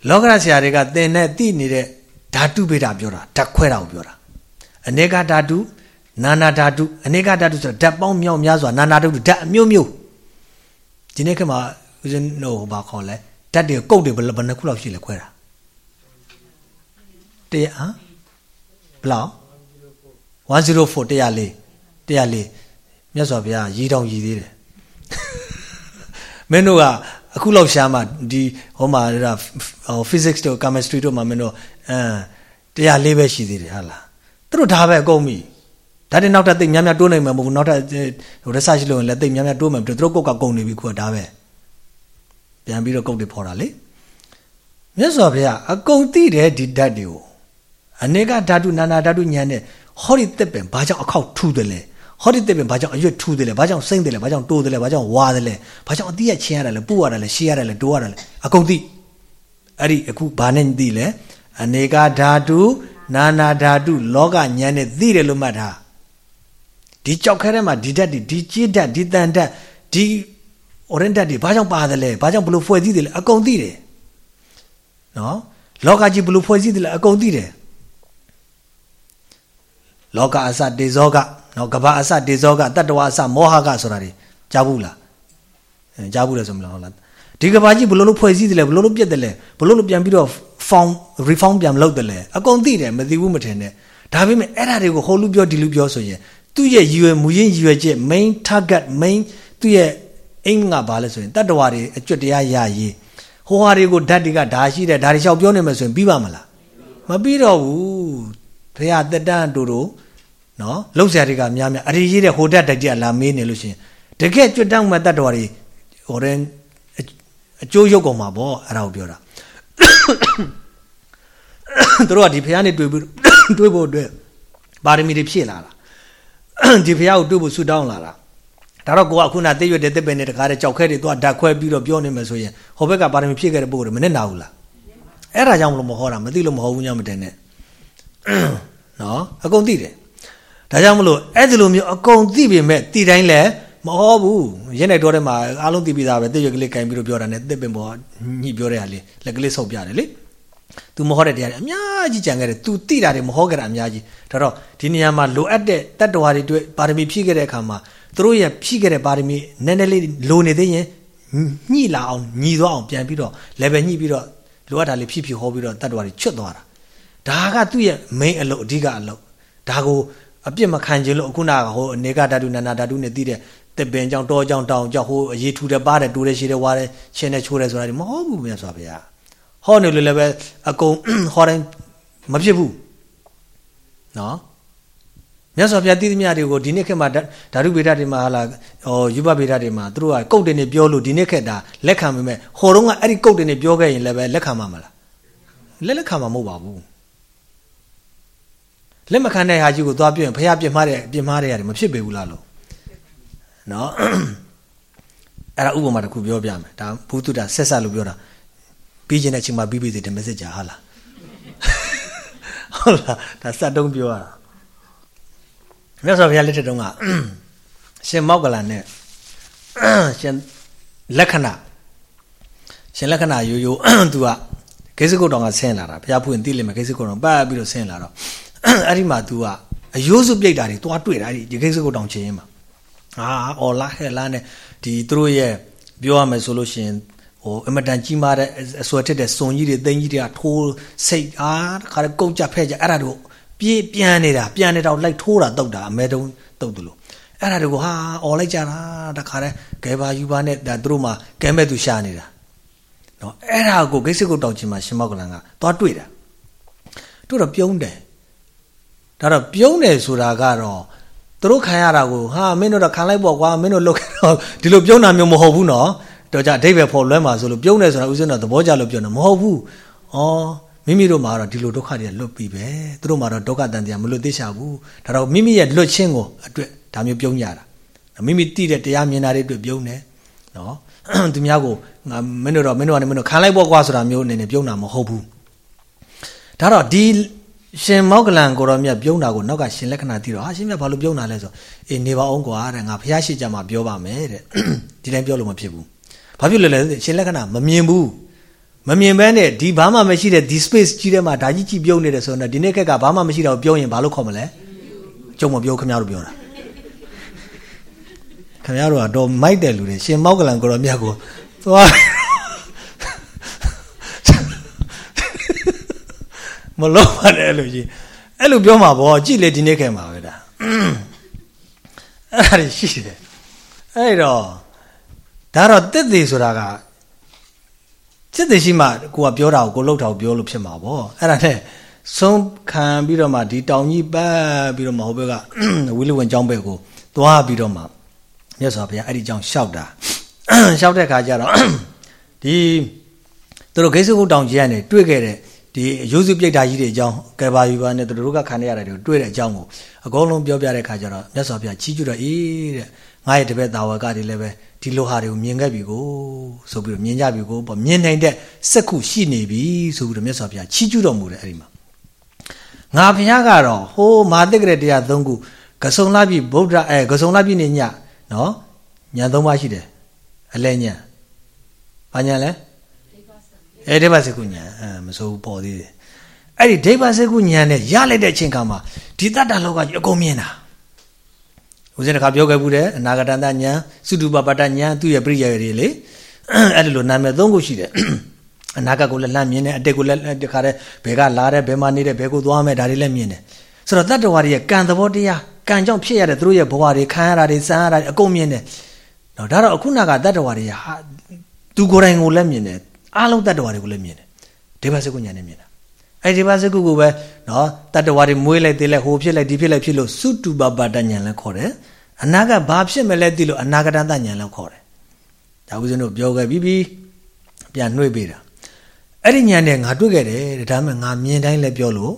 လောကရဆရာတွေကသင်နဲ့သိနေတဲ့ ဓာတုဗေဒပြောတာဓာတ်ခွဲတာကိုပြောတာအနေကဓာတုနာနာဓာတုအနေကဓာတုဆိုတော့ဓာတ်ပေါင်းမြောက်များစွာနာနာဓာတုဓာတ်အမျိုးမျိုးဒီနေ့ခေတ်မှာဦးဇင်းတို့ဘာခေါ်လဲဓာတ်တွေကုတ်တွေဘယ်နှခုလောက်ရှိလဲခွဲတာတရားဟမ်ဘလောက်104တရားလေးတရားလေးမြတ်စွာဘုရားရည်တောင်ရည်သေးတယ်မင်းတို့ကအခုလောက်ရှားမှဒီဟောမှာဒါဟို physics တို့ chemistry တို့မှာမင်းတို့ အဲတရားလေးပဲရှိသေးတယ်ဟာလားသူတို့ဒါပဲအကုန်ပြီဒါတင်နောက်ထပ်သိများများတိုးနိုင်မှာမဟုတ်ဘူးနောက်ထပ်ဟို research လုပ်ရင်လည်းသိများများတိုးမှာသူတို့ကုတ်ကကုန်နေပြီခုကဒါပဲပြန်ပြီးတော့ကုတ်တွေဖော်တာလေမြတ်စွာဘုရားအကုန်သိတယ်ဒီဓာတ်တွေကိုအနေကဓာတုနာနာဓာတုညာနဲ့ဟောဒီတက်ပင်ဘာကြောင့်အခောက်ထူတယ်လဲဟောဒီတက်ပင်ဘာကြောင့်အရွက်ထူတယ်လဲဘာကြောင့်စိမ့်တယ်လဲဘာကြောင့်တိုးတယ်လဲဘာကြောင့်ဝါတယ်လဲဘာကြောင့်အတိရချင်းရတယ်လဲပူရတယ်လဲရှေးရတယ်လဲတိုးရတယ်လဲအကုန်သိအဲ့ဒီအခုဘာနဲ့သိလဲ အနေကဓာတုနာနာဓာတုလောကဉာဏ်နဲ့သိတယ်လို့မှတ်ထားဒီကြောက်ခဲထဲမှာဒီဓာတ်ဒီဒီကြေးဓာတ်ဒီတန်ဓာတ်ဒီ orange ဓာတ်တွေဘာကြောင့်ပါတယ်လဲဘာကြောင့်ဘလို့ဖွဲ့စည်းတယ်လဲအကုန်သိတယ်နော်လောကကြီးဘလို့ဖွဲ့စည်းတယ်လဲအကုန်သိတယ်လောကအစတေဇောကနော်ကဘာအစတေဇောကတတ္တဝအစမောဟကဆိုတာတွေကြားဘူးလားအဲကြားဘူးလဲဆိုမလားဟုတ်လားဒီကဘာကြီးဘလို့လို့ဖွဲ့စည်းတယ်လဲဘလို့လို့ပြက်တယ်လဲဘလို့လို့ပြန်ပြီးတော့ found reform ပြန်လုပ်တယ်လဲအကုန်သိတယ်မသိဘူးမထင်နဲ့ဒါပေမဲ့အဲ့ဒါတွေကိုဟိုလူပြောဒီလူပြောဆိုရင်သူ့ရဲ့ရည်ရွယ်မူရင်းရည်ရွယ်ချက် main target main သူ့ရဲ့အင်္ဂါဘာလဲဆိုရင်တတ္တဝါတွေအကျွတ်တရားရရေးဟိုဟာတွေကိုဓာတ်တွေကဒါရှိတယ်ဒါတွေလျှောက်ပြောနေမှဆိုရင်ပြီးပါမလားမပြီးတော့ဘူးဘုရားတက်တန်းတူတူနော်လှုပ်ရှားတွေကများများအရေးကြီးတဲ့ဟိုတက်တက်ကြလာမေးနေလို့ရှိရင်တကယ်ကြွတောင်းမဲ့တတ်တော်တွေဟိုရင်အကျိုးရုပ်ကုန်မှာပေါ့အဲ့ဒါကိုပြောတာ သူတို့ကဒီဖះနဲ့တွေ့ပြီးတွေ့ဖို့အတွက်ပါရမီတွေဖြည့်လာတာဒီဖះကိုတွေ့ဖို့ဆူတောင်းလာတာဒါတော့ကိုကခုနသိရွက်တဲ့တစ်ပင်နဲ့တကားတဲ့ကြောက်ခဲတွေသွားဓာတ်ခွဲပြီးတော့ပြောနေမှဆိုရင်ဟိုဘက်ကပါရမီဖြည့်ခဲ့တဲ့ပုဂ္ဂိုလ်တွေမနဲ့နာဘူးလားအဲ့ဒါကြောင့်မလို့မဟောတာမသိလို့မဟုတ်ဘူးညမတင်နဲ့နော်အကုန်သိတယ်ဒါကြောင့်မလို့အဲ့ဒီလိုမျိုးအကုန်သိပေမဲ့သိတိုင်းလဲ မဟုတ်ဘူးရင်းနေတော့တဲ့မှာအားလုံးသိပြီးသားပဲတိရွက်ကလေးကင်ပြီးတော့ပြောတာနဲ့တစ်ပင်ပေါ်ညှိပြောတဲ့ဟာလေးလက်ကလေးဆုပ်ပြတယ်လေ तू မဟောတဲ့တရားတွေအများကြီးကြံခဲ့တယ် तू သိတာတွေမဟောခဲ့တာအများကြီးဒါတော့ဒီနေရာမှာလိုအပ်တဲ့တတ္တဝါတွေတွေ့ပါရမီဖြည့်ခဲ့တဲ့အခါမှာသူတို့ရဲ့ဖြည့်ခဲ့တဲ့ပါရမီနည်းနည်းလေးလိုနေသေးရင်ညှိလာအောင်ညီသွားအောင်ပြန်ပြီးတော့ level ညှိပြီးတော့လိုအပ်တာလေးဖြည့်ဖြည့်ဟောပြီးတော့တတ္တဝါတွေချွတ်သွားတာဒါကသူ့ရဲ့ main အလုပ်အဓိကအလုပ်ဒါကိုအပြစ်မခံခြင်းလို့အခုနကဟိုအနေကဓာတုနာနာဓာတုနဲ့တည်တဲ့ တစ်ပင်ကြောင့်တောကြောင့်တောင်ကြောင့်ဟိုအရေးထူတယ်ပါတယ်တူတယ်ရှိတယ်ဝါတယ်ချင်းတယ်ချိုးတယ်ဆိုတာဒီမဟုတ်ဘူးမြတ်စွာဘုရားဟောနေလို့လည်းပဲအကုန်ဟောတိုင်းမဖြစ်ဘူးနော်မြတ်စွာဘုရားတည်သမျှတွေကိုဒီနေ့ခေတ်မှာဓာတုဗေဒတွေမှာဟာလာဟောယူဘဗေဒတွေမှာသူတို့ကကုတ်တင်နေပြောလို့ဒီနေ့ခေတ်ဒါလက်ခံပေမဲ့ဟိုတုန်းကအဲ့ဒီကုတ်တင်နေပြောခဲ့ရင်လည်းပဲလက်ခံမှာမလားလက်လက်ခံမှာမဟုတ်ပါဘူးလက်မခံတဲ့ဟာကြီးကိုသွားပြရင်ဘုရားပြစ်မှားတဲ့ပြစ်မှားတဲ့ရတယ်မဖြစ်ပေဘူးလားလို့ နော်အဲ့ဒါဥပမာတစ်ခုပြောပြမယ်ဒါဘုသူတ္တဆက်ဆက်လို့ပြောတာပြီးခြင်းတဲ့အချိန်မှာပြီးပြီတဲ့ message ကြာဟာလားဟုတ်လားဒါစက်တုံးပြောရတာမြတ်စွာဘုရားလက်ထက်တုန်းကရှင်မောက်ကလန်နဲ့ရှင်လက္ခဏာရှင်လက္ခဏာရိုးရိုးသူကဂိစကုတ်တောင်ကဆင်းလာတာဘုရားဖွင့်သိလိမ့်မယ်ဂိစကုတ်တောင်ပတ်ပြီးတော့ဆင်းလာတော့အဲ့ဒီမှာ तू ကအယိုးစုပြိတ်တာတွေသွားတွေ့တာအဲ့ဒီဂိစကုတ်တောင်ချင်းမှာ အာအော်လာဟဲလာနဲ့ဒီသူတို့ရဲ့ပြောရမယ်ဆိုလို့ရှိရင်ဟိုအမတန်ကြီးမားတဲ့အစွဲထက်တဲ့စုံကြီးတွေသိန်းကြီးတွေကထိုးစိတ်အားတခါတည်းကုတ်ကြဖဲ့ကြအဲ့ဒါတို့ပြေးပြန်နေတာပြန်နေတော့လိုက်ထိုးတာတုတ်တာအမဲတုံးတုတ်တယ်လို့အဲ့ဒါတွေကိုဟာអော်လိုက်ကြတာတခါတည်းဂဲဘာယူဘာနဲ့ဒါသူတို့မှကဲမဲ့သူရှာနေတာနော်အဲ့ဒါကိုဂိတ်စစ်ကိုတောက်ချင်းမှာရှင်မောက်ကလန်ကသွားတွေ့တာတို့တော့ပြုံးတယ်ဒါတော့ပြုံးတယ်ဆိုတာကတော့ သူတို့ခံရတာကိုဟာမင်းတို့တော့ခံလိုက်ပေါ့ကွာမင်းတို့လုပ်တော့ဒီလိုပြုံးတာမျိုးမဟုတ်ဘူးနော်တော့ကြအဓိပ္ပာယ်ဖော်လွဲမှာဆိုလို့ပြုံးတယ်ဆိုတာဥစဉ်တော့သဘောကျလို့ပြောတယ်မဟုတ်ဘူးဩမိမိတို့မှာတော့ဒီလိုဒုက္ခတွေလွတ်ပြီပဲသူတို့မှာတော့ဒုက္ခတန်တရားမလွတ်သေးချဘူးဒါတော့မိမိရဲ့လွတ်ခြင်းကိုအတွက်ဒါမျိုးပြုံးကြတာမိမိတိတဲ့တရားမြင်တာတွေအတွက်ပြုံးတယ်နော်သူများကိုငါမင်းတို့တော့မင်းတို့ကလည်းမင်းတို့ခံလိုက်ပေါ့ကွာဆိုတာမျိုးအနေနဲ့ပြုံးတာမဟုတ်ဘူးဒါတော့ဒီ ရှင်မောက်ကလန်ကိုရောမြတ်ပြုံးတာကိုနောက်ကရှင်လက္ခဏာသိတော့ဟာရှင်မြတ်ဘာလို့ပြုံးတာလဲဆိုအေးနေပါအောင်ကွာတဲ့ငါဖះရှိကြမှာပြောပါမယ်တဲ့ဒီတိုင်းပြောလို့မဖြစ်ဘူးဘာဖြစ်လို့လဲရှင်လက္ခဏာမမြင်ဘူးမမြင်ဘဲနဲ့ဒီဘာမှမရှိတဲ့ဒီ space ကြီးထဲမှာဒါကြီးကြီးပြုံးနေတယ်ဆိုတော့ဒီနေ့ခက်ကဘာမှမရှိတော့ပြောရင်ဘာလို့ခေါ်မလဲကျုံမပြောခင်ဗျားတို့ပြောတာခင်ဗျားတို့ကတော့မိုက်တယ်လူတွေရှင်မောက်ကလန်ကိုရောမြတ်ကိုသွား မလုံးပါနဲ့လို့ကြီးအဲ့လိုပြောမှာဗောကြည့်လေဒီနေ့ခဲမှာပဲဒါအဲ့ဒါရှိတယ်အဲ့တော့ဒါတော့တစ်သေးဆိုတာကစစ်သေးရှိမှကိုကပြောတာကိုကိုလှုပ်တာကိုပြောလို့ဖြစ်မှာဗောအဲ့ဒါနဲ့ဆုံးခံပြီးတော့မှဒီတောင်ကြီးပတ်ပြီးတော့မှဟိုဘက်ကဝီလဝင်ကျောင်းဘက်ကိုသွားပြီးတော့မှမြတ်စွာဘုရားအဲ့ဒီကျောင်းလျှောက်တာလျှောက်တဲ့ခါကျတော့ဒီသူတို့ဂိစုကုတ်တောင်ကြီးကနေတွေ့ခဲ့တဲ့ ဒီရိုးစုပြိတ္တာကြီးတွေအကြောင်းကဲပါယူပါနဲ့သူတို့ကခံရတဲ့တွေကိုတွေ့တဲ့အကြောင်းကိုအကုန်လုံးပြောပြတဲ့ခါကျတော့မြတ်စွာဘုရားချီးကျူးတော့အေးတဲ့ငါရဲ့တပည့်တာဝကတွေလည်းပဲဒီလိုဟာတွေကိုမြင်ခဲ့ပြီကိုဆိုပြီးတော့မြင်ကြပြီကိုပေါ့မြင်နိုင်တဲ့စက်ခုရှိနေပြီဆိုပြီးတော့မြတ်စွာဘုရားချီးကျူးတော်မူတယ်အဲ့ဒီမှာငါဘုရားကတော့ဟိုးမာတိကရတရား၃ခုကစုံလာပြီဗုဒ္ဓအဲကစုံလာပြီနေညနော်ညာ၃ပါးရှိတယ်အလဲညာဘာညာလဲ အဲဒိဗ္ဗစကုညာအဲမစိုးဘူးပေါ်သေးတယ်အဲ့ဒီဒိဗ္ဗစကုညာနဲ့ရလိုက်တဲ့အချိန်ကမှဒီတတ္တလောကကြီးအကုန်မြင်တာဦးဇင်းတခါပြောခဲ့ဘူးတယ်အနာဂတန်တညာစုတုပပတ္တညာသူ့ရဲ့ပြိယတွေလေအဲ့ဒီလိုနာမည်၃ခုရှိတယ်အနာဂတ်ကိုလည်းလှမ်းမြင်တယ်အတိတ်ကိုလည်းတခါတည်းဘယ်ကလာတယ်ဘယ်မှာနေတယ်ဘယ်ကိုသွားမယ်ဒါတွေလည်းမြင်တယ်ဆိုတော့တတ္တဝါတွေရဲ့ကံသဘောတရားကံကြောင့်ဖြစ်ရတဲ့သူတို့ရဲ့ဘဝတွေခံရတာတွေစမ်းရတာတွေအကုန်မြင်တယ်နော်ဒါတော့အခုနကတတ္တဝါတွေဟာသူကိုယ်တိုင်ကိုလည်းမြင်တယ် အားလုံးတတ္တဝါတွေကိုလည်းမြင်တယ်ဒေဝစကုညာနဲ့မြင်တာအဲ့ဒီဒေဝစကုကိုပဲနော်တတ္တဝါတွေမွေးလိုက်သေးလဲဟိုဖြစ်လိုက်ဒီဖြစ်လိုက်ဖြစ်လို့စုတုပပတ္တညာလည်းခေါ်တယ်အနာကဘာဖြစ်မလဲသိလို့အနာဂတတညာလည်းခေါ်တယ်ဒါဦးဇင်းတို့ပြောခဲ့ပြီးပြီးပြန်နှွေးပေးတာအဲ့ဒီညာနဲ့ငါတွေ့ခဲ့တယ်ဒါမှမဟုတ်ငါမြင်တိုင်းလည်းပြောလို့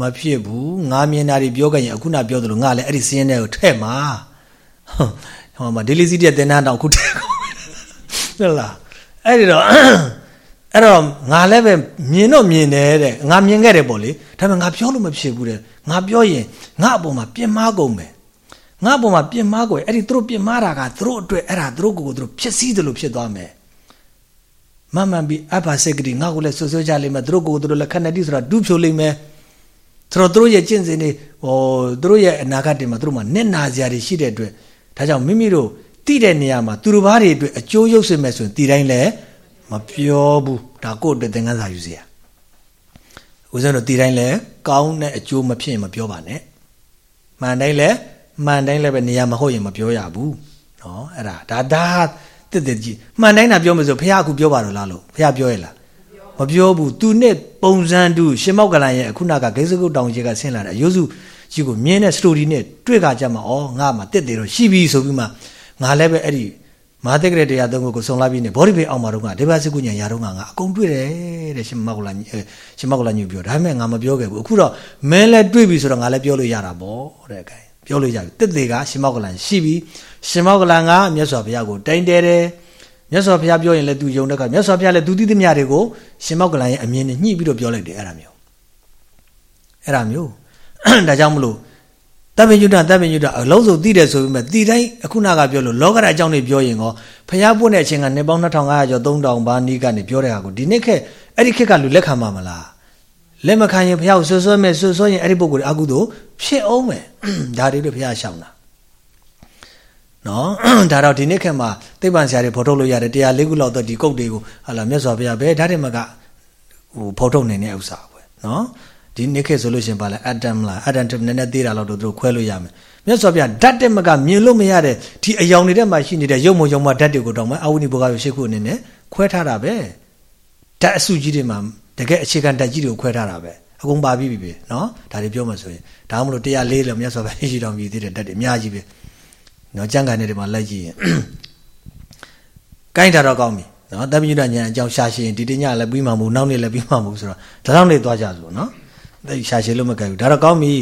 မဖြစ်ဘူးငါမြင်တာတွေပြောခဲ့ရင်အခုနပြောသလိုငါလည်းအဲ့ဒီစင်းထဲကိုထဲ့မှာဟောမှာဒေလီစီတဲ့တင်နာတော့အခုထဲ့ဟုတ်လားအဲ့ဒီတော့ အဲ့တော့ငါလည်းပဲမြင်တော့မြင်တယ်တဲ့ငါမြင်ခဲ့တယ်ပေါ့လေဒါပေမဲ့ငါပြောလို့မဖြစ်ဘူးတဲ့ငါပြောရင်ငါအပေါ်မှာပြင်မာကုန်မယ်ငါအပေါ်မှာပြင်မာကုန်အဲ့ဒီသူတို့ပြင်မာတာကသူတို့အတွက်အဲ့ဒါသူတို့ကိုယ်ကိုသူတို့ဖြစ်စည်းတယ်လို့ဖြစ်သွားမယ်မမှန်ပြီးအဘစိတ်ကတိငါ့ကိုလည်းဆွဆွကြလိမ့်မယ်သူတို့ကိုသူတို့လည်းခဏတိဆိုတာဒုဖြိုလိမ့်မယ်ဆိုတော့သူတို့ရဲ့ကျင့်စဉ်တွေဟိုသူတို့ရဲ့အနာဂတ်တွေမှာသူတို့မှာနစ်နာစရာတွေရှိတဲ့အတွက်ဒါကြောင့်မိမိတို့တိတဲ့နေရာမှာသူတို့ဘာတွေအတွက်အကျိုးရုပ်စင်မဲ့ဆိုရင်ဒီတိုင်းလည်း မပြောဘူးဒါကိုယ့်အတွက်သင်ခန်းစာယူစရာဦးဇင်းတို့ဒီတိုင်းလည်းကောင်းတဲ့အကျိုးမဖြစ်ရင်မပြောပါနဲ့မှန်တိုင်းလည်းမှန်တိုင်းလည်းပဲနေရာမဟုတ်ရင်မပြောရဘူးနော်အဲ့ဒါဒါဒါတစ်တစ်ကြီးမှန်တိုင်းတာပြောမလို့ဖះအခုပြောပါတော့လားလို့ဖះပြောရဲ့လားမပြောဘူးသူနဲ့ပုံစံတူရှင်မောက်ကလန်ရဲ့အခုနကဂိစကုတ်တောင်ကြီးကဆင်းလာတဲ့အယုစုကြီးကိုမြင်းတဲ့စတိုရီနဲ့တွေ့ကြကြမှာဩငါမှတစ်တယ်တော့ရှိပြီဆိုပြီးမှငါလည်းပဲအဲ့ဒီ မဟာတက္ကရတရားသုံးခုကိုစုံလာပြီးနေဘောဓိဘေအောင်မှာတော့ကဒေဝစကုညံရာတော့ငါအကုန်တွေ့တယ်တဲ့ရှင်မောက်ကလန်ရှင်မောက်ကလန်ညူပြောဒါပေမဲ့ငါမပြောခဲ့ဘူးအခုတော့မင်းလည်းတွေ့ပြီဆိုတော့ငါလည်းပြောလို့ရတာပေါ့တဲ့ခိုင်ပြောလို့ရပြီတစ်သေးကရှင်မောက်ကလန်ရှိပြီရှင်မောက်ကလန်ကမြတ်စွာဘုရားကိုတိုင်တယ်တယ်မြတ်စွာဘုရားပြောရင်လည်းသူယုံတဲ့ကမြတ်စွာဘုရားလည်းသူသိသမျှတွေကိုရှင်မောက်ကလန်ရဲ့အမြင်နဲ့ညှိပြီးတော့ပြောလိုက်တယ်အဲ့ဒါမျိုးအဲ့ဒါမျိုးဒါကြောင့်မလို့ တပ်ပင်ညုတတပ်ပင်ညုတအလုံးစုံသိတယ်ဆိုပေမဲ့ဒီတိုင်းအခုနကပြောလို့လောကရအကြောင်းတွေပြောရင်ကောဖျားပွင့်တဲ့အချိန်ကနေပေါင်း2500ကျော်3000ဘာနီးကနေပြောတဲ့ဟာကိုဒီနေ့ခက်အဲ့ဒီခက်ကလူလက်ခံမှာမလားလက်မခံရင်ဖျားကိုဆွဆွဲမဲ့ဆွဆွဲရင်အဲ့ဒီပုဂ္ဂိုလ်အကုသို့ဖြစ်အောင်မယ်ဒါတွေလို့ဖျားရှောင်တာနော်ဒါတော့ဒီနေ့ခက်မှာသိပ္ပံဆရာတွေဖော်ထုတ်လို့ရတယ်တရား၄ခုလောက်တော့ဒီကုတ်တွေကိုဟာလာမြတ်စွာဘုရားပဲဒါတွေမကဟိုဖော်ထုတ်နေတဲ့ဥစ္စာပဲနော် ဒီနေ့ခေတ်ဆိုလို့ရှင်ပါလဲအတ္တမလားအတ္တနည်းနည်းသေးတာတော့သူတို့ခွဲလို့ရမယ်မြတ်စွာဘုရားဓာတ်တက်မကမြင်လို့မရတဲ့ဒီအယောင်တွေထဲမှာရှိနေတဲ့ရုပ်မုံရုံမဓာတ်တွေကိုတော့မအဝိနိဘောဂရရှိခုအနေနဲ့ခွဲထားတာပဲဓာတ်အစုကြီးတွေမှာတကယ်အခြေခံဓာတ်ကြီးတွေကိုခွဲထားတာပဲအကုန်ပါပြီပြီနော်ဒါတွေပြောမှဆိုရင်ဒါမှမဟုတ်တရားလေးလည်းမြတ်စွာဘုရားရှိတော်မူသေးတဲ့ဓာတ်တွေအများကြီးပဲနော်ကြံ့ကန်တွေမှာလိုက်ကြည့်ရင်ကိုင်းတာတော့ကောင်းပြီနော်တပိညုဒညာအကြောင်းရှာရှင်းဒီတညလည်းပြီးမှမဟုတ်နောက်နေ့လည်းပြီးမှမဟုတ်ဆိုတော့ဒါတော့နေသွားကြဆိုနော် သိရှာရှည်လို့မကြိုက်ဘူးဒါတော့ကောင်းပြီ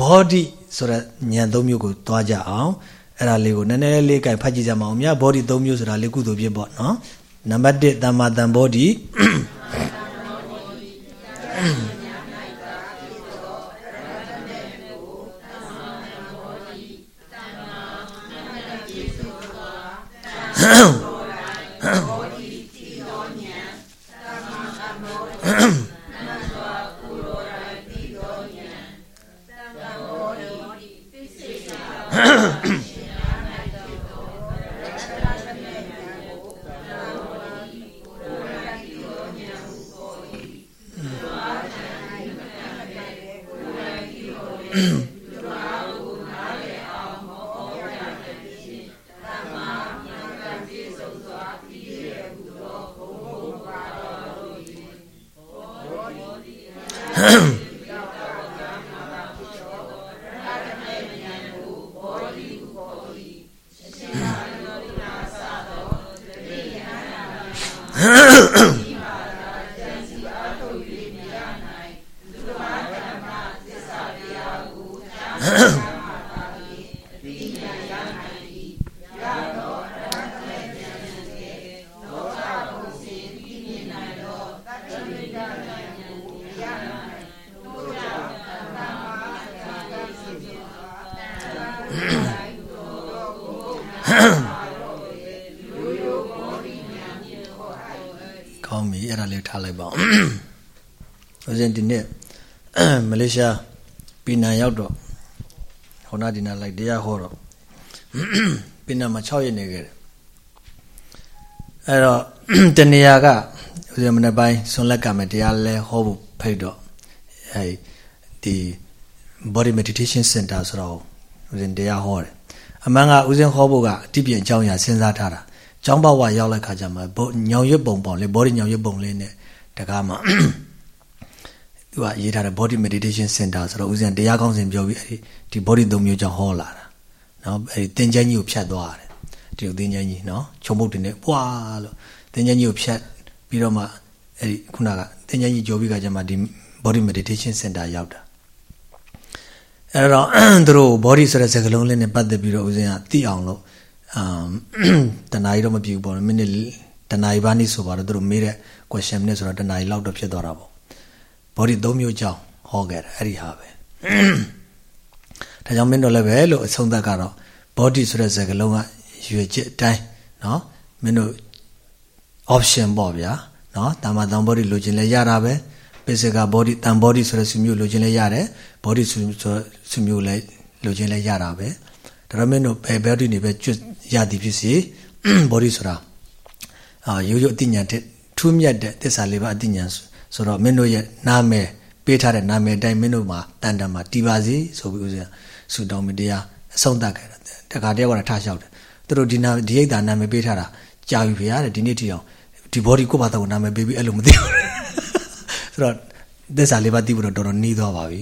body ဆိုတဲ့ဉာဏ်သုံးမျိုးကိုသွားကြအောင်အဲ့ဒါလေးကိုနည်းနည်းလေးကြိုက်ဖတ်ကြည့်ကြမအောင်မြတ် body သုံးမျိုးဆိုတာလေးကုသိုလ်ဖြစ်ပေါ့နော်နံပါတ်1တမ္မာတန် body ကော လေးရှားပီနန်ရောက်တော့ဟောနာဒီနာလိုက်တရားဟောတော့ပီနန်မှာ6ရက်နေခဲ့တယ်အဲ့တော့တနေရာကဦးဇင်းမနေ့ပိုင်းဆွန်လက်ကမယ်တရားလဲဟောဖို့ဖိတ်တော့အဲဒီ body meditation center ဆိုတော့ဦးဇင်းတရားဟောတယ်အမှန်ကဦးဇင်းဟောဖို့ကအတိပြန်အကြောင်းအရာစဉ်းစားထားတာကျောင်းဘဝရောက်လိုက်ခါကျမှညောင်ရွတ်ပုံပေါ့လေ body ညောင်ရွတ်ပုံလေးနဲ့တကားမှာ သူကရေးထားတဲ့ body meditation center ဆိုတော့ဦးဇင်းတရားကောင်းစဉ်ပြောပြီးအဲ့ဒီဒီ body သုံးမျိုးကြောင့်ဟောလာတာနော်အဲ့ဒီသင်္ချမ်းကြီးကိုဖြတ်သွားတယ်ဒီသင်္ချမ်းကြီးနော်ခြုံပုတ်တင်နေပွားလို့သင်္ချမ်းကြီးကိုဖြတ်ပြီးတော့မှအဲ့ဒီခုနကသင်္ချမ်းကြီးကြောပြီးခါကျမှဒီ body meditation center ရောက်တာအဲ့တော့သူတို့ body ဆိုတဲ့စကားလုံးလေးနဲ့ပတ်သက်ပြီးတော့ဦးဇင်းကသိအောင်လို့အမ်တနားရီတော့မပြူပေါ့မိနစ်တနားရီပါးနိဆိုပါတော့သူတို့မေးတဲ့ question နဲ့ဆိုတော့တနားရီလောက်တော့ဖြစ်သွားတာပေါ့ body ၃မျိုးကြောင်းဟောခဲ့တာအဲ့ဒီဟာပဲဒါကြောင့်မင်းတို့လည်းပဲလို့အဆုံးသတ်ကတော့ body ဆိုတဲ့စကားလုံးကရွေချက်အတိုင်းเนาะမင်းတို့ option ပေါ့ဗျာ နော်တမ္မာတန်ဘောဓိလိုချင်လဲရတာပဲပစ္စကဘောဓိတန်ဘောဓိဆိုတဲ့စုမျိုးလိုချင်လဲရတယ်ဘောဓိစုဆိုစုမျိုးလဲလိုချင်လဲရတာပဲဒါတော့မင်းတို့ဘယ်ဘောဓိနေပဲကျွတ်ရသည်ဖြစ်စီဘောဓိဆိုတာအာရိုးရိုးအတိညာတဲ့ထူးမြတ်တဲ့သစ္စာလေးပါအတိညာဆို တော့မင်းတို့ရဲ့နာမည်ပေးထားတဲ့နာမည်တိုင်းမင်းတို့မှာတန်တန်မှာတီးပါစေဆိုပြီးဦးဇင်းဆုတောင်းမတရားအဆုံးသတ်ခဲ့တယ်တခါတည်းကတော့ထားလျှောက်တယ်သူတို့ဒီနာဒီအိတ်တာနာမည်ပေးထားတာကြာပြီဖေရတယ်ဒီနေ့ထိအောင်ဒီ body ကိုပါတော့နာမည်ပေးပြီးအဲ့လိုမသိဘူးဆိုတော့သစ္စာလေးပါသိဖို့တော့တော်တော်နှီးသွားပါပြီ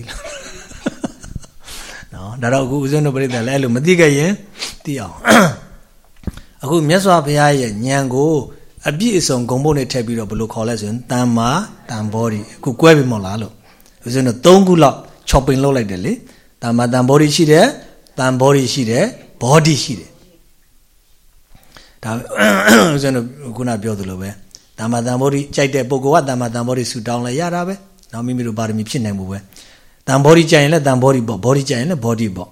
နော်ဒါတော့အခုဦးဇင်းတို့ပြိတ္တလည်းအဲ့လိုမသိခဲ့ရင်သိအောင်အခုမြတ်စွာဘုရားရဲ့ဉာဏ်ကို အပြည့်အစုံဂုံဘုတ်နဲ့ထည့်ပြီးတော့ဘယ်လိုခေါ်လဲဆိုရင်တမ္မာတန်ဘောဓိအခုကွဲပြီမဟုတ်လားလို့ဦးဇင်းတို့၃ခုလောက် chopping လုပ်လိုက်တယ်လေတမ္မာတန်ဘောဓိရှိတယ်တန်ဘောဓိရှိတယ်ဘောဓိရှိတယ်ဒါဦးဇင်းတို့ခုနပြောသလိုပဲတမ္မာတန်ဘောဓိကြိုက်တဲ့ပုဂ္ဂိုလ်ကတမ္မာတန်ဘောဓိဆူတောင်းလဲရတာပဲနောက်မိမိတို့ပါရမီဖြစ်နိုင်မှုပဲတန်ဘောဓိကြိုက်ရင်လည်းတန်ဘောဓိပေါ့ဘောဓိကြိုက်ရင်လည်းဘောဓိပေါ့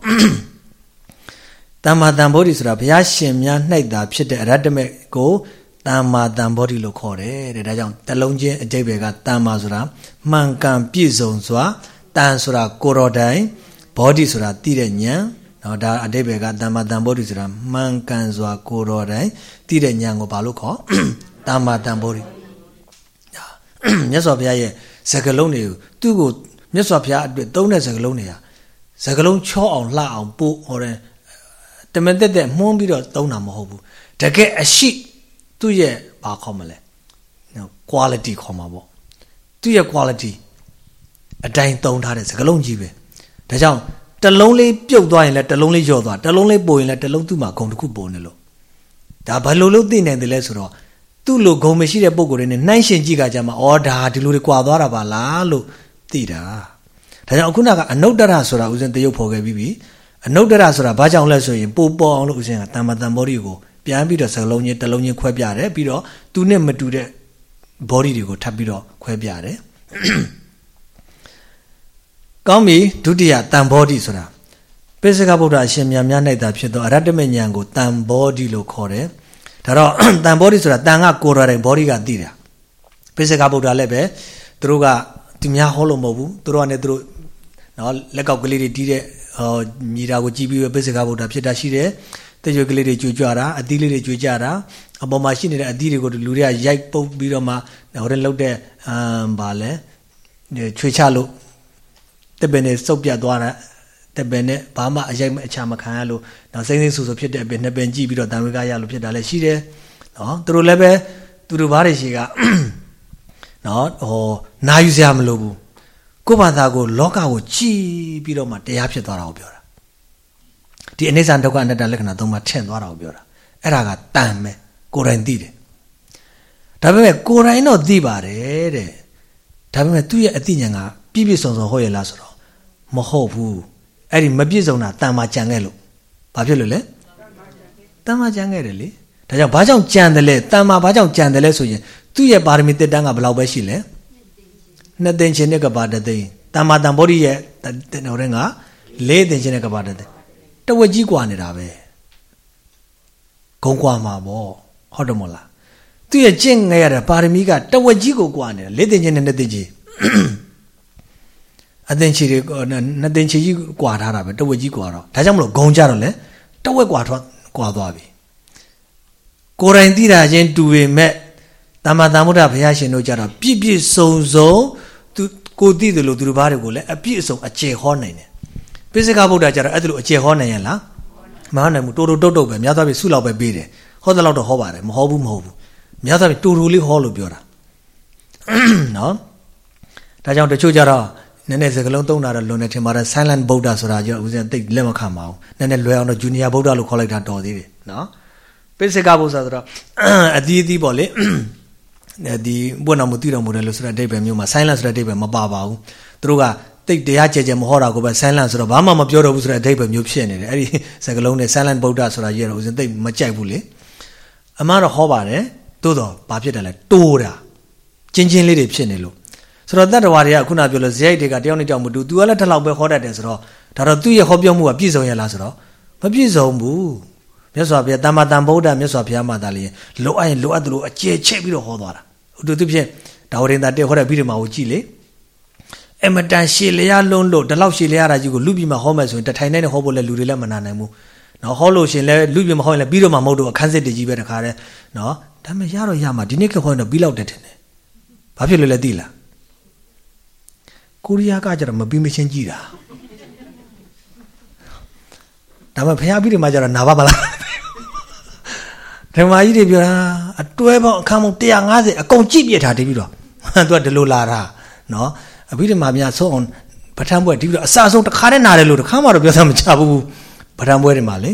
တမ္မာတန်ဘောဓိဆိုတာဘုရားရှင်များနှိုက်တာဖြစ်တဲ့အရတ္တမေကို တမ္မာတန်ဘောဓိလို့ခေါ်တယ်တဲ့ဒါကြောင့်တလုံးချင်းအကျိပ္ပယ်ကတမ္မာဆိုတာမှန်ကန်ပြည့်စုံစွာတန်ဆိုတာကိုရော်တိုင်ဘောဓိဆိုတာတည်တဲ့ဉာဏ်နော်ဒါအတိပ္ပယ်ကတမ္မာတန်ဘောဓိဆိုတာမှန်ကန်စွာကိုရော်တိုင်တည်တဲ့ဉာဏ်ကိုဘာလို့ခေါ်တမ္မာတန်ဘောဓိမြတ်စွာဘုရားရဲ့စကလုံးတွေကိုသူ့ကိုမြတ်စွာဘုရားအတွက်သုံးတဲ့စကလုံးတွေဟာစကလုံးချောအောင်လှအောင်ပို့ဟောတယ်တမန်တက်တက်မှုန်းပြီးတော့သုံးတာမဟုတ်ဘူးတကယ်အရှိ သူ့ရဲ့ဘာခေါ်မလဲ quality ခေါ်မှာပေါ့သူ့ရဲ့ quality အတိုင်းသုံးထားတဲ့စကလုံးကြီးပဲဒါကြောင့်တလုံးလေးပြုတ်သွားရင်လည်းတလုံးလေးလျော့သွားတလုံးလေးပိုရင်လည်းတလုံးသူ့မှာဂုံတစ်ခုပိုနေလို့ဒါဘယ်လိုလုပ်သိနိုင်တယ်လဲဆိုတော့သူ့လိုဂုံမရှိတဲ့ပုံကိုယ်တွေနဲ့နှိုင်းရှင်ကြည့်ကြကြမှာဩဒါဒီလိုတွေကွာသွားတာပါလားလို့သိတာဒါကြောင့်အခုနကအနုတ္တရဆိုတာဦးဇင်းတရုပ်ဖော်ခဲ့ပြီးပြီအနုတ္တရဆိုတာဘာကြောင့်လဲဆိုရင်ပိုပေါ်အောင်လို့ဦးဇင်းကတမ္မတန်ဘောဓိကို ပြန်ပြီးတော့စလုံးချင်းတစ်လုံးချင်းခွဲပြတယ်ပြီးတော့သူနဲ့မတူတဲ့ body တွေကိုထပ်ပြီးတော့ခွဲပြတယ်ကောင်းပြီဒုတိယတန်ဘောဓိဆိုတာပိစကဗုဒ္ဓအရှင်မြတ်များ၌သာဖြစ်သောအရတ္တမဉဏ်ကိုတန်ဘောဓိလို့ခေါ်တယ်ဒါတော့တန်ဘောဓိဆိုတာတန်ကကိုယ်တော်တိုင်ဘောဓိကသိတာပိစကဗုဒ္ဓလည်းပဲသူတို့ကသူများဟောလို့မဟုတ်ဘူးသူတို့ကလည်းသူတို့နော်လက်ကောက်ကလေးတွေတီးတဲ့ဟောမြေတာကိုကြည့်ပြီးပိစကဗုဒ္ဓဖြစ်တာရှိတယ် တရွက်ကလေးတွေကြွကြွတာအသီးလေးတွေကြွကြတာအပေါ်မှာရှိနေတဲ့အသီးတွေကိုလူတွေကရိုက်ပုတ်ပြီးတော့မှဟိုတဲ့လောက်တဲ့အမ်ဗာလဲချွေချလို့တက်ပင်နဲ့စုပ်ပြတ်သွားတာတက်ပင်နဲ့ဘာမှအရိုက်အချမခံရလို့နောက်စိမ့်စိမ့်ဆူဆူဖြစ်တဲ့အပင်နှစ်ပင်ကြည့်ပြီးတော့တန်ဝေကရလို့ဖြစ်တာလည်းရှိတယ်နော်သူတို့လည်းပဲသူတို့ဘာတွေရှိကနော်ဟောနာယူစရာမလိုဘူးကိုယ့်ဘာသာကိုလောကကိုကြည်ပြီးတော့မှတရားဖြစ်သွားတာကိုပြောတာ ဒီအနိစ္စဒုက္ခအနတ္တလက္ခဏာသုံးပါးထင်သွားတာကိုပြောတာအဲ့ဒါကတန်ပဲကိုယ်တိုင်သိတယ်ဒါပေမဲ့ကိုယ်တိုင်တော့သိပါတယ်တဲ့ဒါပေမဲ့သူ့ရဲ့အသိဉာဏ်ကပြည့်ပြည့်စုံစုံဟုတ်ရဲ့လားဆိုတော့မဟုတ်ဘူးအဲ့ဒီမပြည့်စုံတာတန်မာကြံခဲ့လို့ဘာဖြစ်လို့လဲတန်မာကြံခဲ့တယ်လေဒါကြောင့်ဘာကြောင့်ကြံတယ်လဲတန်မာဘာကြောင့်ကြံတယ်လဲဆိုရင်သူ့ရဲ့ပါရမီတက်တန်းကဘယ်လောက်ပဲရှိလဲနှစ်သိန်းချင်းနဲ့ကပါတသိန်းတန်မာတန်ဘောဓိရဲ့ဟိုတဲ့ကလေးသိန်းချင်းနဲ့ကပါတသိန်း တဝက်ကြီးกว่าနေတာပဲဂုံกว่าမှာပေါ့ဟုတ်တယ်မဟုတ်လားသူရဲ့ကျင့်ငယ်ရတဲ့ပါရမီကတဝက်ကြီးကိုกว่าနေတာလေးသိန်းချင်းနဲ့နှစ်သိန်းချင်းအသင်ချီတွေနှစ်သင်ချီကြီးကွာထားတာပဲတဝက်ကြီးကွာတော့ဒါကြောင့်မလို့ဂုံကြတော့လေတဝက်ကွာထွက်ကွာသွားပြီကိုယ်တိုင်သိတာချင်းတူပေမဲ့တမ္မာသမ္ဗုဒ္ဓဘုရားရှင်တို့ကြတော့ပြည့်ပြည့်စုံစုံသူကိုသိတယ်လို့သူတို့ဘာတွေကိုလည်းအပြည့်အစုံအကျေဟောနိုင်တယ် ပိစိကဗုဒ္ဓကြတော့အဲ့ဒါလိုအကျေဟောနိုင်ရလားမဟုတ်နိုင်ဘူးတိုးတိုးတုတ်တုတ်ပဲများသောအားဖြင့်ဆုလောက်ပဲပေးတယ်ဟောတဲ့လောက်တော့ဟောပါတယ်မဟောဘူးမဟုတ်ဘူးများသောအားဖြင့်တိုးတိုးလေးဟောလို့ပြောတာနော်ဒါကြောင့်တချို့ကြတော့နည်းနည်းစကလုံးသုံးတာတော့လွန်နေထင်ပါတယ် silent Buddha ဆိုတာကြောင့်ဦးဇင်းသိလက်မခံပါဘူးနည်းနည်းလွယ်အောင်တော့ junior Buddha လို့ခေါ်လိုက်တာတော်သေးတယ်နော်ပိစိကဘုရားဆိုတော့အသီးသီးပေါ့လေဒီဘုရားမသိတော်မူတယ်လို့ဆိုတဲ့အဓိပ္ပာယ်မျိုးမှာ silent ဆိုတဲ့အဓိပ္ပာယ်မပါပါဘူးသူတို့က တိတ်တရားကြဲကြဲမဟောတာကိုပဲ silent ဆိုတော့ဘာမှမပြောတော့ဘူးဆိုတဲ့အဓိပ္ပာယ်မျိုးဖြစ်နေတယ်အဲ့ဒီစကလုံးနဲ့ silent Buddha ဆိုတာကြီးတော့ဦးဇင်းသိမကြိုက်ဘူးလေအမှန်တော့ဟောပါတယ်သို့တော့ဘာဖြစ်တယ်လဲတိုးတာချင်းချင်းလေးတွေဖြစ်နေလို့ဆိုတော့တတ္တဝါတွေကခုနပြောလို့ဇယိုက်တွေကတယောက်နဲ့တယောက်မတူ तू ကလည်းတစ်လောက်ပဲဟောတတ်တယ်ဆိုတော့ဒါတော့သူ့ရဲ့ဟောပြောမှုကပြည့်စုံရလားဆိုတော့မပြည့်စုံဘူးမြတ်စွာဘုရားတမ္မာတန်ဗုဒ္ဓမြတ်စွာဘုရားမှာဒါလေးလိုအပ်ရင်လိုအပ်သလိုအကျယ်ချဲ့ပြီးတော့ဟောသွားတာဥဥတူတူဖြင့်ဒါဝရင်သာတဲ့ဟောတဲ့ပြီးတယ်မှာကိုကြည့်လေ အမတန်ရှည်လျားလုံးလို့ဒီလောက်ရှည်လျားတာကြီးကိုလူပြီးမှဟောမယ်ဆိုရင်တထိုင်နဲ့ဟောဖို့လဲလူတွေလည်းမနာနိုင်ဘူးနော်ဟောလို့ရှင်လဲလူပြီးမဟောရင်လည်းပြီးတော့မှမဟုတ်တော့အခန်းစစ်တကြီးပဲတခါတည်းနော်ဒါမှရတော့ရမှာဒီနေ့ခေတ်ဟောရင်တော့ပြီးလောက်တယ်ထင်တယ်ဘာဖြစ်လို့လဲသိလားကိုရီးယားကကြတော့မပြီးမချင်းကြည့်တာဒါမှဖျားပြီးတယ်မှကြတော့နာပါမလားဓမ္မကြီးတွေပြောတာအတွဲပေါင်းအခန်းပေါင်း150အကုန်ကြည့်ပြထားတည်ပြီးတော့သူကဒီလိုလာတာနော် အဘိဓမ္မာများဆုံးအောင်ပဋ္ဌာန်းပွဲဒီပြီးတော့အစဆုံးတစ်ခါနဲ့နားတယ်လို့တစ်ခါမှတော့ပြောစမ်းမချဘူးပဋ္ဌာန်းပွဲတွေမှာလေ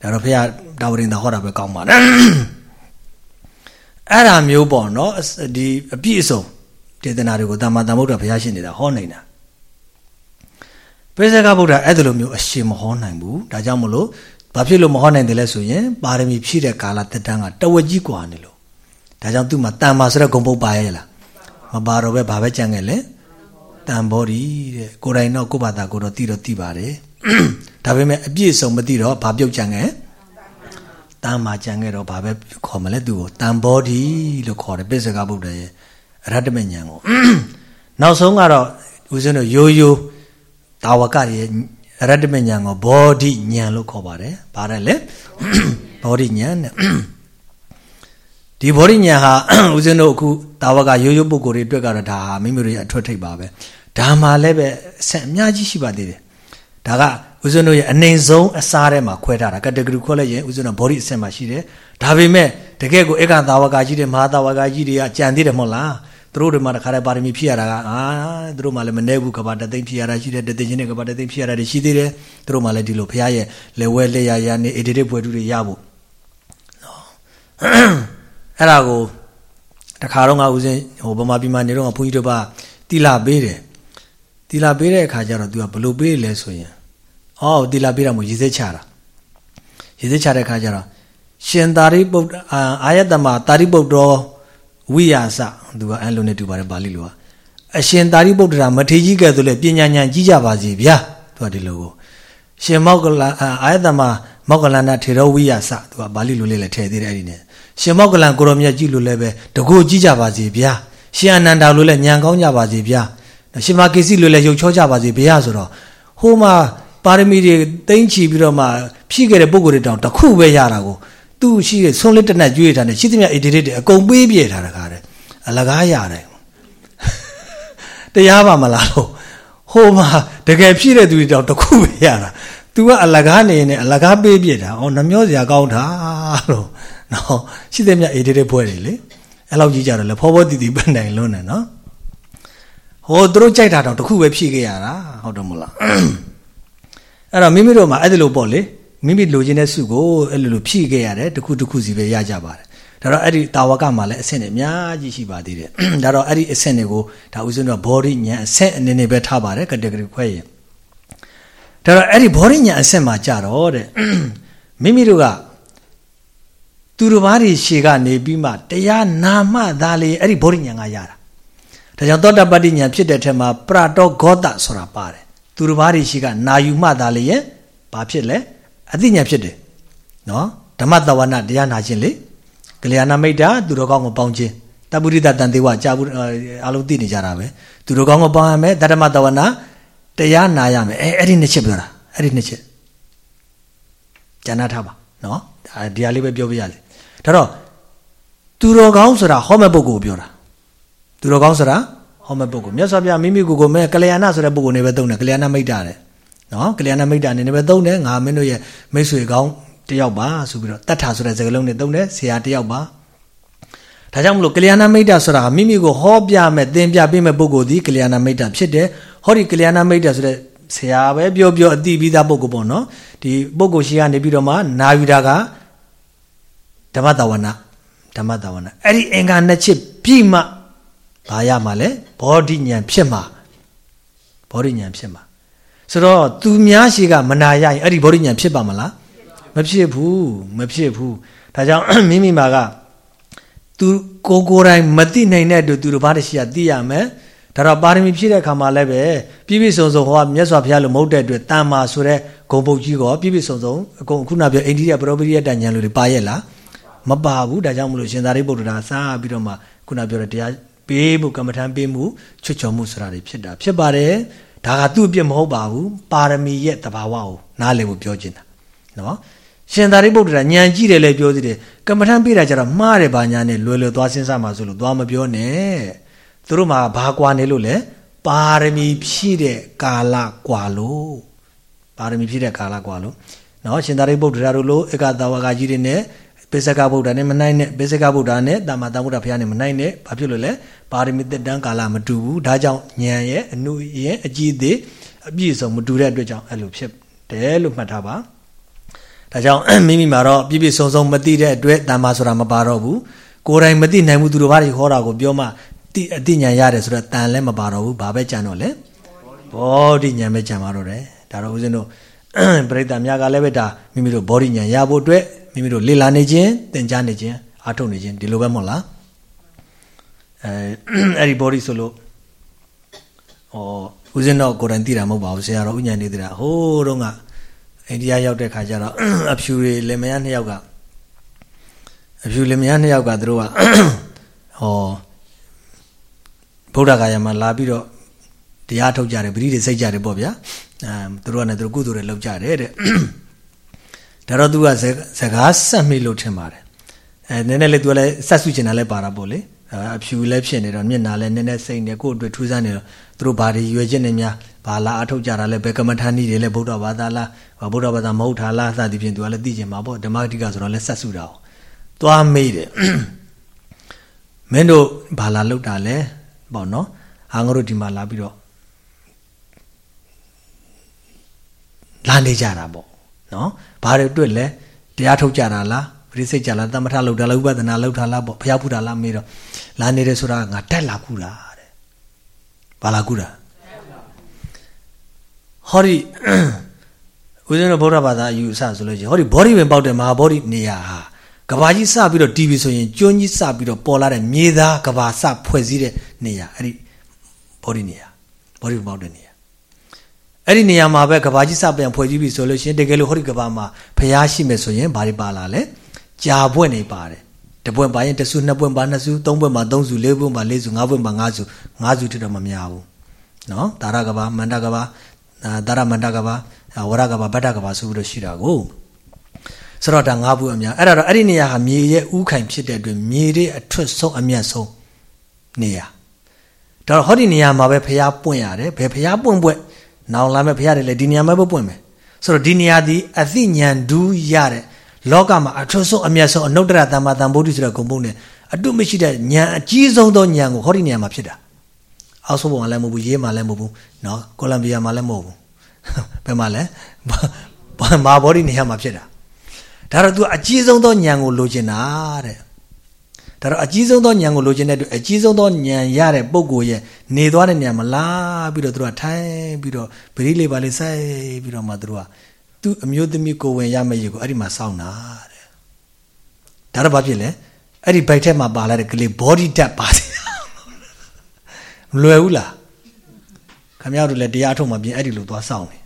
ဒါတော့ဖះတာဝရင်သာဟောတာပဲကောင်းပါတယ်အဲ့ဒါမျိုးပေါ့နော်ဒီအပြည့်အစုံတေသနာတွေကိုတမ္မာတမ္ဗုဒ္ဓဘုရားရှင်နေတာဟောနေတာပိစကဗုဒ္ဓအဲ့ဒါလိုမျိုးအရှင်မဟောနိုင်ဘူးဒါကြောင့်မလို့ဘာဖြစ်လို့မဟောနိုင်တယ်လဲဆိုရင်ပါရမီဖြည့်တဲ့ကာလတက်တန်းကတဝက်ကြီးกว่าနေလို့ဒါကြောင့်သူ့မှာတန်မာဆိုတဲ့ဂုံပုတ်ပါရဲ့လား မပါတော့ပဲဘာပဲကြံခဲ့လဲတန်ဘောဒီတဲ့ကိုယ်တိုင်တော့ကိုယ့်ဘာသာကိုယ်တော့သိတော့သိပါတယ်ဒါပေမဲ့အပြည့်စုံမသိတော့ဘာပြုတ်ကြံခဲ့တန်မာကြံခဲ့တော့ဘာပဲခေါ်မလဲသူ့ကိုတန်ဘောဒီလို့ခေါ်တယ်ပိစကဗုဒ္ဓရဲ့အရဟတမဉဏ်ကိုနောက်ဆုံးကတော့ဦးဇင်းတို့ရိုးရိုးတာဝကရဲ့အရဟတမဉဏ်ကိုဘောဓိဉဏ်လို့ခေါ်ပါတယ်။ဘာလဲလဲဘောဓိဉဏ်တဲ့ ဒီဘောဓိဉဏ်ဟာဦးဇင်းတို့အခုတာဝကရိုးရိုးပုဂ္ဂိုလ်တွေအတွက်ကတော့ဒါဟာမိမိတို့ရဲ့အထွတ်ထိပ်ပါပဲ။ဒါမှလည်းပဲအဆက်အများကြီးရှိပါသေးတယ်။ဒါကဦးဇင်းတို့ရဲ့အနေဆုံးအစားထဲမှာခွဲထားတာ category ခွဲလိုက်ရင်ဦးဇင်းတို့ body အဆင့်မှာရှိတယ်။ဒါပေမဲ့တကယ်ကိုဧကသာဝကကြီးတွေမဟာသာဝကကြီးတွေကကြံသေးတယ်မဟုတ်လား။သူတို့တွေမှာတခါတည်းပါရမီဖြစ်ရတာကအာသူတို့မှလည်းမနေဘူးကဘာတသိမ့်ဖြစ်ရတာရှိတယ်တသိချင်းနဲ့ကဘာတသိမ့်ဖြစ်ရတာရှိသေးတယ်သူတို့မှလည်းဒီလိုဖះရဲ့လက်ဝဲလက်ရရနေအေဒီတစ်ပွဲတူတွေရဖို့နော် အဲ့ဒါကိုတခါတော့ငါဦးစင်းဟိုဗမာပြည်မှာနေတော့ဘုန်းကြီးတို့ကတီလာပေးတယ်တီလာပေးတဲ့အခါကျတော့ तू ကဘလို့ပေးလဲဆိုရင်အော်တီလာပေးတာမို့ရေစက်ချတာရေစက်ချတဲ့အခါကျတော့ရှင်သာရိပုတ္တအာယတမသာရိပုတ္တောဝိယာစသူကအဲ့လိုနဲ့တူပါတယ်ပါဠိလိုကအရှင်သာရိပုတ္တရာမထေကြီးကဲ့သို့လဲပညာဉာဏ်ကြီးကြပါစေဗျာသူကဒီလိုကိုရှင်မောက္ကလအာယတမမောက္ကလနာထေရဝိယာစသူကပါဠိလိုလေးလည်းထည့်သေးတယ်အဲ့ဒီနဲ့ ရှင်မောက္ကလန်ကိုရောမြတ်ကြီးလိုလည်းပဲတကိုကြီးကြပါစေဗျာရှင်အနန္ဒာလိုလည်းဉာဏ်ကောင်းကြပါစေဗျာရှင်မကိစီလိုလည်းရုပ်ချောကြပါစေဗျာဆိုတော့ဟိုမှာပါရမီတွေတိမ့်ချီပြီးတော့မှဖြည့်ခဲ့တဲ့ပုဂ္ဂိုလ်တွေတောင်တခုပဲရတာကိုသူ့ရှိတဲ့ဆုံးလေးတနက်ကျွေးထားတယ်ရှိသမျှအေဒီတွေအကုန်ပေးပြထားတာကားတယ်အလကားရတယ်တရားပါမလားလို့ဟိုမှာတကယ်ဖြစ်တဲ့သူတွေတော့တခုပဲရတာ तू ကအလကားနေနေအလကားပေးပြတာဩနှမျောစရာကောင်းတာလို့ နော်ရှိသမျှအေဒီတွေပွဲတွေလေအဲ့လောက်ကြီးကြတော့လေဖောဖောတီတီပန်တိုင်လုံးနေနော်ဟိုသူတို့ကြိုက်တာတော့တခုပဲဖြည့်ခဲ့ရတာဟုတ်တယ်မလားအဲ့တော့မိမိတို့မှာအဲ့ဒီလိုပေါ့လေမိမိလိုချင်တဲ့စုကိုအဲ့လိုလိုဖြည့်ခဲ့ရတယ်တခုတခုစီပဲရကြပါတယ်ဒါတော့အဲ့ဒီတာဝကမှာလည်းအဆင့်တွေအများကြီးရှိပါသေးတယ်ဒါတော့အဲ့ဒီအဆင့်တွေကိုဒါဥစဉ်တော့ body ဉာဏ်အဆင့်အနေနဲ့ပဲထားပါတယ် category ခွဲရင်ဒါတော့အဲ့ဒီ body ဉာဏ်အဆင့်မှာကြတော့တဲ့မိမိတို့က သူတို့ဘာတွေရှေကနေပြီးမှတရားနာမှသာလေအဲ့ဒီ body ဉာဏ်ကရတာဒါကြောင့်သောတာပတ္တိဉာဏ်ဖြစ်တဲ့ထက်မှာပရတောဂောတဆိုတာပါတယ်သူတို့ဘာတွေရှေကနာယူမှသာလေရဲ့ဘာဖြစ်လဲအသိဉာဏ်ဖြစ်တယ်နော်ဓမ္မတဝနာတရားနာခြင်းလေကလျာဏမိတ်တာသူတော်ကောင်းကိုပေါင်းခြင်းတပုရိသတန်သေးဝကြာဘူးအလုံးသိနေကြတာပဲသူတော်ကောင်းကိုပေါင်းရမယ်ဓမ္မတဝနာတရားနာရမယ်အဲအဲ့ဒီနှစ်ချက်ပြောတာအဲ့ဒီနှစ်ချက်ကျန်နာထားပါနော်ဒီဟာလေးပဲပြောပြရစေ ဒါတော့သူတော်ကောင်းဆိုတာဟောမဲ့ပုဂ္ဂိုလ်ပြောတာသူတော်ကောင်းဆိုတာဟောမဲ့ပုဂ္ဂိုလ်မြတ်စွာဘုရားမိမိကိုယ်ကိုမဲ့ကလျာဏဆိုတဲ့ပုဂ္ဂိုလ်နေပဲသုံးတယ်ကလျာဏမိတ်တာတဲ့နော်ကလျာဏမိတ်တာအနေနဲ့ပဲသုံးတယ်ငါမင်းတို့ရဲ့မိတ်ဆွေကောင်းတယောက်ပါဆိုပြီးတော့တတ်ထာဆိုတဲ့စကားလုံးနဲ့သုံးတယ်ဆရာတယောက်ပါဒါကြောင့်မလို့ကလျာဏမိတ်တာဆိုတာမိမိကိုဟောပြမဲ့သင်ပြပေးမဲ့ပုဂ္ဂိုလ်ဒီကလျာဏမိတ်တာဖြစ်တယ်ဟောဒီကလျာဏမိတ်တာဆိုတဲ့ဆရာပဲပြောပြောအတိပြီးသားပုဂ္ဂိုလ်ပေါ့နော်ဒီပုဂ္ဂိုလ်ရှိကနေပြီးတော့မှနာယူတာက ဓမ္မတဝနာဓမ္မတဝနာအဲ့ဒီအင်္ဂါနှစ်ချက်ပြီးမှဘာရမှာလဲဘောဓိဉာဏ်ဖြစ်မှာဘောဓိဉာဏ်ဖြစ်မှာဆိုတော့သူများရှိကမနာရရင်အဲ့ဒီဘောဓိဉာဏ်ဖြစ်ပါမလားမဖြစ်ဘူးမဖြစ်ဘူးဒါကြောင့်မိမိမှာကသူကိုကိုယ်တိုင်မသိနိုင်တဲ့အတွက်သူတို့ဘာတရှိရသိရမယ်ဒါတော့ပါရမီဖြည့်တဲ့ခါမှာလည်းပဲပြည့်ပြည့်စုံစုံဟောမြတ်စွာဘုရားလိုမဟုတ်တဲ့အတွက်တန်မာဆိုတဲ့ဂုံပုတ်ကြီးကောပြည့်ပြည့်စုံစုံအကုန်ခုနပြောအိန္ဒိယပရောပရိယတဉာဏ်လိုတွေပါရဲ့လား မမပါဘူးဒါကြောင့်မလို့ရှင်သာရိပုတ္တရာစပြီးတော့မှခုနပြောတဲ့တရားပေးမှုကမ္မထံပေးမှုချွတ်ချော်မှုဆိုတာတွေဖြစ်တာဖြစ်ပါတယ်ဒါကသူ့အပြစ်မဟုတ်ပါဘူးပါရမီရဲ့တဘာဝကိုနားလည်ဖို့ပြောချင်တာနော်ရှင်သာရိပုတ္တရာညံကြည့်တယ်လေပြောသေးတယ်ကမ္မထံပေးတာကြတော့မှားတယ်ဘာညာနဲ့လွယ်လွယ်သွားစဉ်းစားမှဆိုလို့သွားမပြောနဲ့သူတို့မှာဘာကွာနေလို့လဲပါရမီဖြည့်တဲ့ကာလကွာလို့ပါရမီဖြည့်တဲ့ကာလကွာလို့နော်ရှင်သာရိပုတ္တရာတို့လိုဧကသဝကကြီးတွေနဲ့ ပိစကဗုဒ္ဓနဲ့မနိုင်နဲ့ပိစကဗုဒ္ဓနဲ့တာမတန်ဗုဒ္ဓဘုရားနဲ့မနိုင်နဲ့ဘာဖြစ်လို့လဲပါရမီတက်တန်းကာလမတူဘူးဒါကြောင့်ဉာဏ်ရဲ့အနုရဲ့အကြည့်သေးအပြည့်စုံမတူတဲ့အတွက်ကြောင့်အဲ့လိုဖြစ်တယ်လို့မှတ်ထားပါဒါကြောင့်မိမိမှာတော့ပြည့်ပြည့်စုံစုံမသိတဲ့အတွက်တာမဆိုတာမပါတော့ဘူးကိုယ်တိုင်မသိနိုင်ဘူးသူတို့ဘာတွေခေါ်တာကိုပြောမှတိအတိညာရတယ်ဆိုတော့တန်လည်းမပါတော့ဘူးဘာပဲကြံတော့လဲဘောဓိညာပဲကြံပါတော့တယ်ဒါတော့ဦးဇင်းတို့ပရိသတ်များကလည်းပဲဒါမိမိတို့ဘောဓိညာရဖို့အတွက် မိမိတို့လေ့လာနေခြင်းသင်ကြားနေခြင်းအားထုတ်နေခြင်းဒီလိုပဲမဟုတ်လားအဲအဲ့ဒီ body ဆိုလို့ဟောဦးဇင်းတော့ကိုယ်တိုင်သိတာမဟုတ်ပါဘူးဆရာတော်ဥညာနေသိတာဟိုးတော့ကအိန္ဒိယရောက်တဲ့ခါကျတော့အဖြူတွေလင်မယားနှစ်ယောက်ကအဖြူလင်မယားနှစ်ယောက်ကသူတို့ကဟောဗုဒ္ဓဂါယမှာလာပြီးတော့တရားထုတ်ကြတယ်ပရိသေစိတ်ကြတယ်ပေါ့ဗျာအဲသူတို့ကလည်းသူတို့ကုသိုလ်တွေလုပ်ကြတယ်တဲ့ ဒါတော့သူကစကားဆက်မိလို့ထင်ပါတယ်အဲနည်းနည်းလေးသူကလည်းဆက်စုချင်တာလည်းပါတာပေါ့လေအဖြူလည်းဖြစ်နေတော့မျက်နာလည်းနည်းနည်းစိမ့်နေကိုယ့်အတွက်ထူးဆန်းနေတော့သူတို့ဘာတွေရွယ်ချက်နေများဘာလာအထုတ်ကြတာလဲဘယ်ကမ္မထာနည်းတွေလဲဗုဒ္ဓဘာသာလားဗုဒ္ဓဘာသာမဟုတ်တာလားစသည်ဖြင့်သူကလည်းသိချင်မှာပေါ့ဓမ္မတိကဆိုတော့လည်းဆက်စုတာအောင်သွားမေးတယ်မင်းတို့ဘာလာလောက်တာလဲပေါ့နော်ဟာငါတို့ဒီမှာလာပြီးတော့လာနေကြတာပေါ့ နော်ဘာတွေတွေ့လဲတရားထုတ်ကြတာလားပရိစိတ်ကြလားသမထလောက်တာလားဥပဒနာလောက်တာလားပေါ့ဘုရားဖူတာလားမေးတော့လာနေတယ်ဆိုတာငါတက်လာကူတာတဲ့ဘာလာကူတာဟောဒီဦးဇင်းတို့ဗုဒ္ဓဘာသာအယူအဆဆိုလို့ရှိရင်ဟောဒီဘောဓိဝင်ပေါက်တဲ့မဟာဘောဓိနေရာဟာကဘာကြီးစပြီးတော့တီးပြီးဆိုရင်ကျွန်းကြီးစပြီးတော့ပေါ်လာတဲ့မြေသားကဘာစဖွဲ့စည်းတဲ့နေရာအဲ့ဒီဘောဓိနေရာဘောဓိဝင်ပေါက်တဲ့နေရာ အဲ့ဒီနေရာမှာပဲကဘာကြီးစပြန်ဖွဲ့စည်းပြီးဆိုလို့ရှိရင်တကယ်လို့ဟောဒီကဘာမှာဖျားရှိမယ်ဆိုရင်ဘာတွေပါလာလဲကြာဘွဲ့နေပါတယ်တပွင့်ပါရင်တစုနှစ်ပွင့်ပါနှစ်စုသုံးပွင့်ပါသုံးစုလေးပွင့်ပါလေးစုငါးပွင့်ပါငါးစုငါးစုထတော့မများဘူးနော်တာရကဘာမန္တကဘာတာရမန္တကဘာဝရကဘာဗတ္တကဘာဆိုပြီးတော့ရှိတာကိုဆိုတော့ဒါငါးဘူးအများအဲ့ဒါတော့အဲ့ဒီနေရာဟာမြေရဲ့ဥခိုင်ဖြစ်တဲ့အတွက်မြေရဲ့အထွတ်ဆုံးအမြတ်ဆုံးနေရာဒါတော့ဟောဒီနေရာမှာပဲဖျားပွင့်ရတယ်ဘယ်ဖျားပွင့်ပွင့် နောင်လာမဲ့ဖျားတယ်လေဒီနေရာမှာပဲပွင့်မယ်ဆိုတော့ဒီနေရာဒီအသိဉာဏ်ဒူးရတဲ့လောကမှာအထွတ်ဆုံးအမြတ်ဆုံးအနုတ္တရတမ္မာတန်ဗုဒ္ဓဆိုတဲ့ဂုံပုံနဲ့အတုမရှိတဲ့ဉာဏ်အကြီးဆုံးသောဉာဏ်ကိုဟောဒီနေရာမှာဖြစ်တာအောက်ဆုံးပုံကလည်းမဟုတ်ဘူးရေးမှလည်းမဟုတ်ဘူးနော်ကိုလံဘီယာမှာလည်းမဟုတ်ဘူးဘယ်မှာလဲမာဘောဒီနေရာမှာဖြစ်တာဒါတော့ तू အကြီးဆုံးသောဉာဏ်ကိုလိုချင်တာတဲ့ ဒါတော့အကြီးဆုံးသောဉာဏ်ကိုလိုချင်တဲ့အတွက်အကြီးဆုံးသောဉာဏ်ရတဲ့ပုံကိုရဲ့နေသွားတဲ့ဉာဏ်မလားပြီးတော့သူကထိုင်ပြီးတော့ဗတိလေးပါလေးစိုက်ပြီးတော့မှသူကသူအမျိုးသမီးကိုဝင်ရမယ့်ရေကိုအဲ့ဒီမှာစောင့်တာတဲ့ဒါတော့ဘာဖြစ်လဲအဲ့ဒီဘိုက်ထဲမှာပါလာတဲ့ကလေး body tap ပါတယ်မလွယ်ဘူးလားခမရတို့လည်းတရားထုတ်မှပြင်အဲ့ဒီလိုသွားစောင့်နေ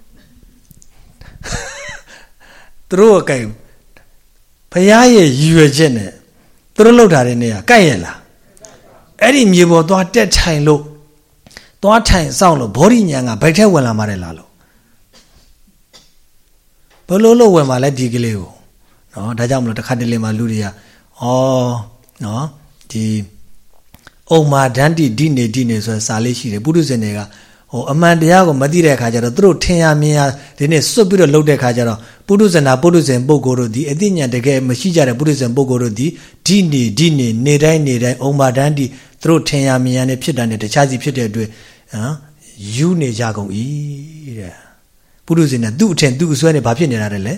သူတို့ကဲဘုရားရဲ့ရည်ရွယ်ချက်နဲ့ သူတို့လောက်တာတဲ့နေရာကြိုက်ရလားအဲ့ဒီမြေပေါ်သွားတက်ထိုင်လို့သွားထိုင်စောင့်လို့ဘောဓိညာကဘိုက်ထဲဝင်လာမှတယ်လားလို့ဘလို့လို့ဝင်มาလဲဒီကလေးကိုနော်ဒါကြောင့်မလို့တစ်ခါတလေမှလူတွေကဩနော်ဒီအုံမာဒန္တိဒီနေဒီနေဆိုစာလေးရှိတယ်ပုရုဇဉ်တွေက ဟိုအမှန်တရားကိုမသိတဲ့အခါကျတော့သူတို့ထင်ရမြင်ရဒီနေ့စွတ်ပြီးတော့လှုပ်တဲ့အခါကျတော့ပုရုဇဏပုရုဇဉ်ပုဂ္ဂိုလ်တို့ဒီအသိဉာဏ်တကယ်မရှိကြတဲ့ပုရုဇဉ်ပုဂ္ဂိုလ်တို့ဒီဒီနေဒီနေနေတိုင်းနေတိုင်းအုံမာဒန္တိသူတို့ထင်ရမြင်ရနဲ့ဖြစ်တဲ့တခြားစီဖြစ်တဲ့အတွက်ဟမ်ယူနေကြကုန်၏တဲ့ပုရုဇဉ်နဲ့သူ့အထင်သူ့အစွဲနဲ့ဘာဖြစ်နေတာလဲ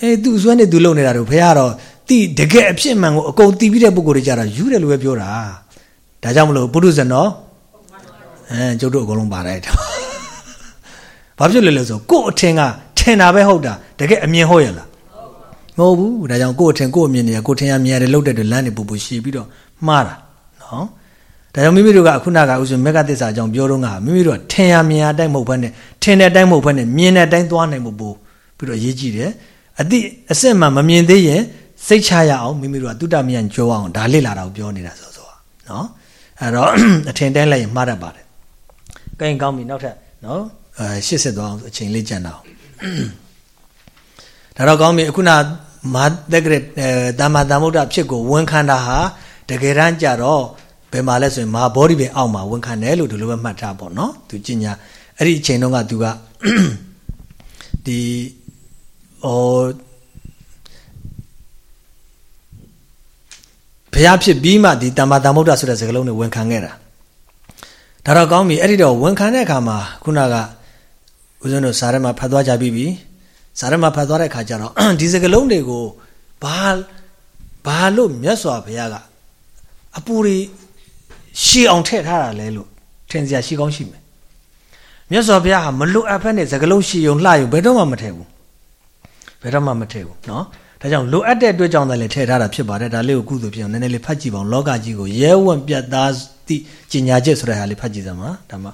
အဲသူ့အစွဲနဲ့သူလုံနေတာတို့ဖះကတော့တိတကယ်အဖြစ်မှန်ကိုအကုန်တီးပြီးတဲ့ပုဂ္ဂိုလ်တွေကြတော့ယူတယ်လို့ပဲပြောတာဒါကြောင့်မလို့ပုရုဇဉ်တော့ အဲကျုပ်တို့အကုန်လုံးပါတယ်ဘာဖြစ်လဲလဲဆိုကို့အထင်ကထင်တာပဲဟုတ်တာတကယ်အမြင်ဟုတ်ရလားမဟုတ်ဘူးဒါကြောင့်ကို့အထင်ကို့အမြင်တွေကကို့ထင်ရမြင်ရတယ်လှုပ်တဲ့တွေလမ်းတွေပူပူရှည်ပြီးတော့မှားတာနော်ဒါကြောင့်မိမိတို့ကခုနကဥစဉ်မေကသစ္စာအကြောင်းပြောတော့ကမိမိတို့ကထင်ရမြင်ရတဲ့အတိုင်းမဟုတ်ဘဲနဲ့ထင်တဲ့အတိုင်းမဟုတ်ဘဲနဲ့မြင်တဲ့အတိုင်းသွားနိုင်ဖို့ပို့ပြီးတော့ရေးကြည့်တယ်အတိအစစ်မှမမြင်သေးရင်စိတ်ချရအောင်မိမိတို့ကတုတ္တမယံကြောအောင်ဒါလေ့လာတာကိုပြောနေတာဆိုဆိုနော်အဲ့တော့အထင်တဲလိုက်ရင်မှားတတ်ပါတယ် ကဲကောင်းပြီနောက်ထပ်နော်အဲရှစ်ဆက်သွားအောင်အချိန်လေးကြံတော့ဒါတော့ကောင်းပြီအခုနမာတက်ကရတမ္မာသမ္ဗုဒ္ဓဖြစ်ကိုဝန်ခံတာဟာတကယ်တမ်းကြတော့ဘယ်မှာလဲဆိုရင်မာဘောဓိပင်အောက်မှာဝန်ခံတယ်လို့ဒီလိုပဲမှတ်ထားပေါ့နော်သူကျင်ညာအဲ့ဒီအချိန်တုန်းကသူကဒီဟိုဘုရားဖြစ်ပြီးမှဒီတမ္မာသမ္ဗုဒ္ဓဆိုတဲ့စကားလုံးကိုဝန်ခံခဲ့တာ ဒါတော့ကောင်းပြီအဲ့ဒီတော့ဝန်ခံတဲ့အခါမှာခုနကဦးဇင်းတို့စာထဲမှာဖတ်သွားကြပြီးပြီစာထဲမှာဖတ်သွားတဲ့အခါကျတော့ဒီစကားလုံးတွေကိုဘာဘာလို့မြတ်စွာဘုရားကအပူတွေရှည်အောင်ထည့်ထားတာလဲလို့ထင်စရာရှိကောင်းရှိမယ်မြတ်စွာဘုရားဟာမလွတ်အပ်ဖက်နဲ့စကလုံးရှည်ုံလှယုံဘယ်တော့မှမထည့်ဘူးဘယ်တော့မှမထည့်ဘူးเนาะဒါကြောင့်လိုအပ်တဲ့အတွက်ကြောင့်လည်းထည့်ထားတာဖြစ်ပါတယ်ဒါလေးကိုကုသိုလ်ဖြစ်အောင်နည်းနည်းလေးဖတ်ကြည့်ပါအောင်လောကကြီးကိုရဲဝံ့ပြတ်သား သည့်ကျင်ညာချက်ဆိုတဲ့ဟာလေးဖတ်ကြည့်စမ်းပါဒါမှ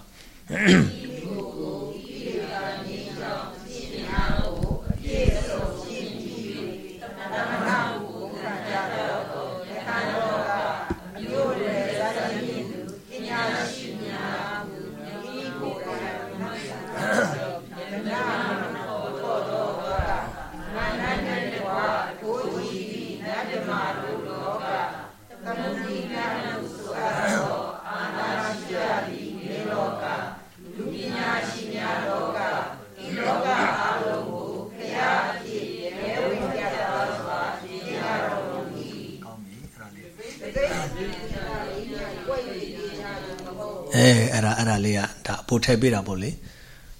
ဒါအဲ့ဒါလေးကဒါအပို့ထည့်ပေးတာပေါ့လေ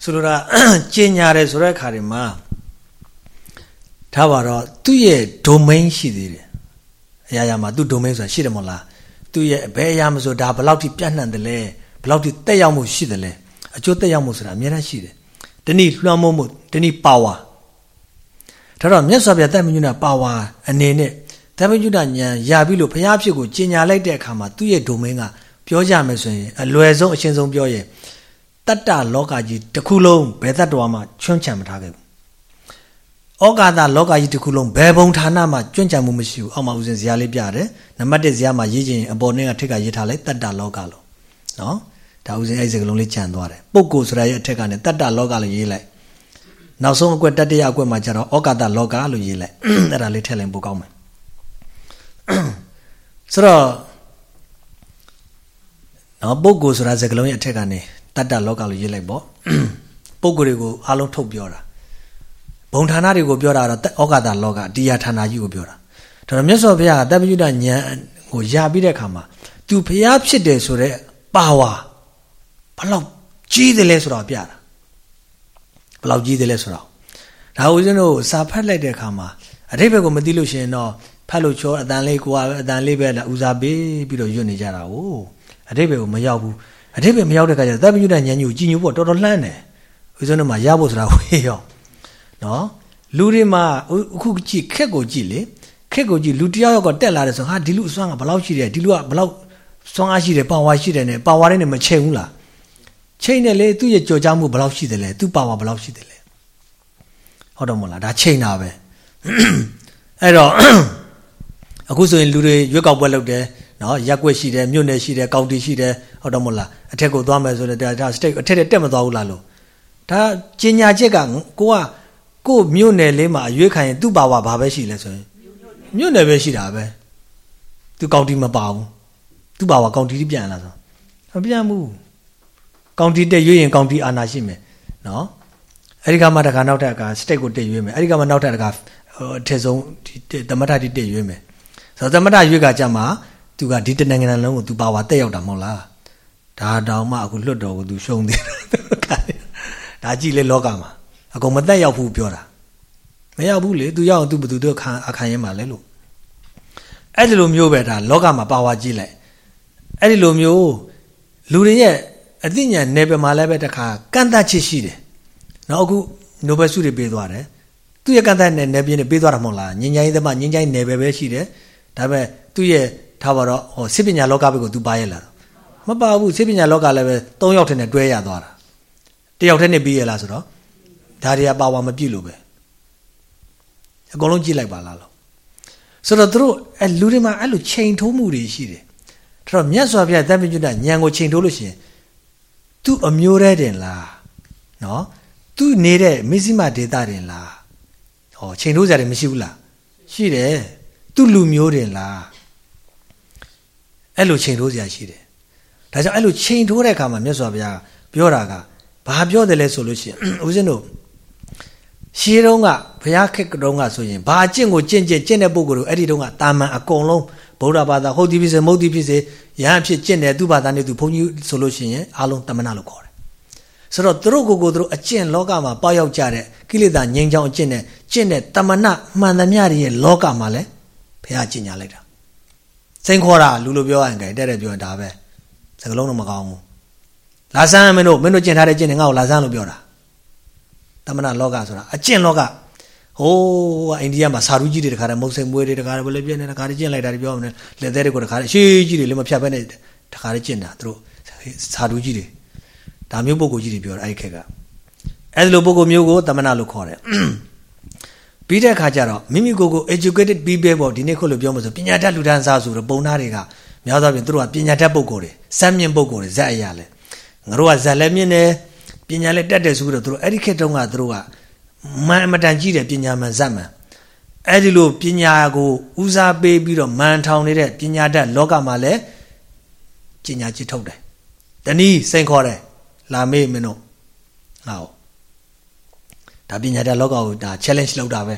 ဆိုလိုတာကျင်ညာတယ်ဆိုတဲ့အခါတွေမှာထားပါတော့သူ့ရဲ့ domain ရှိသေးတယ်အရာရာမှာသူ့ domain ဆိုတာရှိတယ်မဟုတ်လားသူ့ရဲ့ဘယ်အရာမဆိုဒါဘယ်လောက်ထိပြန့်နှံ့တယ်လဲဘယ်လောက်ထိတက်ရောက်မှုရှိတယ်လဲအကျိုးတက်ရောက်မှုဆိုတာအများကြီးရှိတယ်တနည်းလွှမ်းမိုးမှုတနည်း power ဒါတော့မြတ်စွာဘုရားတမညုဏ power အနေနဲ့တမညုဏဉာဏ်ရပြီလို့ဘုရားဖြစ်ကိုကျင်ညာလိုက်တဲ့အခါမှာသူ့ရဲ့ domain က ပြောကြမယ်ဆိုရင်အလွယ်ဆုံးအရှင်းဆုံးပြောရင်တတ္တလောကကြီးတစ်ခုလုံးဘယ်တတ္တဝါမှချွန့်ချံမထားခဲ့ဘူးဩကာသလောကကြီးတစ်ခုလုံးဘယ်ဘုံဌာနမှကျွန့်ကြံမှုမရှိဘူးအောက်မှာဦးစင်ဇာလေးပြတယ်နံပါတ်1ဇာမှာရေးခြင်းအပေါ်နဲ့ကထက်ကရေးထားလိုက်တတ္တလောကလို့နော်ဒါဦးစင်အဲ့ဒီစကလုံးလေးကြံသွားတယ်ပုဂ္ဂိုလ်ဆိုတာရဲ့အထက်ကနေတတ္တလောကလို့ရေးလိုက်နောက်ဆုံးအကွက်တတ္တရအကွက်မှာကျတော့ဩကာသလောကလို့ရေးလိုက်အဲ့ဒါလေးထည့်လိုက်ပိုကောင်းမယ်ဆိုတော့ နော်ပုဂ္ဂိုလ်ဆိုတာစကလုံးရဲ့အထက်ကနေတတ္တလောကလို့ရေးလိုက်ပေါ့ပုဂ္ဂိုလ်တွေကိုအားလုံးထုတ်ပြောတာဘုံဌာနတွေကိုပြောတာတော့ဩကာသလောကတရားဌာနကြီးကိုပြောတာဒါတော့မြတ်စွာဘုရားကတပ္ပယုဒဉာဏ်ကိုရပြီးတဲ့အခါမှာသူဘုရားဖြစ်တယ်ဆိုတဲ့ပါဝါဘလောက်ကြီးတယ်လဲဆိုတော့ပြတာဘလောက်ကြီးတယ်လဲဆိုတော့ဒါဦးဇင်းတို့စာဖတ်လိုက်တဲ့အခါမှာအထိပ္ပယ်ကိုမသိလို့ရှိရင်တော့ဖတ်လို့ချောအတန်လေးကိုအတန်လေးပဲဦးစားပေးပြီးတော့ရွတ်နေကြတာ哦 အတိပ္ပယ်ကိုမရောက်ဘူးအတိပ္ပယ်မရောက်တဲ့ခါကျတော့သဗ္ဗညုတဉာဏ်ကြီးကိုကြည်ညိုဖို့တော်တော်လှမ်းတယ်ဦးဇင်းတို့မှာရဖို့ဆိုတာဝေးရောနော်လူတွေမှာအခုကြည့်ခက်ကိုကြည့်လေခက်ကိုကြည့်လူတယောက်ယောက်ကတက်လာတယ်ဆိုဟာဒီလူအစွမ်းကဘလောက်ရှိတယ်ဒီလူကဘလောက်စွမ်းအားရှိတယ်ပါဝါရှိတယ်နဲ့ပါဝါနဲ့မချိန်ဘူးလားချိန်တယ်လေသူ့ရဲ့ကြော်ကြားမှုဘလောက်ရှိတယ်လဲသူ့ပါဝါဘလောက်ရှိတယ်လဲဟုတ်တော့မလားဒါချိန်တာပဲအဲ့တော့အခုဆိုရင်လူတွေရွက်ကောက်ပွဲလုပ်တယ် နော်ရက်ွက်ရှိတယ်မြို့နယ်ရှိတယ်ကောင်တီရှိတယ်ဟုတ်တော့မဟုတ်လားအထက်ကိုသွားမယ်ဆိုတော့ဒါစတိတ်အထက်တက်မသွားဘူးလားလို့ဒါကျင်ညာချက်ကကိုကကိုမြို့နယ်လေးမှာအရွေးခံရင်သူ့ဘာဝဘာပဲရှိလဲဆိုရင်မြို့နယ်ပဲရှိတာပဲသူကောင်တီမပါဘူးသူ့ဘာဝကောင်တီပြန်လာဆိုမပြန်ဘူးကောင်တီတက်ရွေးရင်ကောင်တီအာနာရှိမယ်နော်အဲ့ဒီကမှတခါနောက်ထပ်ကစတိတ်ကိုတက်ရွေးမယ်အဲ့ဒီကမှနောက်ထပ်တခါအထက်ဆုံးသမထတိတက်ရွေးမယ်ဆိုတော့သမထရွေးကကြမှာ သူကဒီတနိုင်ငံလုံးကိုသူပါဝါတက်ရောက်တာမဟုတ်လားဒါတောင်မှအခုလွတ်တော်ကိုသူရှုံးသေးတယ်ဒါကြည့်လေလောကမှာအကုန်မတက်ရောက်ဘူးပြောတာမရောက်ဘူးလေသူရောက်အောင်သူဘယ်သူတို့ခံအခါရင်မှာလဲလို့အဲ့ဒီလိုမျိုးပဲဒါလောကမှာပါဝါကြည့်လိုက်အဲ့ဒီလိုမျိုးလူတွေရဲ့အသိဉာဏ်နယ်ပယ်မှာလည်းပဲတခါကန့်တတ်ချစ်ရှိတယ်နောက်အခုနိုဘယ်ဆုတွေပေးသွားတယ်သူရဲ့ကန့်တတ်နယ်နယ်ပြင်းတွေပေးသွားတာမဟုတ်လားငင်းချိုင်းသမားငင်းချိုင်းနယ်ပယ်ပဲရှိတယ်ဒါပေမဲ့သူ့ရဲ့ ထားပါတော့ဟောစိပညာလောကဘက်ကို तू ပါရဲ့လားမပါဘူးစိပညာလောကလည်းပဲ၃ယောက်ထက်နဲ့တွဲရသွားတာတယောက်ထက်နဲ့ပြီးရလားဆိုတော့ဒါတွေကပါဝါမပြည့်လို့ပဲအကုန်လုံးကြည့်လိုက်ပါလားလို့ဆိုတော့သူတို့အဲလူတွေမှာအဲ့လိုချိန်ထိုးမှုတွေရှိတယ်ဒါတော့မြတ်စွာဘုရားတန်မြညွတ်ညံကိုချိန်ထိုးလို့ရှိရင်သူ့အမျိုးရဲတင်လားနော်သူ့နေတဲ့မစ္စည်းမဒေတာတင်လားဟောချိန်ထိုးကြတယ်မရှိဘူးလားရှိတယ်သူ့လူမျိုးတင်လား အဲ့လိုချိန်ထိုးစရာရှိတယ်ဒါကြောင့်အဲ့လိုချိန်ထိုးတဲ့အခါမှာမြတ်စွာဘုရားပြောတာကဘာပြောတယ်လဲဆိုလို့ရှိရင်ဦးဇင်းတို့ရှေးတုန်းကဘုရားခေတ်တုန်းကဆိုရင်ဘာအကျင့်ကိုကျင့်ကျင့်ကျင့်တဲ့ပုဂ္ဂိုလ်တို့အဲ့ဒီတုန်းကတာမန်အကုန်လုံးဗုဒ္ဓဘာသာဟုတ်ဒီဖြစ်စေမဟုတ်ဒီဖြစ်စေရဟန်းဖြစ်ကျင့်တယ်သူ့ဘာသာနဲ့သူဘုန်းကြီးဆိုလို့ရှိရင်အားလုံးတမနာလို့ခေါ်တယ်ဆိုတော့သူတို့ကိုယ်ကိုယ်သူတို့အကျင့်လောကမှာပေါရောက်ကြတဲ့ကိလေသာငြိမ်းချောင်းအကျင့်နဲ့ကျင့်တဲ့တမနာမှန်သမျှတွေရဲ့လောကမှာလည်းဘုရားကျင့်ညာလိုက်တာ စိန်ခေါ်တာလူလိုပြောရင်ကြိုက်တဲ့တဲ့ပြောရင်ဒါပဲစကလုံးတော့မကောင်းဘူးလာဆန်းမင်းတို့မင်းတို့ကျင့်ထားတဲ့ကျင့်တွေငါ့ကိုလာဆန်းလို့ပြောတာတမနာလောကဆိုတာအကျင့်လောကဟိုးအိန္ဒိယမှာစာရူးကြီးတွေတခါတည်းမုတ်စိမ်မွေးတွေတခါတည်းဘယ်လိုပြည့်နေတခါတည်းကျင့်လိုက်တာတွေပြောမလဲလက်သေးတွေကိုတခါတည်းရှေးကြီးတွေလည်းမဖြတ်ဘဲနဲ့တခါတည်းကျင့်တာသူတို့စာရူးကြီးတွေဒါမျိုးပုံကိုကြီးတွေပြောတာအဲ့ဒီခက်ကအဲ့ဒီလိုပုံကိုမျိုးကိုတမနာလို့ခေါ်တယ် ပြီးတဲ့အခါကျတော့မိမိကိုယ်ကို educated people ပေါ့ဒီနေ့ခုလိုပြောမှဆိုပညာတတ်လူတန်းစားဆိုတော့ပုံသားတွေကများသောအားဖြင့်သူတို့ကပညာတတ်ပုဂ္ဂိုလ်တွေစမ်းမြင့်ပုဂ္ဂိုလ်တွေဇက်အရာလဲငါတို့ကဇက်လည်းမြင့်တယ်ပညာလည်းတတ်တယ်ဆိုတော့သူတို့အဲ့ဒီခေတ်တုန်းကသူတို့ကမန်အမတန်ကြီးတယ်ပညာမှန်ဇက်မှန်အဲ့ဒီလိုပညာကိုဦးစားပေးပြီးတော့မန်ထောင်နေတဲ့ပညာတတ်လောကမှာလည်းပညာจิตထုတ်တယ်တနည်းစိန်ခေါ်တယ်လာမေးမင်းတို့ဟော ဒါပညာတတ်လောကကိုဒါ challenge လုပ်တာပဲ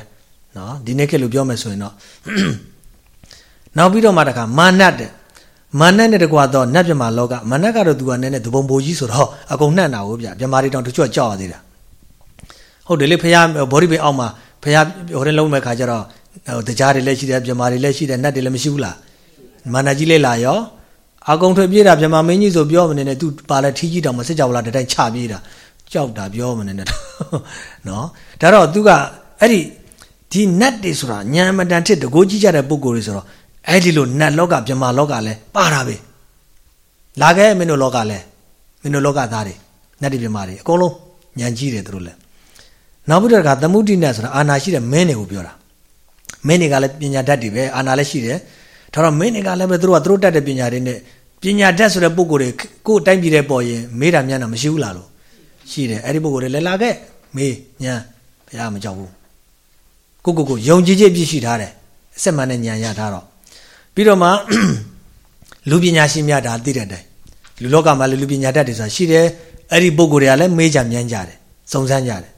နော်ဒီနေ့ခေတ်လို့ပြောမယ်ဆိုရင်တော့နောက်ပြီးတော့မှတခါမာနတ်တဲ့မာနတ်နဲ့တကွာတော့နတ်ပြမာလောကမာနတ်ကတော့သူကနည်းနည်းသဘုံဘိုးကြီးဆိုတော့အကုန်နှံ့တာကိုဗျပြမာတွေတောင်တချို့ကြောက်ရသေးတာဟုတ်တယ်လေဖရာဘော်ဒီဘေးအောက်မှာဖရာဟိုတဲ့လုံးမဲ့ခါကျတော့တကြားတွေလည်းရှိတယ်ပြမာတွေလည်းရှိတယ်နတ်တွေလည်းမရှိဘူးလားမာနတ်ကြီးလေးလာရောအကုန်ထွက်ပြေးတာပြမမင်းကြီးဆိုပြောမနေနဲ့သူပါလဲထီးကြီးတောင်မစစ်ကြဘူးလားတတိုင်းချပြေးတာ ကြောက်တာပြောမနေနဲ့နော်ဒါတော့သူကအဲ့ဒီဒီနတ်တွေဆိုတာညံမတန်ထစ်တကိုးကြီးကြတဲ့ပုံကိုယ်တွေဆိုတော့အဲ့ဒီလိုနတ်လောကမြမလောကလည်းပါတာပဲလာခဲ့မင်းတို့လောကလည်းမင်းတို့လောကသားတွေနတ်တွေမြမတွေအကုန်လုံးညံကြီးတယ်သူတို့လည်းနောက်ပြီးတော့ကသမုဒိနတ်ဆိုတာအာနာရှိတဲ့မင်းတွေကိုပြောတာမင်းတွေကလည်းပညာတတ်တွေပဲအာနာလည်းရှိတယ်ဒါတော့မင်းတွေကလည်းပဲသူတို့ကသူတို့တတ်တဲ့ပညာတွေနဲ့ပညာတတ်ဆိုတဲ့ပုံကိုယ်တွေကိုယ်တိုင်းပြည်တဲ့ပေါ်ရင်မေးတာမြန်တာမရှိဘူးလားလို့ ရှိတယ်အဲ့ဒီပုံကိုယ်တွေလည်းလာခဲ့မေးညံဘုရားမကြောက်ဘူးကိုကိုကိုယုံကြည်ခြင်းပြည့်ရှိထားတယ်အဆက်မှန်တဲ့ဉာဏ်ရထားတော့ပြီးတော့မှလူပညာရှင်များဒါသိတဲ့အတိုင်းလူလောကမှာလူပညာတတ်တယ်ဆိုတာရှိတယ်အဲ့ဒီပုံကိုယ်တွေကလည်းမေးကြမြန်းကြတယ်စုံစမ်းကြတယ်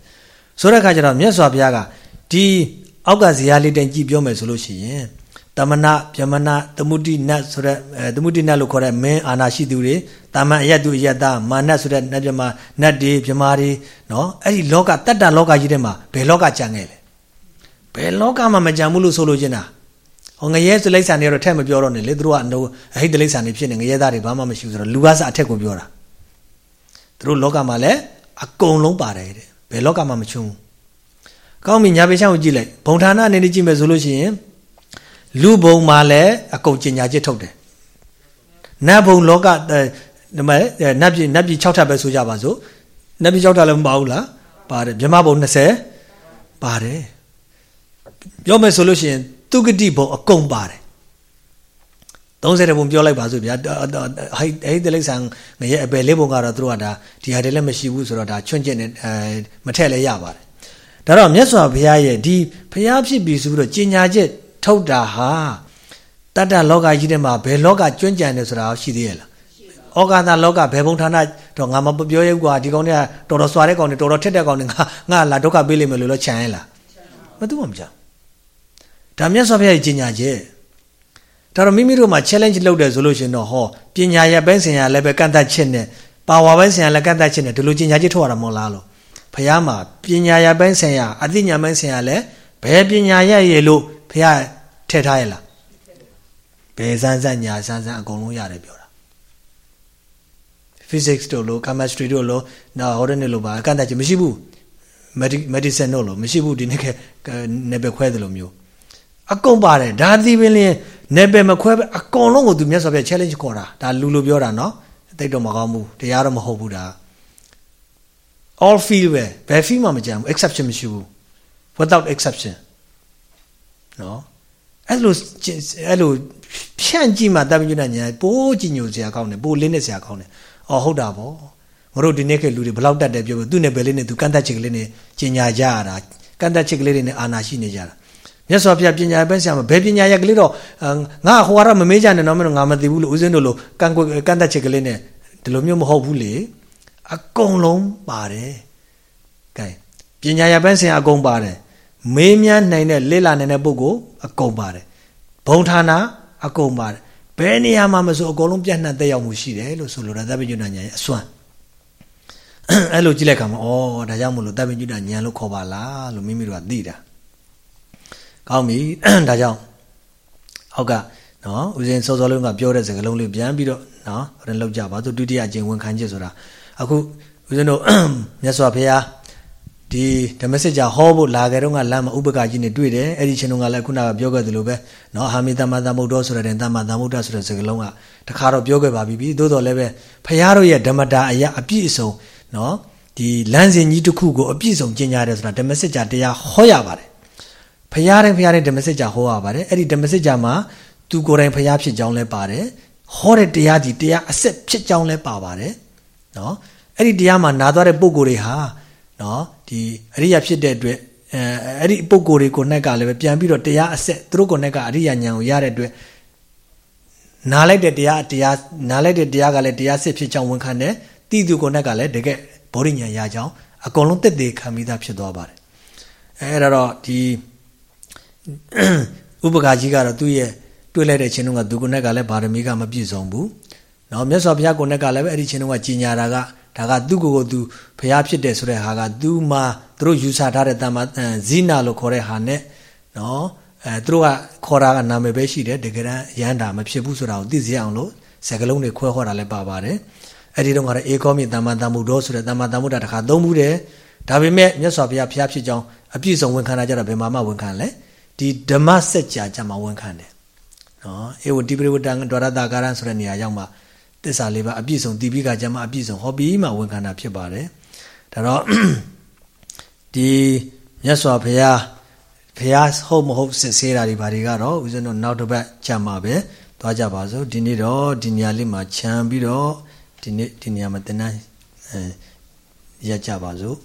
ဆိုတဲ့အခါကျတော့မြတ်စွာဘုရားကဒီအောက်ကဇေယျလေးတိုင်ကြည့်ပြောမယ်ဆိုလို့ရှိရင် တမနာဗျမနာသမုဒိနတ်ဆိုတဲ့သမုဒိနတ်လို့ခေါ်တဲ့မင်းအာနာရှိသူတွေတာမန်အယတ်သူအယတ်သားမာနတ်ဆိုတဲ့နတ်ဗျမနတ်တွေဗျမာတွေနော်အဲ့ဒီလောကတတ္တလောကကြီးထဲမှာဘယ်လောကကြံခဲ့လဲဘယ်လောကမှမကြံဘူးလို့ဆိုလို့ချင်းတာဟောငရဲစလိမ့်ဆန်တွေတော့ထက်မပြောတော့နဲ့လေသူတို့ကအဟိတ်တလိမ့်ဆန်တွေဖြစ်နေငရဲသားတွေဘာမှမရှိဘူးဆိုတော့လူကားစအထက်ကိုပြောတာသူတို့လောကမှာလည်းအကုန်လုံးပါတယ်တဲ့ဘယ်လောကမှမချုံဘူးကောင်းပြီညာပေချောင်းကိုကြည့်လိုက်ဘုံဌာနအနေနဲ့ကြည့်မယ်ဆိုလို့ရှိရင် လူဘုံမှာလည်းအကုန်ကျင်ညာချစ်ထုတ်တယ်နတ်ဘုံလောကဒီမှာနတ်ပြည်နတ်ပြည်6ထပ်ပဲဆိုကြပါစို့နတ်ပြည်6ထပ်လည်းမပါဘူးလားပါတယ်မြမဘုံ20ပါတယ်ပြောမယ်ဆိုလို့ရှိရင်သူဂတိဘုံအကုန်ပါတယ်30ဘုံပြောလိုက်ပါစို့ဗျာဟိတ်ဟိတ်တလိဆန်ငရဲ့အပယ်လေးဘုံကတော့သူတို့ကဒါဒီဟာတွေလည်းမရှိဘူးဆိုတော့ဒါချွန့်ကျင်နေအဲမထက်လည်းရပါတယ်ဒါတော့မြတ်စွာဘုရားရဲ့ဒီဘုရားဖြစ်ပြီဆိုပြီးတော့ကျင်ညာချက် ထုတ်တာဟာတတ္တလောကကြီးထဲမှာဘယ်လောကကျွန့်ကြံတယ်ဆိုတာရှိသေးရဲ့လားဩကာသလောကဘယ်ဘုံဌာနတော့ငါမပြောရဲကွာဒီကောင်တွေကတော်တော်စွာတဲ့ကောင်တွေတော်တော်ထက်တဲ့ကောင်တွေငါငါလာဒုက္ခပေးလိမ့်မယ်လို့လို့ခြံရဲလားမသူမှမကြောက်ဒါမြတ်စွာဘုရားရဲ့ကြီးညာချက်ဒါတော့မိမိတို့မှာ challenge လုပ်တယ်ဆိုလို့ရှင်တော့ဟောပညာရပိုင်းဆိုင်ရာလည်းပဲကန့်သတ်ချက်နဲ့ပါဝါပိုင်းဆိုင်ရာလည်းကန့်သတ်ချက်နဲ့ဒီလိုကြီးညာချက်ထုတ်ရတာမဟုတ်လားလို့ဘုရားမှာပညာရပိုင်းဆိုင်ရာအသိဉာဏ်ပိုင်းဆိုင်ရာလည်းဘယ်ပညာရရဲ့လို့ ဘုရားထည့်ထားရလားဘယ်စမ်းစမ်းညာစမ်းစမ်းအကုန်လုံးရတယ်ပြောတာ physics တို့လို့ chemistry တို့လို့နော်ဟောတဲ့နေ့လို့ပါအကန့်အသတ်ချက်မရှိဘူး medicine တို့လို့မရှိဘူးဒီနေ့ကနေပဲခွဲတယ်လို့မျိုးအကုန်ပါတယ်ဒါသီးပင်လင်းနေပဲမခွဲပဲအကုန်လုံးကိုသူမြတ်စွာဘုရား challenge ခေါ်တာဒါလူလိုပြောတာနော်တိတ်တော့မကောင်းဘူးတရားတော့မဟုတ်ဘူးဒါ all feel ပဲဘယ် feel မှမကြမ်းဘူး exception မရှိဘူး without exception နော်အဲ့လိုအဲ့လိုဖြန့်ကြည့်မှတပ္ပညုတညာပိုးကြည်ညိုစရာကောင်းတယ်ပိုးလင်းနေစရာကောင်းတယ်အော်ဟုတ်တာပေါ့မတို့ဒီနေ့ခေတ်လူတွေဘလောက်တတ်တယ်ပြောပြောသူ့နဲ့ပဲလေးနဲ့သူကန့်သက်ချက်ကလေးနဲ့ကျင်ညာကြရတာကန့်သက်ချက်ကလေးတွေနဲ့အာနာရှိနေကြတာမြတ်စွာဘုရားပညာပဲဆရာမဘယ်ပညာရက်ကလေးတော့ငါဟိုကတော့မမေးကြနဲ့တော့မင်းငါမသိဘူးလို့ဦးဇင်းတို့လိုကန့်ကွက်ကန့်သက်ချက်ကလေးနဲ့ဒီလိုမျိုးမဟုတ်ဘူးလေအကုန်လုံးပါတယ်ကဲပညာရပန်းဆရာအကုန်ပါတယ် မေးမြန်းနိုင်တဲ့လေ့လာနိုင်တဲ့ပုဂ္ဂိုလ်အကုန်ပါတယ်ဘုံဌာနအကုန်ပါတယ်ဘယ်နေရာမှာမဆိုအကုန်လုံးပြန့်နှံ့တက်ရောက်မှုရှိတယ်လို့ဆိုလိုတာသဗ္ဗညုဏညာရဲ့အစွမ်းအဲ့လိုကြည့်လိုက်ခါမှာဩဒါကြောင့်မလို့သဗ္ဗညုဏညာလို့ခေါ်ပါလားလို့မိမိတို့ကသိတာကောင်းပြီဒါကြောင့်အောက်ကနော်ဦးဇင်းစောစောလုံးကပြောတဲ့စကားလုံးလေးပြန်ပြီးတော့နော်ရင်လောက်ကြပါသူဒုတိယအကျင့်ဝန်ခံချက်ဆိုတာအခုဦးဇင်းတို့မြတ်စွာဘုရား ဒီဓမ္မစစ်ကြာဟောဖို့လာကြတော့ကလမ်းမှာဥပက္ခကြီးနဲ့တွေ့တယ်အဲ့ဒီချင်းတုန်းကလည်းခုနကပြောခဲ့သလိုပဲနော်အာမိတမသမုဒ္ဒောဆိုတဲ့တမ္မာသမုဒ္ဒဆိုတဲ့စကားလုံးကတခါတော့ပြောခဲ့ပါပြီသို့တော်လည်းပဲဘုရားတို့ရဲ့ဓမ္မတာအရာအပြည့်အစုံနော်ဒီလမ်းစဉ်ကြီးတစ်ခုကိုအပြည့်စုံကျင့်ကြတယ်ဆိုတာဓမ္မစစ်ကြာတရားဟောရပါတယ်ဘုရားတိုင်းဘုရားတိုင်းဓမ္မစစ်ကြာဟောရပါတယ်အဲ့ဒီဓမ္မစစ်ကြာမှာသူကိုယ်တိုင်ဘုရားဖြစ်ကြောင်းလည်းပါတယ်ဟောတဲ့တရားဒီတရားအစစ်ဖြစ်ကြောင်းလည်းပါပါတယ်နော်အဲ့ဒီတရားမှာနာသွားတဲ့ပုံကိုယ်တွေဟာနော် ဒီအရိယာဖြစ်တဲ့အတွက်အဲအဲ့ဒီပုံကိုယ်တွေကိုနဲ့ကလည်းပဲပြန်ပြီးတော့တရားအစစ်သူတို့ကိုနဲ့ကအရိယာဉာဏ်ကိုရတဲ့အတွက်နားလိုက်တဲ့တရားတရားနားလိုက်တဲ့တရားကလည်းတရားစစ်ဖြစ်ကြောင်းဝန်ခံတယ်တိသူကိုနဲ့ကလည်းတကယ်ဘောဓိဉာဏ်ရကြောင်းအကုန်လုံးတက်သေးခံပြီးသားဖြစ်သွားပါတယ်အဲအဲ့တော့ဒီဥပကာကြီးကတော့သူ့ရဲ့တွေ့လိုက်တဲ့ချင်းတုန်းကသူကိုနဲ့ကလည်းဗာရမီကမပြည့်စုံဘူး။နော်မြတ်စွာဘုရားကိုနဲ့ကလည်းပဲအဲ့ဒီချင်းတုန်းကကြီးညာတာက ဒါကသူ့ကိုယ်ကိုသူဘုရားဖြစ်တယ်ဆိုတဲ့ဟာကသူ့မှာသူတို့ယူဆထားတဲ့တမ္မာဇိနာလို့ခေါ်တဲ့ဟာနဲ့နော်အဲသူတို့ကခေါ်တာကနာမည်ပဲရှိတယ်တကယ်တမ်းရန်တာမဖြစ်ဘူးဆိုတာကိုသိစေအောင်လို့စကလုံးတွေခွဲခေါ်တာလည်းပါပါတယ်။အဲ့ဒီတော့ကတော့အေကောမြေတမ္မာတမ္မုဒ္ဒောဆိုတဲ့တမ္မာတမ္မုဒ္ဒတခါသုံးဘူးတယ်။ဒါပေမဲ့မြတ်စွာဘုရားဘုရားဖြစ်ကြောင်းအပြည့်စုံဝန်ခံတာကြတော့ဘယ်မှာမှဝန်ခံလဲ။ဒီဓမ္မစัจ जा ကြမှာဝန်ခံတယ်နော်အေဝတိပရိဝတ္တံဒွါရတကာရံဆိုတဲ့နေရာရောက်မှ တစ္ဆာလေးပါအပြည့်စုံတိပိကကျမ်းမှာအပြည့်စုံဟောပြီးမှဝန်ခံတာဖြစ်ပါတယ်ဒါတော့ဒီမြတ်စွာဘုရားဘုရားဟုတ်မဟုတ်စစ်ဆေးတာတွေဘာတွေကတော့ဦးဇင်းတို့နောက်တစ်ပတ်ကြမှာပဲသွားကြပါစို့ဒီနေ့တော့ဒီနေရာလေးမှာခြံပြီးတော့ဒီနေ့ဒီနေရာမှာတင်တန်းအဲရကြပါစို့